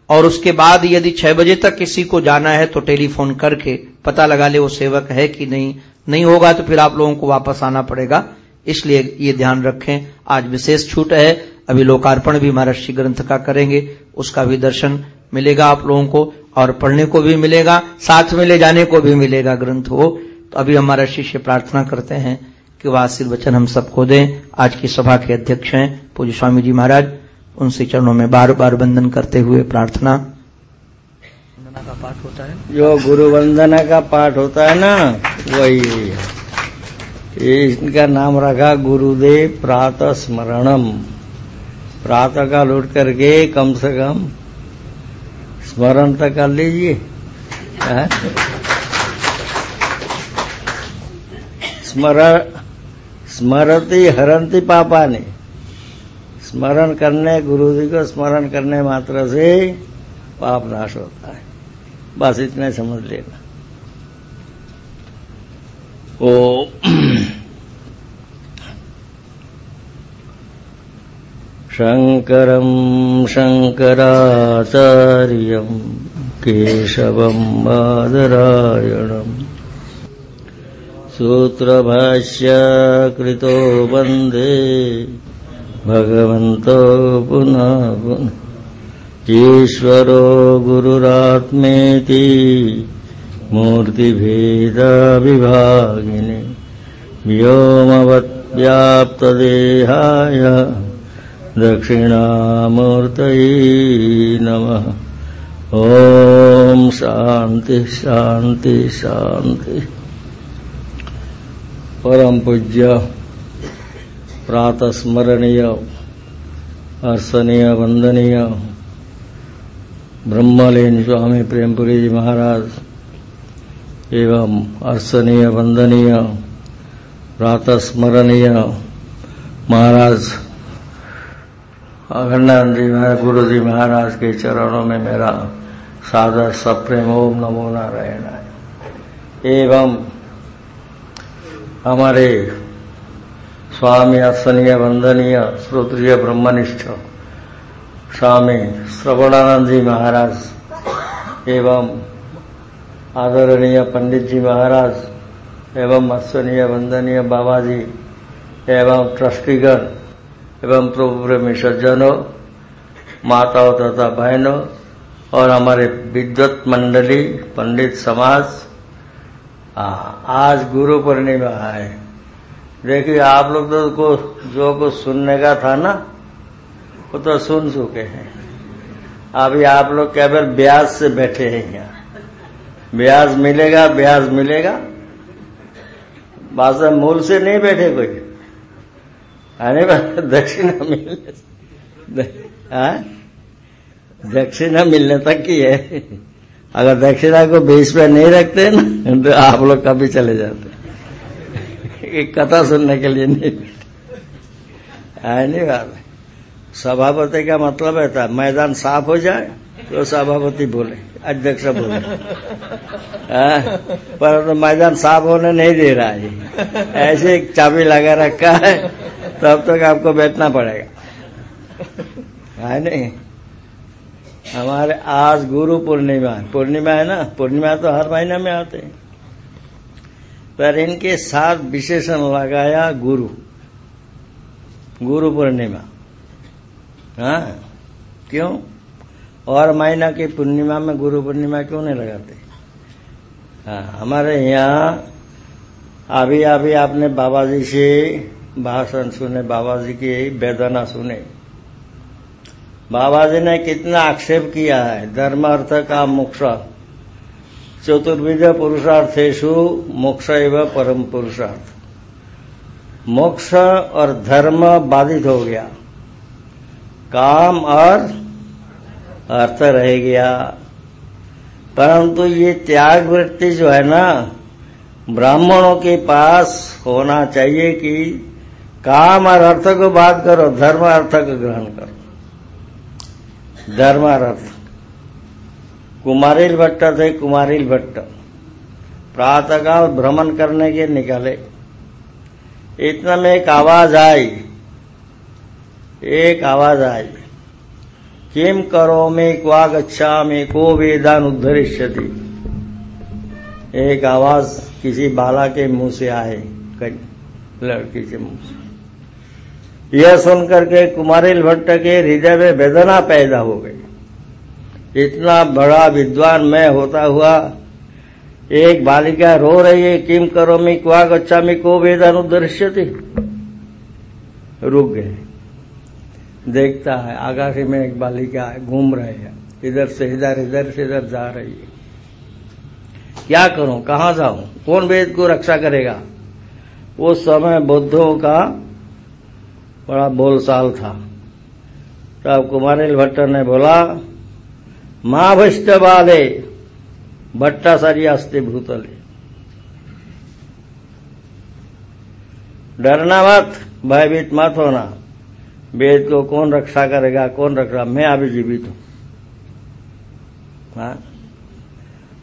और उसके बाद यदि 6 बजे तक किसी को जाना है तो टेलीफोन करके पता लगा ले वो सेवक है कि नहीं। नहीं होगा तो फिर आप लोगों को वापस आना पड़ेगा। इसलिए ये ध्यान रखें। आज विशेष छूट है। अभी लोकार्पण भी महर्षि ग्रंथ का करेंगे उसका भी दर्शन मिलेगा आप लोगों को और पढ़ने को भी मिलेगा साथ में ले जाने को भी मिलेगा ग्रंथ हो तो अभी हम महर्षि से प्रार्थना करते हैं कि वह आशीर्वचन हम सबको दें। आज की सभा के अध्यक्ष हैं पूज्य स्वामी जी महाराज उनसे चरणों में बार बार वंदन करते हुए प्रार्थना। का पाठ होता है। जो गुरु वंदना का पाठ होता है ना वही है। इनका नाम रखा गुरुदेव प्रातः स्मरणम। प्रातः काल उठ करके कम से कम स्मरण तक कर लीजिए? स्मरण स्मरती हरंती पापा ने स्मरण करने गुरु जी को स्मरण करने मात्र से पाप नाश होता है। बस इतने समझ लेना। ओ शङ्करम् शङ्कराचार्यम् केशवम् बादरायणम् सूत्रभाष्यकृतो वन्दे भगवन्तो पुनः पुनः। ईश्वरो गुरुरात्मेति मूर्तिभेदविभागिने व्योमवत्व्याप्तदेहाय दक्षिणामूर्तये नमः। ॐ शान्ति शान्ति शान्ति। परम पूज्य, प्रातस्मरणीय अर्सनीय वंदनीय, ब्रह्मलीन स्वामी प्रेमपुरी जी महाराज, एवं अर्सनीय वंदनीय, प्रातस्मरणीय महाराज अखंडानंद जी महाराज गुरु जी महाराज के चरणों में मेरा सादर सप्रेम, ओम नमो नारायण। एवं हमारे स्वामी अर्सनीय वंदनीय, श्रोत्रिय, ब्रह्मनिष्ठ स्वामी श्रवणानंद जी महाराज एवं आदरणीय पंडित जी महाराज एवं अर्सनीय वंदनीय बाबा जी एवं ट्रस्टीगण एवं प्रभु प्रेमी सज्जनों माताओं तथा बहनों और हमारे विद्वत मंडली पंडित समाज आ, आज गुरु पूर्णिमा है। देखिए आप लोग तो को जो कुछ सुनने का था ना वो तो सुन चुके हैं। अभी आप लोग केवल ब्याज से बैठे हैं यहाँ। ब्याज मिलेगा ब्याज मिलेगा। बाजा मूल से नहीं बैठे कोई। आने दक्षिणा मिलने दक्षिणा मिलने तक की है। अगर दक्षिणा को बीच पे नहीं रखते ना तो आप लोग कभी चले जाते। एक कथा सुनने के लिए नहीं है नहीं बात सभापति का मतलब है था मैदान साफ़ हो जाए तो सभापति बोले, अध्यक्ष बोले। पर तो मैदान साफ़ होने नहीं दे रहा है। ऐसे एक चाबी लगा रखा है, तब तक तो आपको बैठना पड़ेगा। है नहीं? हमारे आज गुरु पूर्णिमा पूर्णिमा है ना? पूर्णिमा तो हर महीने में आते हैं। पर इनके साथ विशेषण लगाया गुरु। गुरु पूर्णिमा। हाँ क्यों? और महीना की पूर्णिमा में गुरु पूर्णिमा क्यों नहीं लगाते? हाँ हमारे यहाँ अभी अभी आपने बाबा जी से भाषण सुने बाबा जी की वेदना सुने। बाबा जी ने कितना आक्षेप किया है धर्म अर्थ का मोक्ष। चतुर्विध पुरुषार्थेशु मोक्ष एवं परम पुरुषार्थ। मोक्ष और धर्म बाधित हो गया। काम और अर्थ रह गया। परंतु ये त्याग वृत्ति जो है ना, ब्राह्मणों के पास होना चाहिए कि काम और अर्थ को बात करो, धर्म अर्थ को ग्रहण करो। धर्म और अर्थ। कुमारिल भट्ट थे, कुमारिल भट्ट। प्रातःकाल भ्रमण करने के निकले। इतना में एक आवाज़ आई। एक आवाज़ आई। किम करो में क्वा गच्छा में को वेदान उद्धरिष्यति एक आवाज़ किसी बाला के मुँह से आए लड़की के मुँह से। यह सुनकर के कुमारिल भट्ट के हृदय में वेदना पैदा हो गई। इतना बड़ा विद्वान मैं होता हुआ, एक बालिका रो रही है किम करो मी क्वा गच्छा मी को वेदन उदृश्यति रुक गए। देखता है आकाश में एक बालिका है घूम रहे हैं, इधर से इधर इधर से इधर जा रही है। क्या करूँ? कहाँ जाऊँ? कौन वेद को रक्षा करेगा? उस समय बुद्धों का बड़ा बोलसाल था। तब कुमारिल भट्ट ने बोला माँ भ्रष्ट बाले भट्टाचार्य अस्ति भूतले। डरना मत, भयभीत मत होना। वेद को कौन रक्षा करेगा, कौन रक्षा मैं अभी जीवित हूँ। हाँ?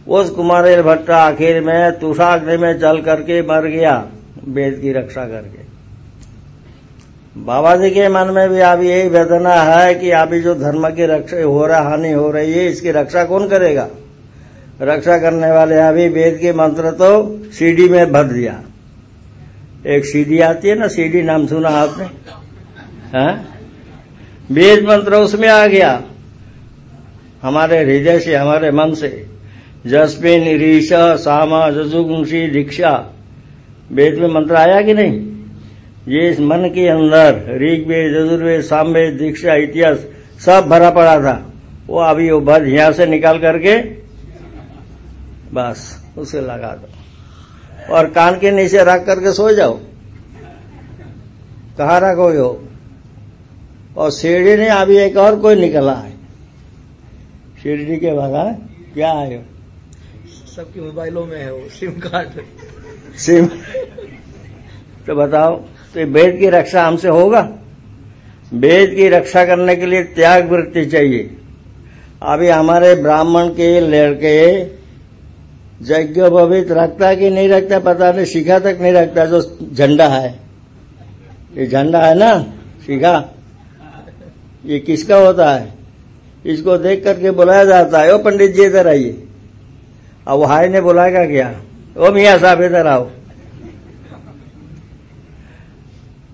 उस कुमारिल भट्ट आखिर में तुषाग्नि में चल करके मर गया, वेद की रक्षा करके। बाबा जी के मन में भी अभी यही वेदना है कि अभी जो धर्म की रक्षा हो रहा, हानि हो रही है, इसकी रक्षा कौन करेगा? रक्षा करने वाले अभी वेद के मंत्र तो सीडी में भर दिया। एक सीडी आती है ना सीडी नाम सुना आपने? हाँ? वेद मंत्र उसमें आ गया। हमारे हृदय से, हमारे मन से। जसमिन ऋष सामा जजुगुंशी दीक्षा। वेद में मंत्र आया कि नहीं? ये इस मन के अंदर ऋग्वेद, यजुर्वेद, सामवेद, दीक्षा, इतिहास सब भरा पड़ा था। वो अभी वो बस यहाँ से निकाल करके बस उसे लगा दो। और कान के नीचे रख करके सो जाओ। कहा रखोगे हो और सीढ़ी ने अभी एक और कोई निकला है। शिरडी के भगा क्या है? सबके मोबाइलों में है वो सिम कार्ड। सिम। तो बताओ तो वेद की रक्षा हमसे होगा? वेद की रक्षा करने के लिए त्याग वृत्ति चाहिए। अभी हमारे ब्राह्मण के लड़के यज्ञ भवित रखता कि नहीं रखता पता नहीं शिखा तक नहीं रखता जो झंडा है। ये झंडा है ना शिखा? ये किसका होता है? इसको देख करके बुलाया जाता है। ओ पंडित जी, इधर आइए। अब वो हाय ने बुलाएगा क्या? ओ मियाँ साहब, इधर आओ।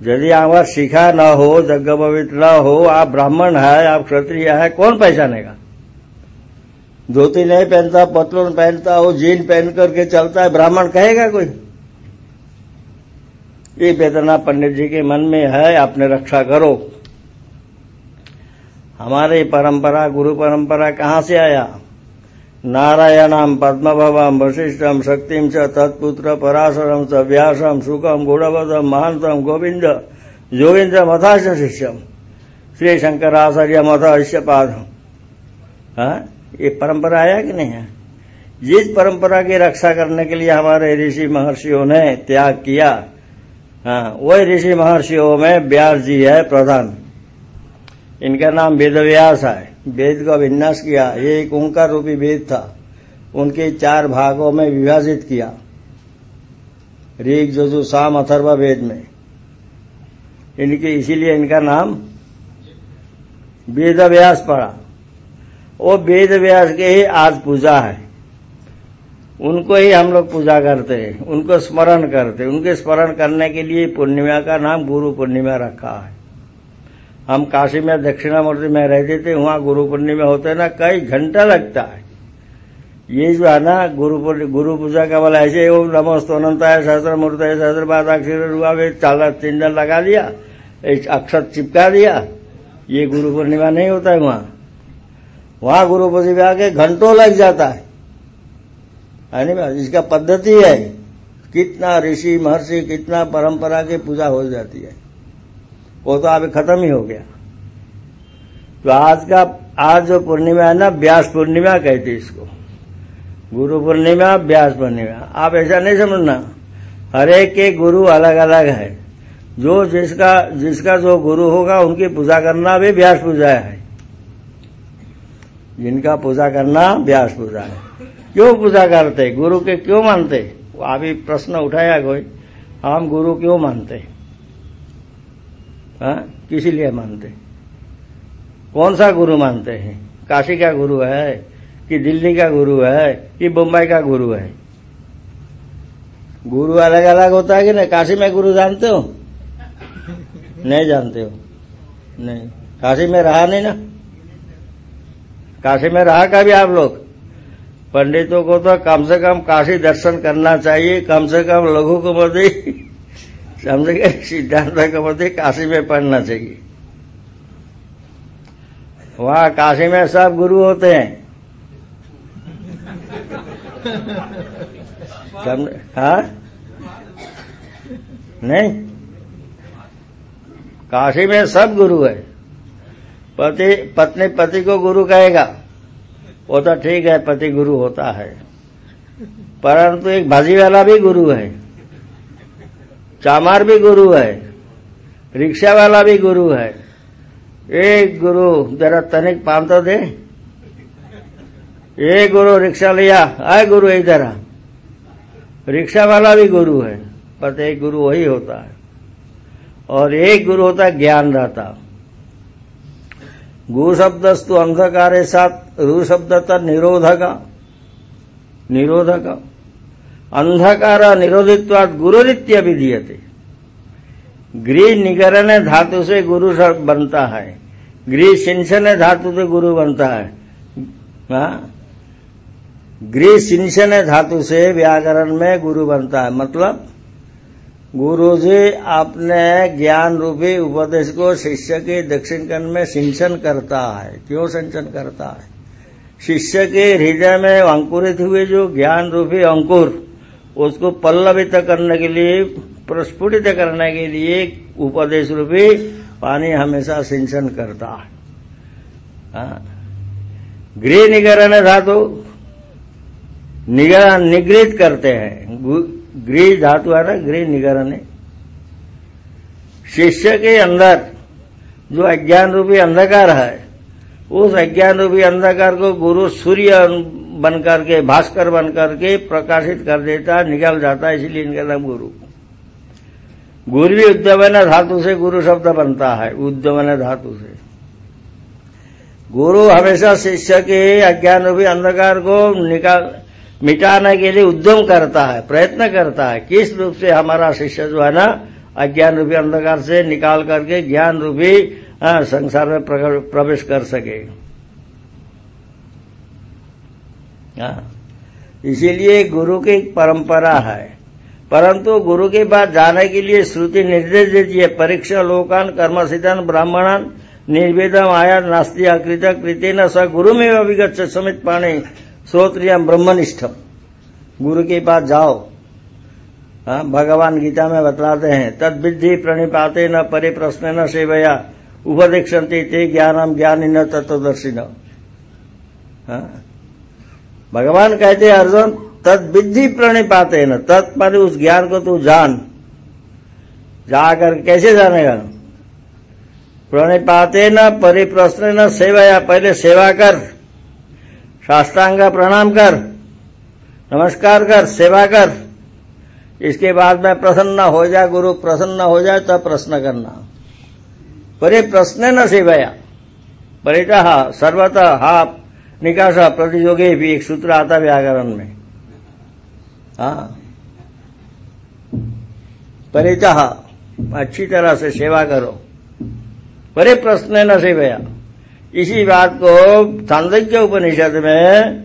यदि हमारा शिखा ना हो जग पवित्र न हो, आप ब्राह्मण है, आप क्षत्रिय है, कौन पहचानेगा? धोती नहीं पहनता, पतलून पहनता हो जीन पहन करके चलता है, ब्राह्मण कहेगा कोई? ये वेदना पंडित जी के मन में है आपने रक्षा करो। हमारी परंपरा, गुरु परंपरा कहाँ से आया? नारायणाम पद्म पद्मभवम वशिष्ठम शक्तिम च तत्पुत्र पराशरम च व्यासम सुखम गुणवदम महांतम गोविंद योगेंद्र मथाश शिष्यम श्री शंकराचार्य मथ पाद ये परंपरा आया कि नहीं है? जिस परंपरा की रक्षा करने के लिए हमारे ऋषि महर्षियों ने त्याग किया हाँ वही ऋषि महर्षियों में व्यास जी है प्रधान। इनका नाम वेदव्यास है। वेद का विन्यास किया। ये एक ओंकार रूपी वेद था। उनके चार भागों में विभाजित किया। ऋग जो साम, अथर्व वेद में। इनके इसीलिए इनका नाम वेद व्यास पड़ा। वो वेद व्यास के ही आज पूजा है। उनको ही हम लोग पूजा करते हैं। उनको स्मरण करते हैं। उनके स्मरण करने के लिए पूर्णिमा का नाम गुरु पूर्णिमा रखा है। हम काशी में, दक्षिणामूर्ति में रहते थे, वहाँ गुरु पूर्णिमा होते ना, कई घंटा लगता है। ये जो है ना गुरु गुरु पूजा का वाला ऐसे वो नमस्त अनंत है सहस्त्र मूर्त है सहस्त्र बाद अक्षर हुआ वे चाल तीन लगा दिया, एक अक्षर चिपका दिया। ये गुरु पूर्णिमा नहीं होता है वहाँ। वहाँ गुरु पूर्णिमा के घंटों लग जाता है। इसका पद्धति है। कितना ऋषि, महर्षि, कितना परंपरा की पूजा हो जाती है। वो तो अभी खत्म ही हो गया। तो आज का, आज जो पूर्णिमा है ना, व्यास पूर्णिमा कहते इसको। गुरु पूर्णिमा, व्यास पूर्णिमा। आप ऐसा नहीं समझना। हरेक के गुरु अलग अलग है। जो जिसका जिसका जो गुरु होगा, उनकी पूजा करना भी व्यास पूजा है। जिनका पूजा करना व्यास पूजा है। क्यों पूजा करते? गुरु के क्यों मानते? अभी प्रश्न उठाया कोई। हम गुरु क्यों मानते? हाँ किस लिए मानते? कौन सा गुरु मानते हैं? काशी का गुरु है कि दिल्ली का गुरु है कि मुंबई का गुरु है? गुरु अलग अलग होता है कि नहीं? काशी में गुरु जानते हो? नहीं जानते हो? नहीं। काशी में रहा नहीं ना? काशी में रहा कभी आप लोग? पंडितों को तो कम से कम काशी दर्शन करना चाहिए, कम से कम लघु कुमति समझ गए सिद्धांत कुमति काशी में पढ़ना चाहिए। वहाँ काशी में सब गुरु होते हैं। हाँ? नहीं। काशी में सब गुरु है। पति, पत्नी, पति को गुरु कहेगा। वो तो ठीक है, पति गुरु होता है। परंतु एक भाजी वाला भी गुरु है। चामार भी गुरु है, रिक्शा वाला भी गुरु है। एक गुरु, जरा तनिक पान तो दे। एक गुरु रिक्शा लिया, आए गुरु इधर रिक्शा वाला भी गुरु है, पर एक गुरु वही होता है। और एक गुरु होता है ज्ञानदाता। गु शब्दस्तु अंधकार साथ रू शब्द निरोधक। निरोधक। अंधकार निरोधित्वाद गुरुरित्य विधीयते। गृह निगरण धातु से गुरु बनता है। गृह सिंचन धातु से गुरु बनता है। हाँ? गृह सिंचन धातु से व्याकरण में गुरु बनता है। मतलब गुरु जी अपने ज्ञान रूपी उपदेश को शिष्य के दक्षिण कन में सिंचन करता है। क्यों सिंचन करता है? शिष्य के हृदय में अंकुरित हुए जो ज्ञान रूपी अंकुर उसको पल्लवित करने के लिए, प्रस्फुटित करने के लिए उपदेश रूपी पानी हमेशा सिंचन करता है। गृह निगरण धातु निगरण निगृहित करते हैं। गृह धातु है ना, गृह निगरण। शिष्य के अंदर जो अज्ञान रूपी अंधकार है, उस अज्ञान रूपी अंधकार को गुरु सूर्य बन करके भास्कर बन करके प्रकाशित कर देता, निकल जाता है इसलिए इनका नाम गुरु। गुरु भी उद्यमन धातु से गुरु शब्द बनता है, उद्यमन धातु से। गुरु हमेशा शिष्य के अज्ञान रूपी अंधकार को निकाल, मिटाने के लिए उद्यम करता है, प्रयत्न करता है। किस रूप से हमारा शिष्य जो है ना, अज्ञान रूपी अंधकार से निकाल करके, ज्ञान रूपी संसार में प्रवेश कर सके। इसीलिए गुरु की परंपरा है। परंतु गुरु के पास जाने के लिए श्रुति निर्देश देती है, परीक्षा लोकान कर्म सिद्धान ब्राह्मणान निर्वेदम आया नास्ती अकृत कृतेन स गुरु में अभिगत समित पाने श्रोत्रियम ब्रह्मनिष्ठम। गुरु के पास जाओ। हाँ भगवान गीता में बतलाते हैं, तद विद्धि प्रणिपाते न परिप्रश्न न सेवया उपदीक्षंते ते ज्ञानम ज्ञानी न तत्वदर्शी न हाँ? भगवान कहते हैं, अर्जुन तद विधि प्रणिपाते न तत् उस ज्ञान को तू जान। जाकर कैसे जानेगा? प्रणिपाते न परिप्रश्न न सेवाया, पहले सेवा कर शास्त्रांग प्रणाम कर, नमस्कार कर, सेवा कर। इसके बाद में प्रसन्न हो जाए गुरु प्रसन्न हो जाए, तब प्रश्न करना। परे प्रश्न न सेवया, परितः सर्वतः हा निकास प्रतियोगी भी एक सूत्र आता व्याकरण में। हाँ। परितः, अच्छी तरह से सेवा करो। परे प्रश्न न से सेवया इसी बात को छांदज्ञ उपनिषद में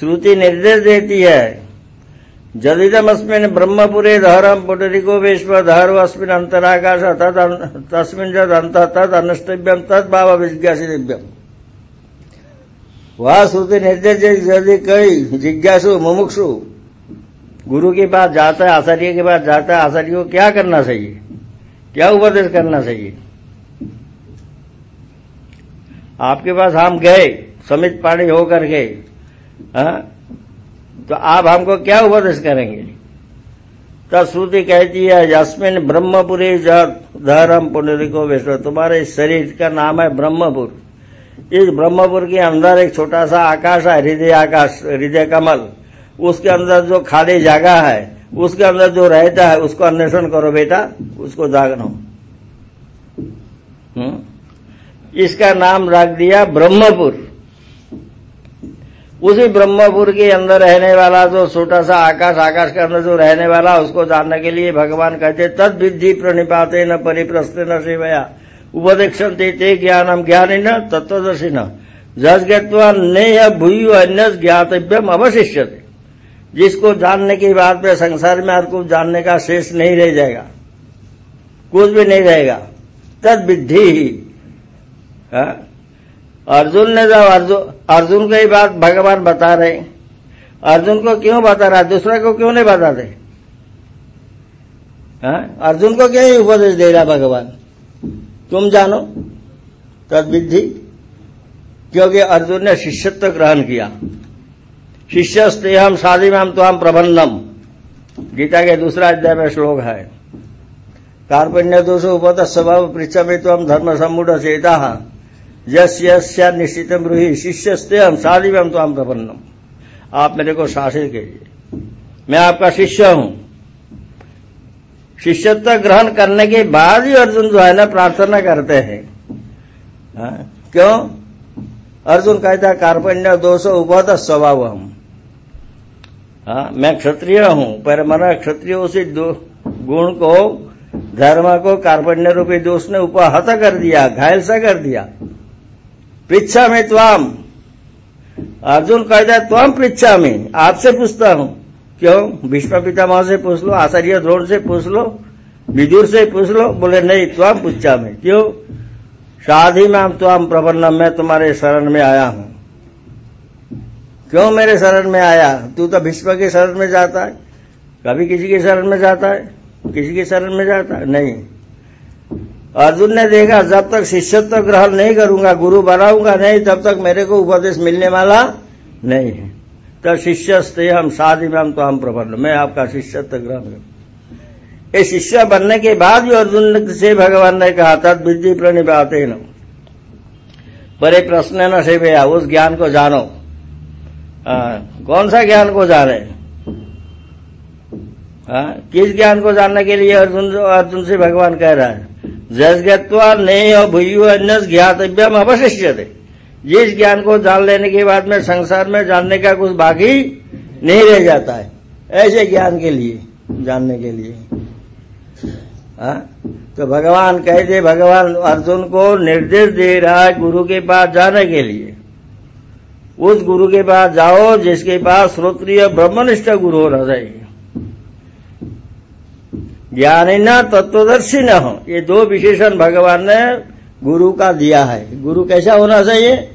श्रुति निर्देश देती है। जदिदमस्मिन ब्रह्मपुरे धरम पुटरिको विश्व धर अस्मिन अंतराकाश तस्मिन जद अंत तद अनुष्टव्यम तद भाव दिव्यम वह श्रुति निर्देश यदि कई जिज्ञासु, मुमुक्षु। गुरु के पास जाता है, आचार्य के पास जाता है, आचार्य को क्या करना चाहिए? क्या उपदेश करना चाहिए? आपके पास हम गए, समित पाणी होकर गए तो आप हमको क्या उपदेश करेंगे? तब श्रुति कहती है, यस्मिन ब्रह्मपुरी धर्म पुनरिको विश्व। तुम्हारे शरीर का नाम है ब्रह्मपुर। इस ब्रह्मपुर के अंदर एक छोटा सा आकाश है, हृदय आकाश, हृदय कमल। उसके अंदर जो खाली जगह है, उसके अंदर जो रहता है, उसको अन्वेषण करो बेटा, उसको जागना। हम्म? इसका नाम रख दिया ब्रह्मपुर। उसी ब्रह्मपुर के अंदर रहने वाला जो छोटा सा आकाश आकाश के अंदर जो रहने वाला, उसको जानने के लिए भगवान कहते तद विधि प्रणिपाते न परिप्रस्ते न सेवया उपदेक्षण ते न तत्वदर्शी न जस ज्ञातवा नेय भूय अन्य ज्ञातव्यम अवशिष्य जिसको जानने की बात में संसार में और कुछ जानने का शेष नहीं रह जाएगा। कुछ भी नहीं रहेगा। तद विधि ही। हाँ? अर्जुन ने जब अर्जुन अर्जुन को बात भगवान बता रहे अर्जुन को क्यों बता रहा दूसरे को क्यों नहीं बताते? हाँ? अर्जुन को क्यों उपदेश दे रहा भगवान? तुम जानो तद विधि क्योंकि अर्जुन ने शिष्यत्व ग्रहण किया। शिष्य हम शादी में हम तो हम प्रबंधम। गीता के दूसरा अध्याय में श्लोक है। कार्पण्य दोष उपत स्वभाव पृछमे तो हम धर्म सम्मूढ़ चेता। यस्य निश्चित ब्रूही शिष्यस्ते हम शादी में हम तो हम प्रपन्नम आप मेरे को शासित कीजिए। मैं आपका शिष्य हूँ। शिष्यत्व ग्रहण करने के बाद ही अर्जुन जो है ना प्रार्थना करते हैं। हाँ? क्यों? अर्जुन कहता है कार्पण्य दोष उपद स्वभाव हम हाँ, मैं क्षत्रिय हूँ पर मना क्षत्रिय उसी गुण को धर्म को कार्पण्य रूपी दोष ने उपहत कर दिया घायल सा कर दिया। पृच्छा में त्वाम। अर्जुन कहता है त्वाम पृछा में आपसे पूछता हूँ। क्यों? भीष्म पितामह से पूछ लो, आचार्य द्रोण से पूछ लो, विदुर से पूछ लो, बोले, नहीं त्वाम पूछा मैं, क्यों? शादी में हम त्वाम प्रबंधन मैं तुम्हारे शरण में आया हूँ। क्यों मेरे शरण में आया? तू तो भीष्म के शरण में जाता है। कभी किसी के शरण में जाता है? किसी के शरण में जाता है? नहीं। अर्जुन ने देखा, जब तक शिष्यत्व ग्रहण नहीं करूँगा, गुरु बनाऊँगा नहीं, तब तक मेरे को उपदेश मिलने वाला नहीं है। तो शिष्य हम शादी में हम तो हम प्रबंध। मैं आपका शिष्यत्व ग्रहण ये शिष्य बनने के बाद भी अर्जुन से भगवान ने कहा तद विद्धि प्रणिपाते न पर एक प्रश्न न से भैया उस ज्ञान को जानो। आ, कौन सा ज्ञान को जाने? आ, किस ज्ञान को जानने के लिए अर्जुन अर्जुन से भगवान कह रहा है? जस गत्वा नहीं भूयु अन्य ज्ञातव्यम अवशिष्य थे जिस ज्ञान को जान लेने के बाद में संसार में जानने का कुछ बाकी नहीं रह जाता है। ऐसे ज्ञान के लिए, जानने के लिए। हा? तो भगवान कहते भगवान अर्जुन को निर्देश दे रहा है गुरु के पास जाने के लिए? उस गुरु के पास जाओ जिसके पास श्रोत्रिय ब्रह्मनिष्ठ गुरु होना चाहिए। ज्ञानी न तत्वदर्शी न हो। ये दो विशेषण भगवान ने गुरु का दिया है। गुरु कैसा होना चाहिए?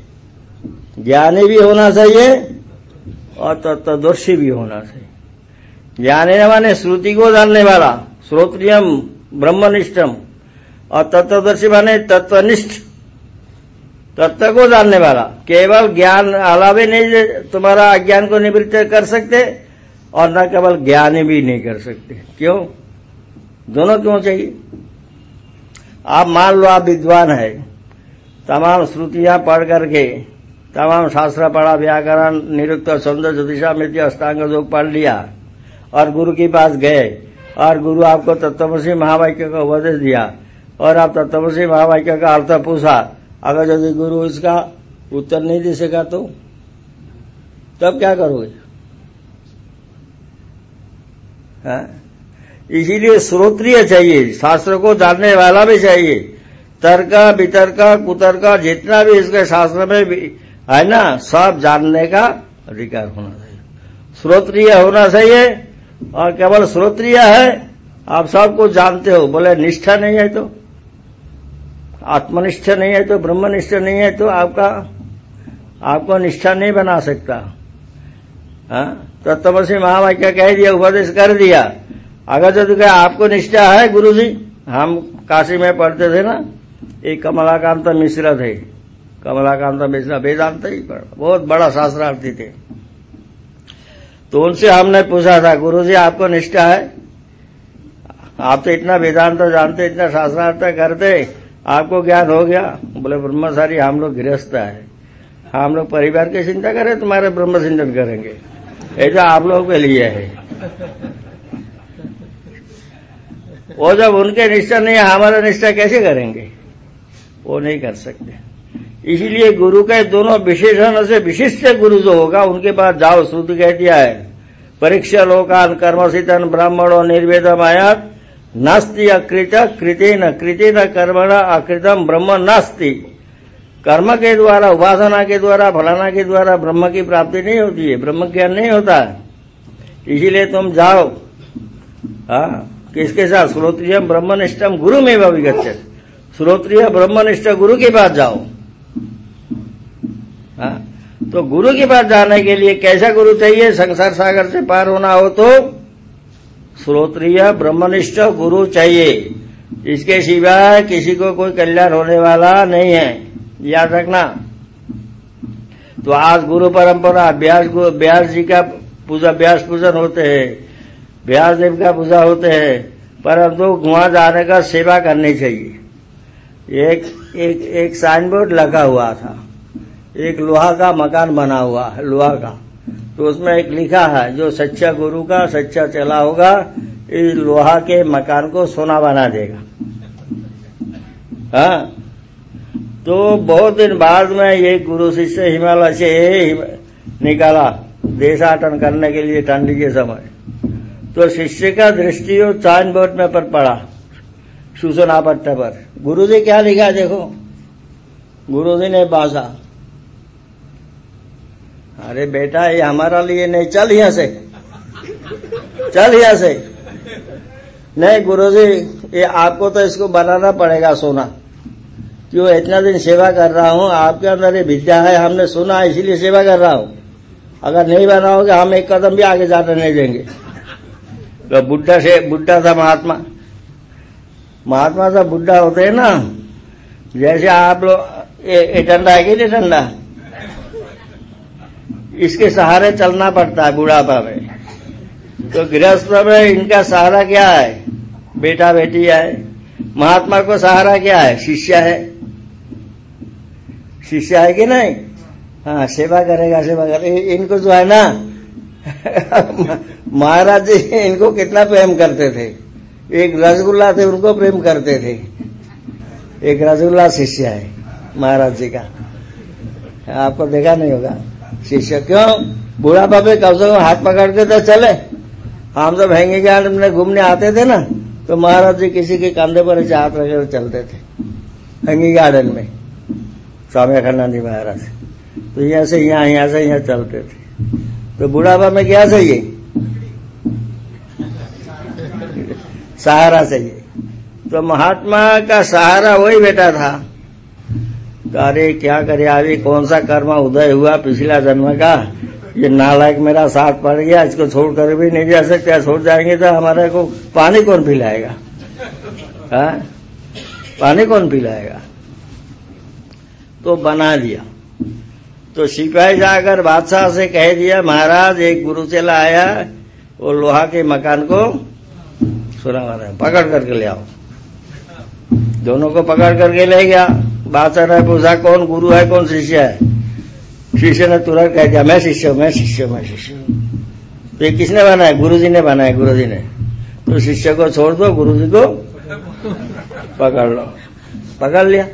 ज्ञानी भी होना चाहिए और तत्वदर्शी भी होना चाहिए। ज्ञानी माने श्रुति को जानने वाला, श्रोत्रियम, ब्रह्मनिष्ठम। और तत्वदर्शी माने तत्वनिष्ठ। तत्व को जानने वाला। केवल ज्ञान अलावे नहीं तुम्हारा अज्ञान को निवृत्त कर सकते और न केवल ज्ञान भी नहीं कर सकते। क्यों? दोनों क्यों चाहिए? आप मान लो आप विद्वान है। तमाम श्रुतियाँ पढ़ करके, तमाम शास्त्र पढ़ा, व्याकरण, निरुक्त सौंदर्य ज्योतिषा मृत्यु अष्टांग योग पढ़ लिया, और गुरु के पास गए, और गुरु आपको तत्वसी महावाक्य का उपदेश दिया, और आप तत्वसी महावाक्य का अर्थ पूछा, अगर यदि गुरु इसका उत्तर नहीं दे सका तो? तब क्या करोगे? हाँ? इसीलिए श्रोत्रिय चाहिए। शास्त्र को जानने वाला भी चाहिए। तर्क, वितर्क, कुतर्क, जितना भी इसके शास्त्र में है ना, सब जानने का अधिकार होना चाहिए। श्रोत्रिय होना चाहिए, और केवल श्रोत्रिय है, आप सब कुछ जानते हो। बोले, निष्ठा नहीं है तो आत्मनिष्ठ नहीं है तो ब्रह्मनिष्ठ नहीं है तो आपका, आपको निष्ठा नहीं बना सकता। हाँ? तो तपस्वी महावाक्य कह दिया, उपदेश कर दिया। अगर जो तो आपको निष्ठा है गुरु जी हम काशी में पढ़ते थे ना एक कमलाकांत मिश्र थे। कमलाकांत मिश्रा वेदांत ही बहुत बड़ा शास्त्रार्थी थे। तो उनसे हमने पूछा था गुरु जी आपको निष्ठा है? आप तो इतना वेदांत जानते, इतना शास्त्रार्थ करते, आपको ज्ञान हो गया? बोले, ब्रह्मचारी, हम लोग गृहस्थ है। हम लोग परिवार की चिंता करें, तुम्हारे ब्रह्म चिंतन करेंगे ऐसा आप लोगों के लिए है। वो जब उनके निश्चय नहीं है हमारा निश्चय कैसे करेंगे? वो नहीं कर सकते। इसीलिए गुरु के दोनों विशेषण से विशिष्ट गुरु जो होगा, उनके पास जाओ श्रुति कह दिया है। परीक्षा लोकान कर्मसितन ब्राह्मणों निर्वेदम आयात, नास्ति अकृत, कृतेन कृतेन कर्मण अकृतम ब्रह्म नास्ति। कर्म के द्वारा, उपासना के द्वारा, फलाना के द्वारा ब्रह्म की प्राप्ति नहीं होती है, ब्रह्म ज्ञान नहीं होता। इसीलिए तुम जाओ। हाँ। किसके साथ? श्रोत्रिय ब्रह्मनिष्ठम गुरु में विगत श्रोत्रिय ब्रह्मनिष्ठ गुरु के पास जाओ। हाँ? तो गुरु के पास जाने के लिए कैसा गुरु चाहिए? संसार सागर से पार होना हो तो श्रोत्रिय ब्रह्मनिष्ठ गुरु चाहिए। इसके सिवाय किसी को कोई कल्याण होने वाला नहीं है। याद रखना। तो आज गुरु परंपरा, व्यास ब्यास जी का पूजा ब्यास पूजन होते हैं। व्यास देव का पूजा होते हैं, पर अब तो वहाँ जाने का सेवा करनी चाहिए। एक एक एक साइन बोर्ड लगा हुआ था। एक लोहा का मकान बना हुआ है, लोहा का। तो उसमें एक लिखा है, जो सच्चा गुरु का, सच्चा चला होगा इस लोहा के मकान को सोना बना देगा। हाँ? तो बहुत दिन बाद में ये गुरु शिष्य हिमालय से निकाला, देशाटन करने के लिए ठंडी के समय। तो शिष्य का दृष्टि हो चाँद बोर्ड में पर पड़ा। सूचना पट्ट पर। गुरु जी क्या लिखा, देखो। गुरु जी ने बासा अरे बेटा, ये हमारा लिए नहीं, चल यहाँ से। चल यहाँ से। नहीं गुरु जी ये आपको तो इसको बनाना पड़ेगा सोना। क्यों, इतना दिन सेवा कर रहा हूँ, आपके अंदर ये विद्या है, हमने सुना, इसीलिए सेवा कर रहा हूँ। अगर नहीं बनाओगे, हम एक कदम भी आगे जाने नहीं देंगे। तो बुढ़ा से बुढ़ा था महात्मा। महात्मा सब बुढ़ा होते हैं ना, जैसे आप लोग, ये डंडा है कि नहीं डंडा? इसके सहारे चलना पड़ता है बुढ़ापा में। तो गृहस्थ में इनका सहारा क्या है? बेटा बेटी है। महात्मा को सहारा क्या है? शिष्य है। शिष्य है कि नहीं? हाँ सेवा करेगा सेवा करेगा। इनको जो है ना महाराज जी इनको कितना प्रेम करते थे। एक रसगुल्ला थे उनको प्रेम करते थे। एक रसगुल्ला शिष्य है, महाराज जी का। आपको देखा नहीं होगा। शिष्य क्यों? बूढ़ा बाबे कम से कम हाथ पकड़ के तो चले। हम जब हैंगे गार्डन में घूमने आते थे ना तो महाराज जी किसी के कंधे पर हाथ रखे चलते थे। हैंगी गार्डन में। स्वामी अखंडानंद महाराज। तो यहाँ से यहाँ यहाँ से यहाँ चलते थे। तो बुढ़ापा में क्या चाहिए? सहारा चाहिए। तो महात्मा का सहारा वही बेटा था। तो अरे क्या करे, अभी कौन सा कर्म उदय हुआ पिछला जन्म का? ये नालायक मेरा साथ पड़ गया, इसको छोड़ कर भी नहीं जा सकते छोड़ जाएँगे तो हमारे को पानी कौन पिलाएगा? हाँ? पानी कौन पिलाएगा? तो बना दिया। तो सिपाही जाकर बादशाह से कह दिया, महाराज, एक गुरु चला आया वो लोहा के मकान को सुना मारा पकड़ करके ले आओ। दोनों को पकड़ करके ले गया। बादशाह ने पूछा, कौन गुरु है, कौन शिष्य है? शिष्य ने तुरंत कह दिया, मैं शिष्य हूँ, मैं शिष्य हूँ, मैं शिष्य हूँ। तो ये किसने बनाया? गुरु जी ने बनाया गुरु जी ने। तो शिष्य को छोड़ दो गुरु जी को पकड़ लो। पकड़ लिया।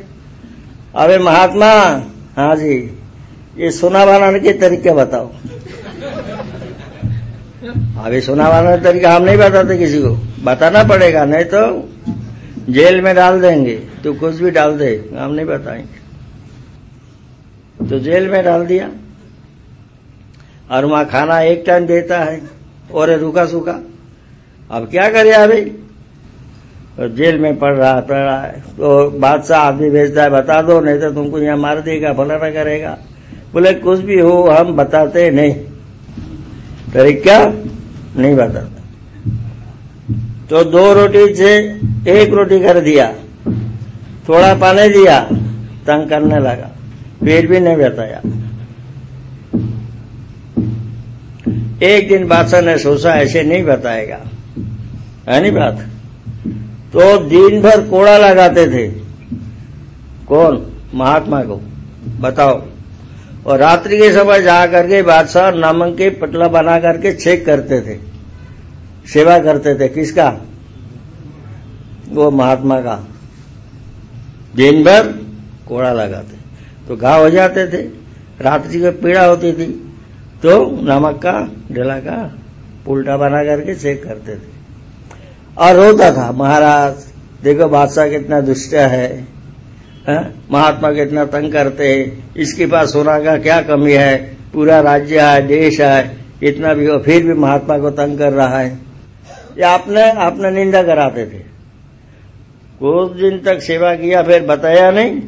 अबे महात्मा हाँ जी ये सोना बनाने के तरीके बताओ। अभी सोना बनाने का तरीका हम नहीं बताते किसी को। बताना पड़ेगा, नहीं तो जेल में डाल देंगे तो कुछ भी डाल दे, हम नहीं बताएँगे। तो जेल में डाल दिया। और वहाँ खाना एक टाइम देता है, और रूखा सूखा। अब क्या करे अभी? तो जेल में पड़ रहा पड़ रहा है। तो बादशाह आदमी भेजता है, बता दो, नहीं तो तुमको यहाँ मार देगा, फलाना करेगा। बोले, कुछ भी हो, हम बताते नहीं। तरीका नहीं बताते। तो दो रोटी से एक रोटी कर दिया। थोड़ा पानी दिया, तंग करने लगा। फिर भी नहीं बताया। एक दिन बादशाह ने सोचा, ऐसे नहीं बताएगा। है नहीं बात? तो दिन भर कोड़ा लगाते थे। कौन? महात्मा को। बताओ। और रात्रि के समय जा करके बादशाह नमक के पटला बना करके चेक करते थे। सेवा करते थे। किसका? वो महात्मा का। दिन भर कोड़ा लगाते। तो घाव हो जाते थे। रात्रि को पीड़ा होती थी। तो नमक का, डला का उल्टा बना करके चेक करते थे। और रोता था। महाराज, देखो बादशाह कितना दुष्ट हा? महात्मा कितना तंग करते हैं। इसके पास सोना का क्या कमी है? पूरा राज्य है, देश है। इतना भी फिर भी महात्मा को तंग कर रहा है। ये आपने आपने निंदा कराते थे। कुछ दिन तक सेवा किया, फिर बताया नहीं?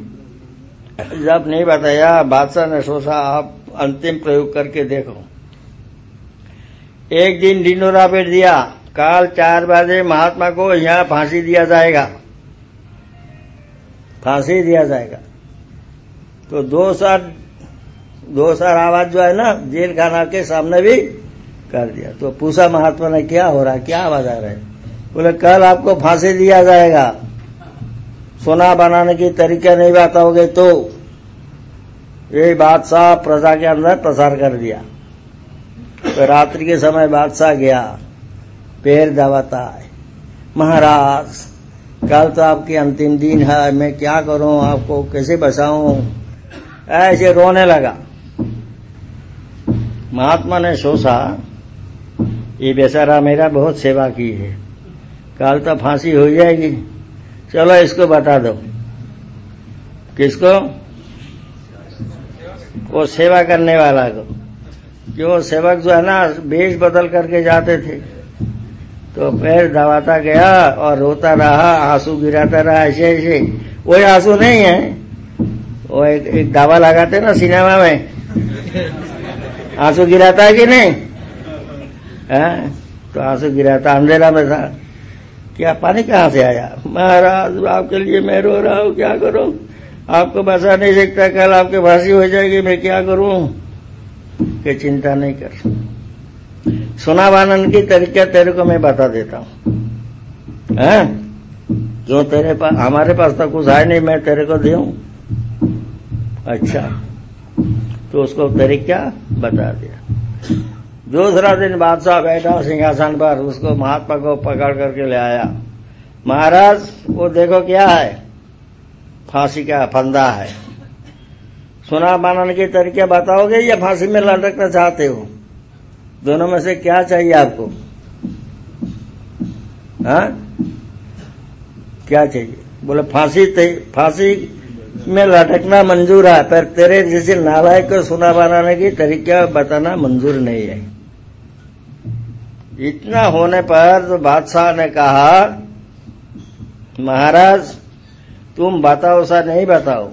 जब नहीं बताया, बादशाह ने सोचा, आप अंतिम प्रयोग करके देखो। एक दिन डिनोरा पेट दिया, काल चार बजे महात्मा को यहाँ फांसी दिया जाएगा। फांसी दिया जाएगा। तो दो साल दो साल आवाज़ जो है ना, जेल खाना के सामने भी कर दिया। तो पूछा महात्मा ने क्या हो रहा क्या आवाज़ आ रहा है? बोले, कल आपको फांसी दिया जाएगा। सोना बनाने की तरीका नहीं बताओगे तो ये बादशाह प्रजा के अंदर प्रसार कर दिया। तो रात्रि के समय बादशाह गया, पैर दबाता है। महाराज कल तो आपके अंतिम दिन है, मैं क्या करूँ, आपको कैसे बचाऊं ऐसे रोने लगा। महात्मा ने सोचा, ये बेचारा मेरा बहुत सेवा की है। कल तो फांसी हो जाएगी। चलो इसको बता दो। किसको? वो सेवा करने वाला को। जो सेवक जो है ना वेश बदल करके जाते थे। तो पैर दबाता गया और रोता रहा आँसू गिराता रहा ऐसे ऐसे। वही आँसू नहीं है। वो एक, एक दवा लगाते ना सिनेमा में। आँसू गिराता है कि नहीं? है? तो आँसू गिराता अंधेरा में था। क्या पानी कहाँ से आया? महाराज आपके लिए मैं रो रहा हूँ क्या करूँ? आपको बचा नहीं सकता कल आपके फांसी हो जाएगी मैं क्या करूँ? कि चिंता नहीं कर सुनावानंद की तरीका तेरे को मैं बता देता हूँ। हैं? क्यों तेरे पास हमारे पास तो कुछ है नहीं, मैं तेरे को दूँ अच्छा तो उसको तरीका बता दिया? दूसरा दिन बादशाह बैठा सिंहासन पर उसको महात्मा को पकड़ करके ले आया। महाराज, वो देखो क्या है? फांसी का फंदा है। सुना मानने के तरीके बताओगे या फांसी में लटकना चाहते हो? दोनों में से क्या चाहिए आपको? हाँ? क्या चाहिए? बोले, फांसी फांसी में लटकना मंजूर है, पर तेरे जैसे नालायक को सुना बनाने की तरीका बताना मंजूर नहीं है। इतना होने पर तो बादशाह ने कहा, महाराज, तुम बताओ सा नहीं बताओ।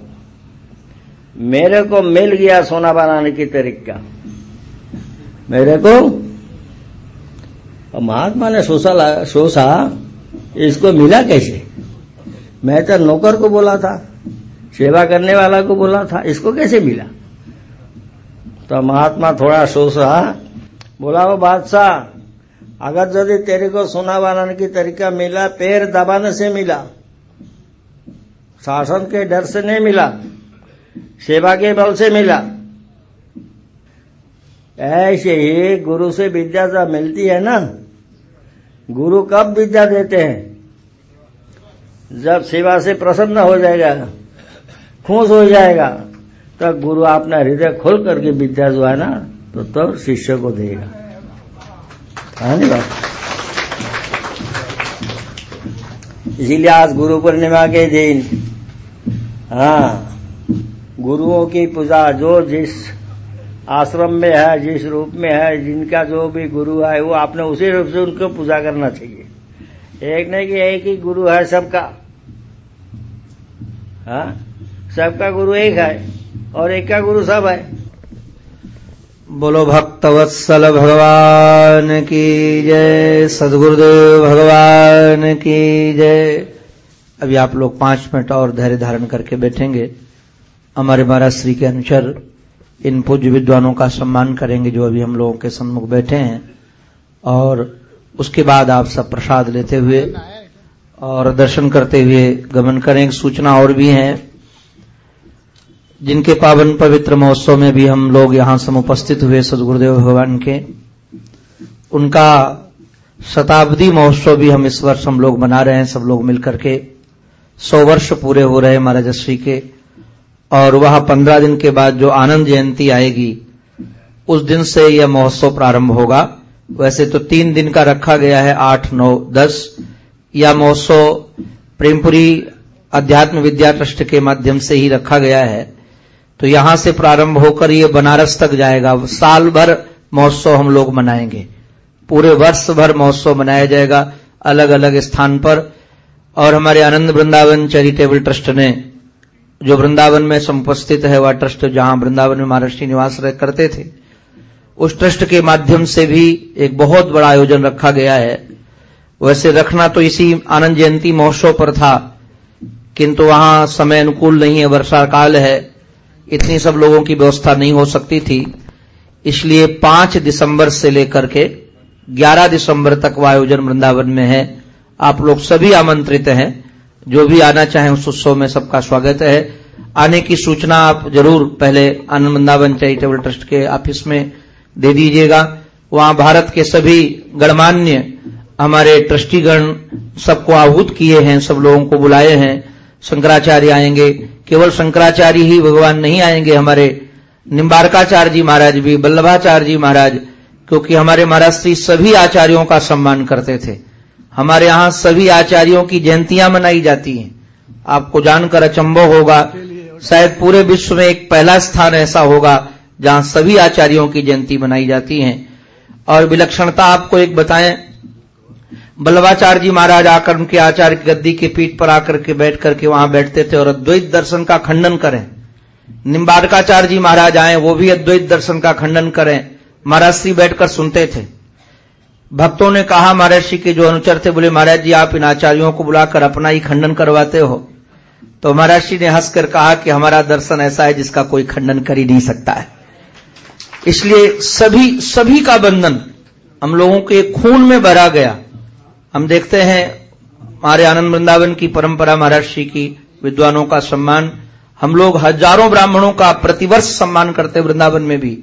मेरे को मिल गया सोना बनाने की तरीका। मेरे को और महात्मा ने सोचा सोचा, इसको मिला कैसे? मैं तो नौकर को बोला था, सेवा करने वाला को बोला था, इसको कैसे मिला? तो महात्मा थोड़ा सोचा, बोला वो बादशाह, अगर यदि तेरे को सोना बनाने की तरीका मिला, पैर दबाने से मिला, शासन के डर से नहीं मिला, सेवा के बल से मिला ऐसे ही गुरु से विद्या जब मिलती है ना। गुरु कब विद्या देते हैं? जब सेवा से प्रसन्न हो जाएगा, खुश हो जाएगा, तब गुरु अपना हृदय खोल करके विद्या जो है ना तो तब तो शिष्य को देगा। है इसीलिए आज गुरु पूर्णिमा के दिन हाँ गुरुओं की पूजा जो जिस आश्रम में है, जिस रूप में है, जिनका जो भी गुरु है, वो आपने उसी रूप से उनको पूजा करना चाहिए। एक नहीं कि एक ही गुरु है सबका। हाँ? सबका गुरु एक है और एक का गुरु सब है। बोलो भक्त वत्सल भगवान की जय, सदगुरुदेव भगवान की जय। अभी आप लोग पाँच मिनट और धैर्य धारण करके बैठेंगे। हमारे महाराज श्री के अनुचर इन पूज्य विद्वानों का सम्मान करेंगे जो अभी हम लोगों के सम्मुख बैठे हैं। और उसके बाद आप सब प्रसाद लेते हुए और दर्शन करते हुए गमन करें। सूचना और भी है। जिनके पावन पवित्र महोत्सव में भी हम लोग यहाँ समुपस्थित हुए सदगुरुदेव भगवान के, उनका शताब्दी महोत्सव भी हम इस वर्ष हम लोग मना रहे हैं, सब लोग मिलकर के। सौ वर्ष पूरे हो रहे महाराज श्री के। और वह पंद्रह दिन के बाद जो आनंद जयंती आएगी, उस दिन से यह महोत्सव प्रारंभ होगा। वैसे तो तीन दिन का रखा गया है, आठ, नौ, दस। यह महोत्सव प्रेमपुरी अध्यात्म विद्या ट्रस्ट के माध्यम से ही रखा गया है। तो यहाँ से प्रारंभ होकर ये बनारस तक जाएगा। साल भर महोत्सव हम लोग मनाएँगे। पूरे वर्ष भर महोत्सव मनाया जाएगा अलग अलग स्थान पर। और हमारे आनंद वृंदावन चैरिटेबल ट्रस्ट ने जो वृंदावन में समुपस्थित है, वह ट्रस्ट जहाँ वृंदावन में महाराष्ट्री निवास करते थे, उस ट्रस्ट के माध्यम से भी एक बहुत बड़ा आयोजन रखा गया है। वैसे रखना तो इसी आनंद जयंती महोत्सव पर था, किंतु वहाँ समय अनुकूल नहीं है, वर्षा काल है, इतनी सब लोगों की व्यवस्था नहीं हो सकती थी। इसलिए पाँच दिसंबर से लेकर के ग्यारह दिसंबर तक वह आयोजन वृंदावन में है। आप लोग सभी आमंत्रित हैं। जो भी आना चाहे उस उत्सव में सबका स्वागत है। आने की सूचना आप ज़रूर पहले आनंद वृंदावन चैरिटेबल ट्रस्ट के ऑफ़िस में दे दीजिएगा। वहाँ भारत के सभी गणमान्य हमारे ट्रस्टीगण सबको आहूत किए हैं, सब लोगों को बुलाए हैं। शंकराचार्य आएँगे, केवल शंकराचार्य ही भगवान नहीं आएँगे, हमारे निम्बारकाचार्य जी महाराज भी, बल्लभाचार्य जी महाराज, क्योंकि हमारे महाराज श्री सभी आचार्यों का सम्मान करते थे। हमारे यहाँ सभी आचार्यों की जयंतियाँ मनाई जाती हैं। आपको जानकर अचंभव होगा, शायद पूरे विश्व में एक पहला स्थान ऐसा होगा जहाँ सभी आचार्यों की जयंती मनाई जाती है। और विलक्षणता आपको एक बताएँ, बल्लभाचार्य जी महाराज आकर उनके आचार्य की गद्दी के पीठ पर आकर के बैठ करके वहाँ बैठते थे और अद्वैत दर्शन का खंडन करें। निम्बारकाचार्य जी महाराज आए, वो भी अद्वैत दर्शन का खंडन करें। महाराज श्री बैठकर सुनते थे। भक्तों ने कहा, महाराज श्री के जो अनुचर थे, बोले, महाराज जी, आप इन आचार्यों को बुलाकर अपना ही खंडन करवाते हो। तो महाराज श्री ने हंसकर कहा कि हमारा दर्शन ऐसा है जिसका कोई खंडन कर ही नहीं सकता है। इसलिए सभी सभी का बंधन हम लोगों के खून में भरा गया। हम देखते हैं, हमारे आनंद वृंदावन की परंपरा महाराज श्री की, विद्वानों का सम्मान। हम लोग हज़ारों ब्राह्मणों का प्रतिवर्ष सम्मान करते वृंदावन में भी।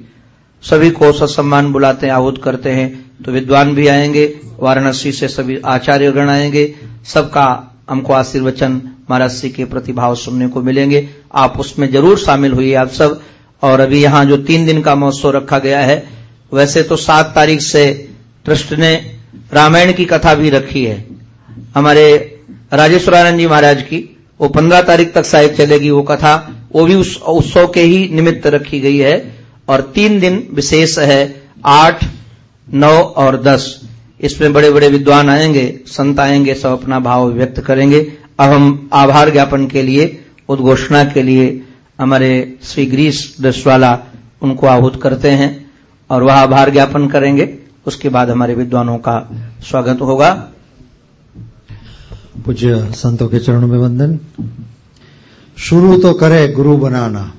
सभी को सत्सम्मान बुलाते हैं, आहूत करते हैं। तो विद्वान भी आएँगे, वाराणसी से सभी आचार्य आचार्यगण आएँगे, सबका हमको आशीर्वचन महाराज श्री के प्रतिभाव सुनने को मिलेंगे। आप उसमें ज़रूर शामिल हुई आप सब। और अभी यहाँ जो तीन दिन का महोत्सव रखा गया है, वैसे तो सात तारीख से ट्रस्ट ने रामायण की कथा भी रखी है। हमारे राजेश्वरानंद जी महाराज की, वो पंद्रह तारीख तक शायद चलेगी वो कथा, वो भी उस उत्सव के ही निमित्त रखी गई है। और तीन दिन विशेष है, आठ नौ और दस। इसमें बड़े बड़े विद्वान आएँगे, संत आएँगे, सब अपना भाव व्यक्त करेंगे। अब हम आभार ज्ञापन के लिए, उद्घोषणा के लिए हमारे श्री गिरीश दसवाला उनको आहूत करते हैं और वह आभार ज्ञापन करेंगे। उसके बाद हमारे विद्वानों का स्वागत होगा। पूज्य संतों के चरणों में वंदन। शुरू तो करे गुरु बनाना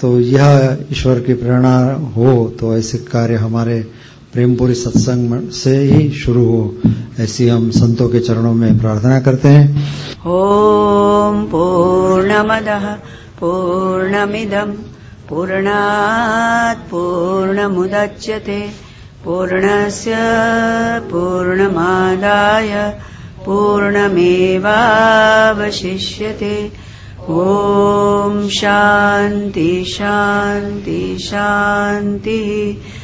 तो यह ईश्वर की प्रेरणा हो तो ऐसे कार्य हमारे प्रेमपुरी सत्संग से ही शुरू हो। ऐसी हम संतों के चरणों में प्रार्थना करते हैं। ॐ पूर्णमदः पूर्णमिदम् पूर्णात् पूर्णमुदच्यते। पूर्णस्य पूर्णमादाय पूर्णमेवावशिष्यते। ॐ शान्ति शान्ति शान्तिः।